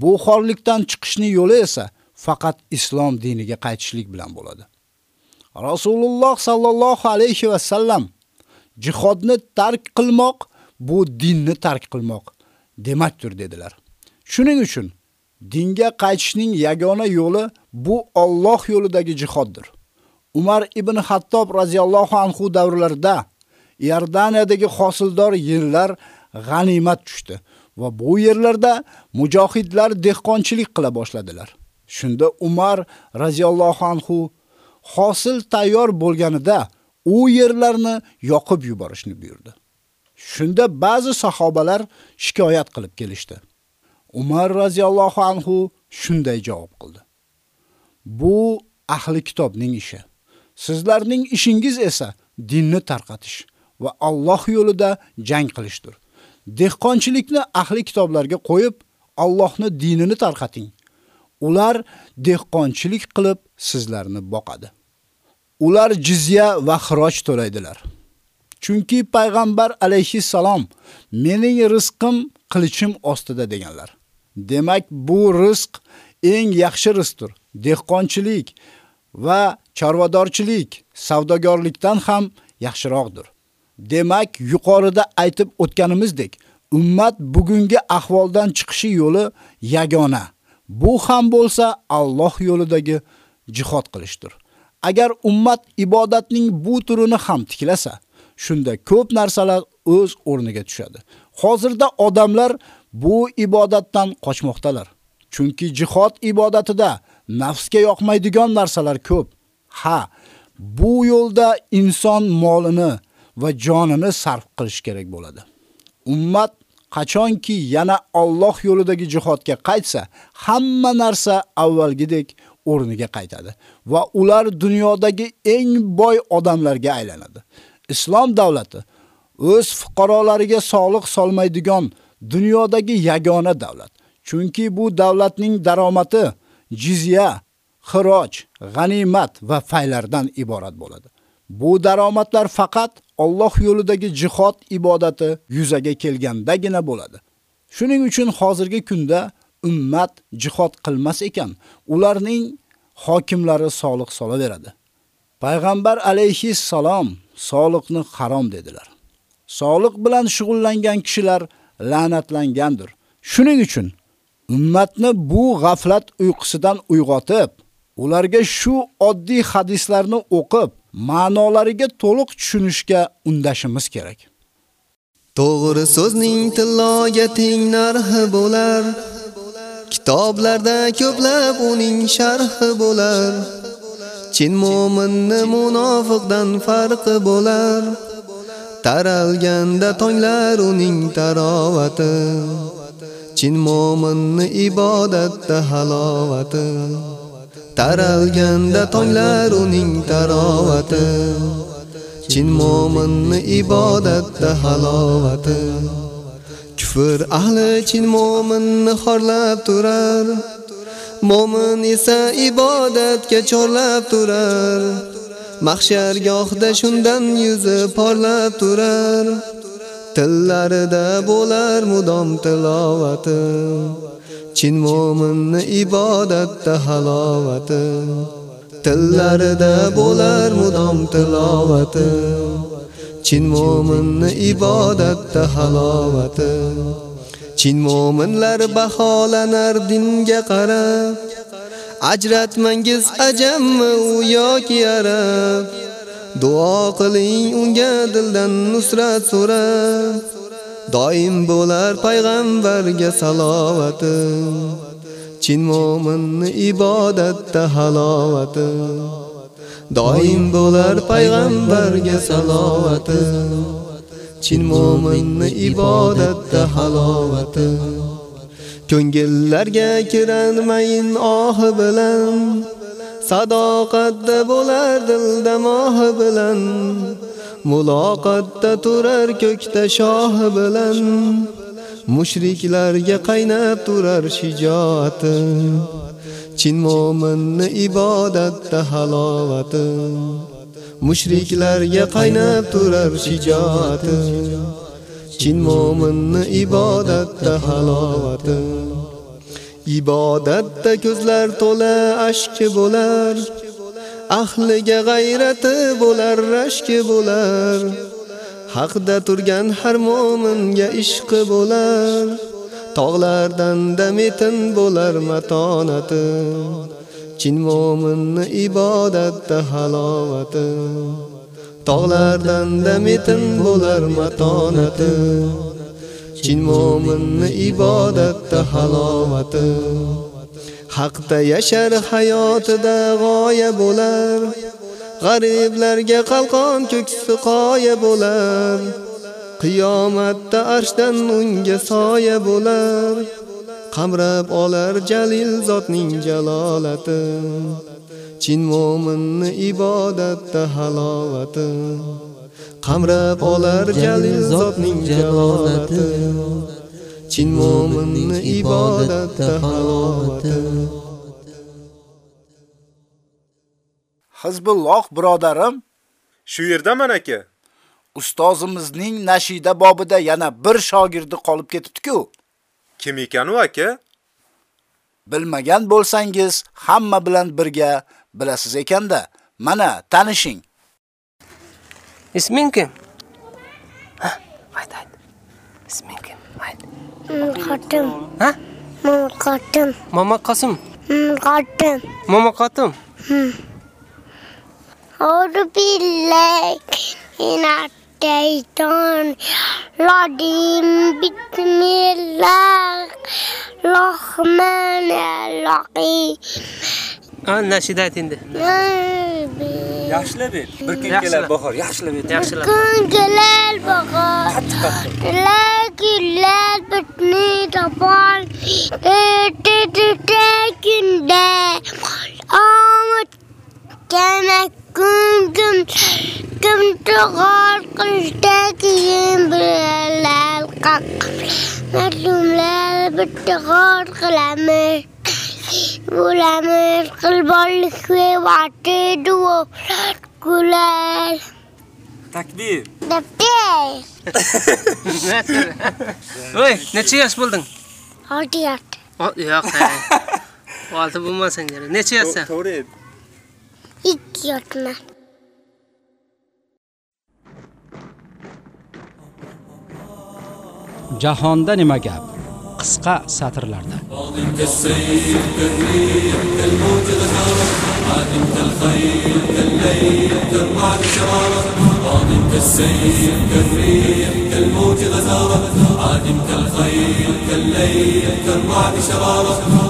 Bu xorlikdan chiqishning yo'li esa faqat islom diniga qaytishlik bilan bo'ladi. Rasululloh sallallohu alayhi va sallam jihodni tark qilmoq bu dinni tark qilmoq demakdir dedilar. Shuning uchun dinga qaytishning yagona yo'li bu Alloh yo'lidagi jihoddir. Umar ibn Hattob radhiyallohu anhu davrlarida Iordaniyadagi hosildor yerlar g'animat tushdi va bu yerlarda mujohidlar dehqonchilik qila boshladilar. Shunda Umar radhiyallohu anhu hosil tayyor bo'lganida u yerlarni yoqib yuborishni buyurdi. Shunda ba'zi sahobalar shikoyat qilib kelishdi. Umar radhiyallohu anhu shunday javob qildi. Bu ahli kitobning ishi. Sizlarning ishingiz esa dinni tarqatish va Alloh yo'lida jang qilishdir. Dehqonchilikni ahli kitoblarga qo'yib, Allohning dinini tarqating. Ular dehqonchilik qilib sizlarni boqadi. Ular jizya va xiroj to'laydilar. Chunki payg'ambar alayhi salom mening rizqim qilichim ostida deganlar. Demak, bu rizq eng yaxshi rizqdir. Dehqonchilik va chorvadorchilik savdogarlikdan ham yaxshiroqdir. Demak, yuqorida aytib o'tganimizdek, ummat bugungi ahvoldan chiqishi yo'li yagona. Bu ham bo'lsa Alloh yo'lidagi jihod qilishdir. Agar ummat ibodatning bu turini ham tiklasa, shunda ko'p narsalar o'z o'rniga tushadi. Hozirda odamlar bu ibodatdan qochmoqdalar. Chunki jihod ibodatida nafsga yoqmaydigan narsalar ko'p. Ha, bu yo'lda inson molini va jonini sarf qilish kerak bo'ladi. Ummat qachonki yana Alloh yo'lidagi jihodga qaytsa, hamma narsa avvalgidek o'rniga qaytadi va ular dunyodagi eng boy odamlarga aylanadi. Islom davlati o'z fuqarolariga soliq solmaydigan dunyodagi yagona davlat. Chunki bu davlatning daromadi jizya, xiroj, g'animat va faylardan iborat bo'ladi. Bu daromadlar faqat Alloh yo'lidagi jihod ibodati yuzaga kelgandagina bo'ladi. Shuning uchun hozirgi kunda ummat jihod qilmas ekan, ularning hokimlari soliq solaveradi. Payg'ambar alayhi salom soliqni harom dedilar. Soliq bilan shug'ullangan kishilar la'natlangandir. Shuning uchun ummatni bu g'aflat uyqusidan uyg'otib, ularga shu oddiy hadislarni o'qib, ma'nolariga to'liq tushunishga undashimiz kerak. To'g'ri so'zning tilloga teng narxi bo'lar. Kitoblarda ko'plab uning sharhi bo'lar. Chin mo'minni munofiqdan farqi bo'lar. Taralganda tonglar uning tarovati. Chin mo'minni ibodatda halovati. Taralganda tonglar uning tarovati. Chin mo'minni ibodatda halovati. Kufr ahli chin mo'minni xorlab turar. Mo'min esa ibodatga chorlab turar. Mahshargohda shundan yuzi porlab turar. Tillarida bo'lar mudom tilovati. Chin mo'minni ibodatda halovati. Tillarida bo'lar mudom tilovati. Chin mo'minni ibodatda halovati. Chin mo'minlar baholanar dinga qarab. Ajratmangiz ajammi u yoki arab. Duo qiling unga dildan nusrat so'rab. Doim bo'lar payg'ambarga salovati. Chin mo'minni ibodatda halovati. Doim bo'lar payg'ambarga salovati. Chin mo'minni ibodatda halovati. Ko'ngillarga kiranmayin ohi bilan. Sadoqatda bo'lar dilda mohi bilan. muloqotda turar ko'kda shohi bilan. Mushriklarga qaynab turar shijoati. Chin mo'minni ibodatda halovati. Mushriklarga qaynab turar shijoati. Chin mo'minni ibodatda halovati. Ibodatda ko'zlar to'la ashki bo'lar. Ahliga g'ayrati bo'lar, rashki bo'lar. Haqda turgan har mo'minga ishqi bo'lar. Tog'lardan dametin bo'lar matonati. Chin mo'minni ibodatda halovati. Tog'lardan dametin bo'lar matonati. Chin mo'minni ibodatda halovati. Haqda yashar hayotida g'oya bo'lar. G'ariblarga qalqon ko'ksi qoya bo'lar. Qiyomatda arshdan unga soya bo'lar. Qamrab olar jalil zotning jalolati. Chin mo'minni ibodatda halovati. qamrab olar jalil zotning jalolati chin mo'minni ibodatda halovati Hizbulloh birodarim, shu yerdaman aka. Ustozimizning nashida bobida yana bir shogirdi qolib ketibdi-ku. Kim ekan u aka? Bilmagan bo'lsangiz, hamma bilan birga bilasiz ekanda. Mana, tanishing. Isming kim? Ha, ayt ayt. Isming kim? Ayt. Qotim. Ha? Mama Qotim. Mama Qosim. Qotim. Mama Qotim. Hmm. Audu billahi. Inat. الشيطان الرجيم بسم الله الرحمن الرحيم أنا شدات عند يحشل بيت بركين جلال بخار يحشل بيت بركين جلال بخار لكن لك بسمي تفعل تتتاكن ده أمت كانت Kom, kom, kom toch al, kom steek je in brilal, kak. Met zo'n lel, met toch Takbir. Takbir. Gelamer, gelbal, kwee, wate, duo, lat, Oi, net zie? Oh, die hart. Oh, ja, oké. Wat Idiotman. Jahonda nima gap? qisqa satrlarda.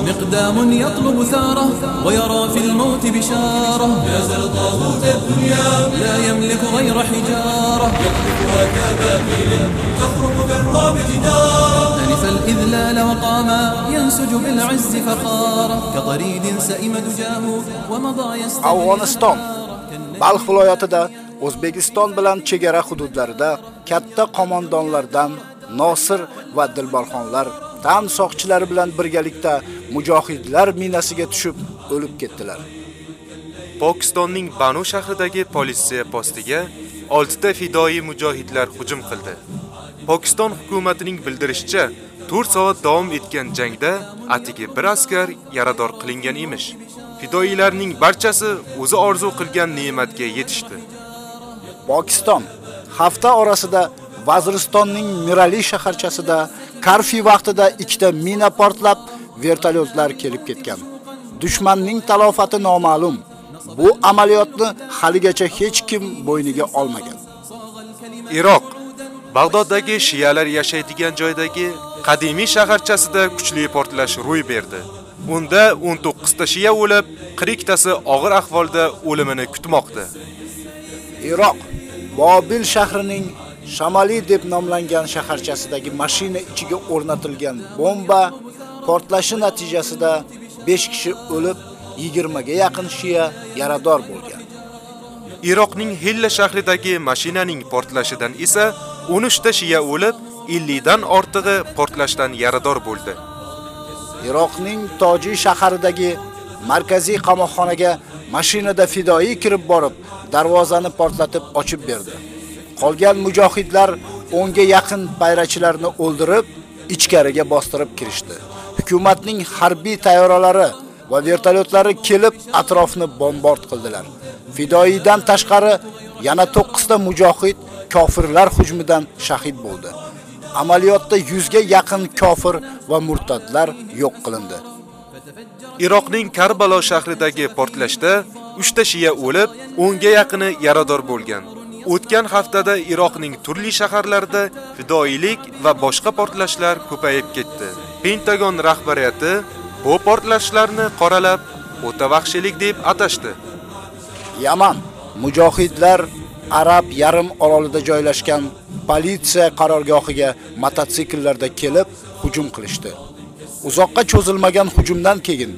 مقدام يطلب ثارة ويرى في الموت بشارة. يا طاغوت الدنيا لا يملك غير حجارة. يقلبها وكبابل تخرج بالراب جدارة. ألف الإذلال وقاما ينسج بالعز فخارا كطريد سئم دجاه ومضى يستمر Afg'oniston Balx viloyatida O'zbekiston bilan chegara hududlarida katta qo'mondonlardan Nosir va Dilbarxonlar tan soqchilari bilan birgalikda mujohidlar minasiga tushib o'lib ketdilar. Pokistonning Banu shahridagi politsiya postiga 6 ta fidoi mujohidlar hujum qildi. Pokiston hukumatining bildirishicha, 4 soat davom etgan jangda atigi bir askar yarador qilingan emish. Fidoilarning barchasi o'zi orzu qilgan ne'matga yetishdi. Pokiston hafta orasida Vaziristonning Mirali shaharchasida karfi vaqtida ikkita mina portlab, vertolyotlar kelib ketgan. Dushmanning talofati noma'lum. Bu amaliyotni haligacha hech kim bo'yniga olmagan. Iroq Bag'doddagi shiyalar yashaydigan joydagi qadimiy shaharchasida kuchli portlash ro'y berdi. Unda 19 ta shiya o'lib, 40 tasi og'ir ahvolda o'limini kutmoqda. Iroq Bobil shahrining Shamali deb nomlangan shaharchasidagi mashina ichiga o'rnatilgan bomba portlashi natijasida 5 kishi o'lib, 20 ga yaqin shiya yarador bo'lgan. Iroqning Hilla shahridagi mashinaning portlashidan esa 13 ta shiya o'lib, 50 dan ortig'i portlashdan yarador bo'ldi. Iroqning Toji shaharidagi markaziy qamoqxonaga mashinada fidoi kirib borib, darvozani portlatib ochib berdi. Qolgan mujohidlar 10 ga yaqin bayrachilarni o'ldirib, ichkariga bostirib kirishdi. Hukumatning harbiy tayyoralari va vertolyotlari kelib atrofni bombard qildilar. Fidoidan tashqari yana 9 ta mujohid kofirlar hujumidan shahid bo'ldi. Amaliyotda 100 ga yaqin kofir va murtadlar yo'q qilindi. Iroqning Karbalo shahridagi portlashda 3 ta shiya o'lib, 10 ga yaqini yarador bo'lgan. O'tgan haftada Iroqning turli shaharlarida fidoilik va boshqa portlashlar ko'payib ketdi. Pentagon rahbariyati bu portlashlarni qoralab, o'ta vahshiylik deb atashdi. Yaman mujohidlar Arab yarim orolida joylashgan politsiya qarorgohiga mototsikllarda kelib hujum qilishdi. Uzoqqa cho'zilmagan hujumdan keyin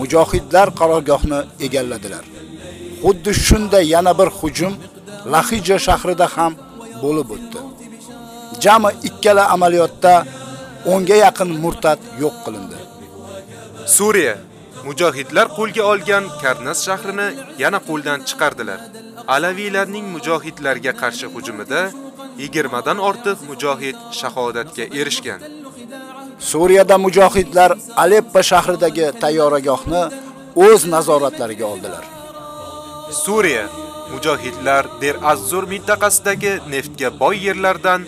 mujohidlar qarorgohni egalladilar. Xuddi shunday yana bir hujum Lahija shahrida ham bo'lib o'tdi. Jami ikkala amaliyotda 10 ga yaqin murtad yo'q qilindi. Suriya mujohidlar qo'lga olgan Karnas shahrini yana qo'ldan chiqardilar. Alaviylarning mujohidlarga qarshi hujumida 20 dan ortiq mujohid shahodatga erishgan. Suriyada mujohidlar Aleppo shahridagi tayyoragohni o'z nazoratlariga oldilar. Suriya mujohidlar Der Azzur mintaqasidagi neftga boy yerlardan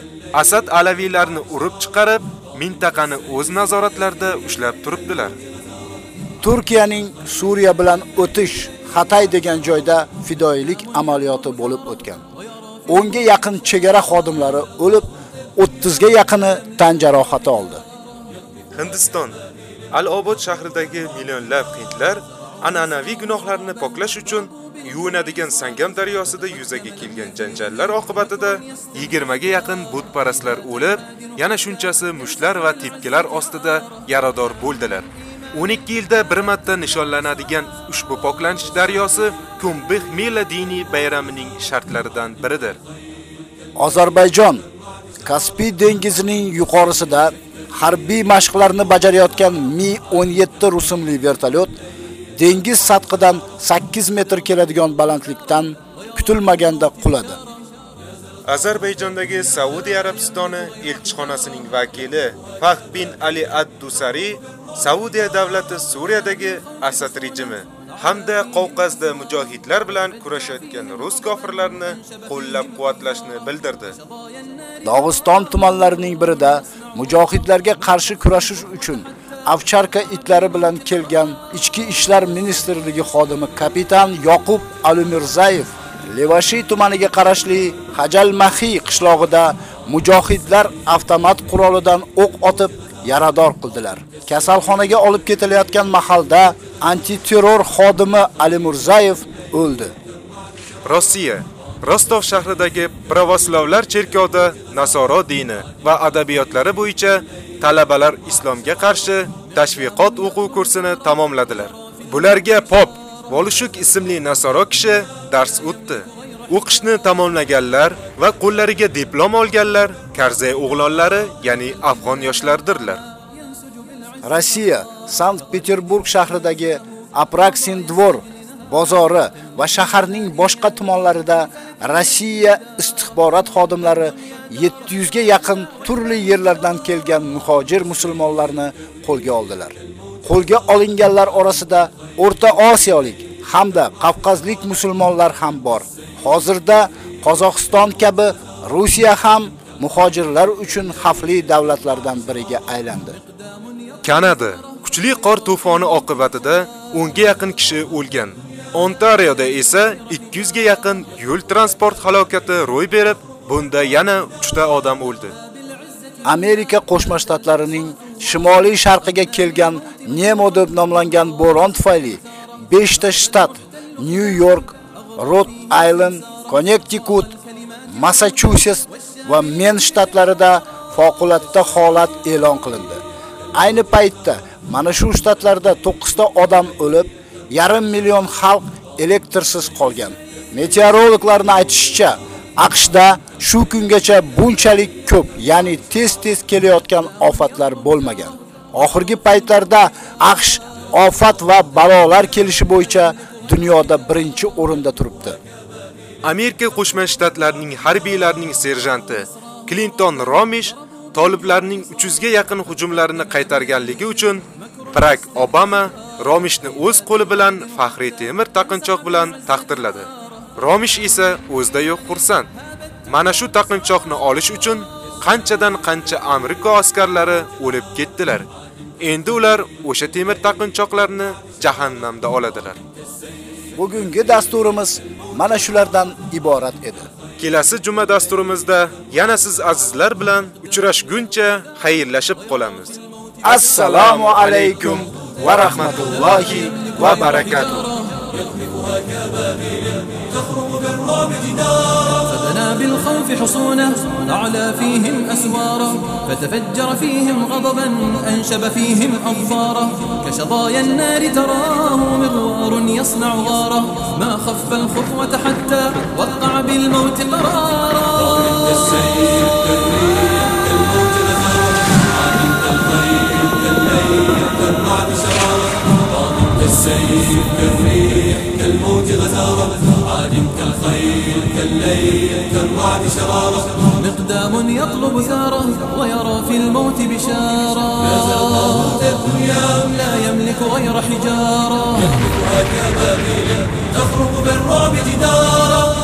Asad alaviylarni urib chiqarib, mintaqani o'z nazoratlarida ushlab turibdilar. Turkiyaning Suriya bilan o'tish Xatay degan joyda fidoilik amaliyoti bo'lib o'tgan. 10 ga yaqin chegara xodimlari o'lib, 30 ga yaqini tan jarohati oldi. Hindiston Al-Obod shahridagi millionlab hindlar an'anaviy gunohlarni poklash uchun yuvinadigan Sangam daryosida yuzaga kelgan janjallar oqibatida 20 ga yaqin butparastlar o'lib, yana shunchasi mushlar va tepkilar ostida yarador bo'ldilar. 12 yilda bir marta nishonlanadigan ushbu poklanish daryosi Kumbih Mila diniy bayramining shartlaridan biridir. Ozarbayjon Kaspiy dengizining yuqorisida harbiy mashqlarni bajarayotgan Mi-17 rusumli vertolyot dengiz sathidan 8 metr keladigan balandlikdan kutilmaganda quladi. Ozarbayjondagi Saudiya Arabistoni elchixonasining vakili Fahd bin Ali ad-Dusari Saudiya davlati Suriyadagi Asad rejimi hamda Qavqazda mujohidlar bilan kurashayotgan rus kofirlarini qo'llab-quvvatlashni bildirdi. Dog'iston tumanlarining birida mujohidlarga qarshi kurashish uchun Avcharka itlari bilan kelgan Ichki ishlar ministrligi xodimi kapitan Yoqub Alumirzayev Levashi tumaniga qarashli Hajal Mahi qishlog'ida mujohidlar avtomat qurolidan o'q otib yarador qildilar. Kasalxonaga olib ketilayotgan mahalda antiterror xodimi Ali Murzayev o'ldi. Rossiya Rostov shahridagi pravoslavlar cherkovida nasoro dini va adabiyotlari bo'yicha talabalar islomga qarshi tashviqot o'quv kursini tamomladilar. Bularga Pop Volishuk ismli nasoro kishi dars o'tdi. O'qishni tamomlaganlar va qo'llariga diplom olganlar Karzay o'g'lonlari, ya'ni afg'on yoshlardirlar. Rossiya Sankt-Peterburg shahridagi Apraksin dvor bozori va shaharning boshqa tumanlarida Rossiya istixborot xodimlari 700 ga yaqin turli yerlardan kelgan muhojir musulmonlarni qo'lga oldilar. Qo'lga olinganlar orasida O'rta Osiyolik hamda Qafqazlik musulmonlar ham bor. Hozirda Qozog'iston kabi Rossiya ham muhojirlar uchun xavfli davlatlardan biriga aylandi. Kanada kuchli qor to'foni oqibatida 10 ga yaqin kishi o'lgan. Ontarioda esa 200 ga yaqin yo'l transport halokati ro'y berib, bunda yana 3 ta odam o'ldi. Amerika Qo'shma Shtatlarining shimoliy sharqiga kelgan Nemo deb nomlangan bo'ron tufayli 5 ta shtat Nyu-York, Rod Island, Connecticut, Massachusetts va Maine shtatlarida favqulodda holat e'lon qilindi. Ayni paytda mana shu shtatlarda 9 ta odam o'lib, yarim million xalq elektrsiz qolgan. Meteorologlarning aytishicha, AQShda shu kungacha bunchalik ko'p, ya'ni tez-tez kelayotgan ofatlar bo'lmagan. Oxirgi paytlarda AQSh ofat va balolar kelishi bo'yicha dunyoda birinchi o'rinda turibdi. Amerika Qo'shma Shtatlarining harbiylarining serjanti Clinton Romish toliblarning 300 ga yaqin hujumlarini qaytarganligi uchun Barack Obama Romishni o'z qo'li bilan faxriy temir taqinchoq bilan taqdirladi. Romish esa o'zida yo'q xursand. Mana shu taqinchoqni olish uchun qanchadan qancha Amerika askarlari o'lib ketdilar. Endi ular o'sha temir taqinchoqlarni jahannamda oladilar. Bugungi dasturimiz mana shulardan iborat edi. Kelasi juma dasturimizda yana siz azizlar bilan uchrashguncha xayrlashib qolamiz. Assalomu alaykum va rahmatullohi va barakatuh. بالرعب جدارا فبنى بالخوف حصونه أعلى فيهم أسواره فتفجر فيهم غضبا أنشب فيهم أظفاره كشظايا النار تراه مغوار يصنع غاره ما خف الخطوة حتى وقع بالموت قرارا. كالسيف كالريح كالموت غزارة عادم كالخيل كالليل كالريح كالموت عادم كالخيل كالليل كالرعد شرارة. مقدام يطلب ثاره ويرى في الموت بشارة. لا يملك غير حجارة. يخلقها كبابيل تخرج بالرعب جدارا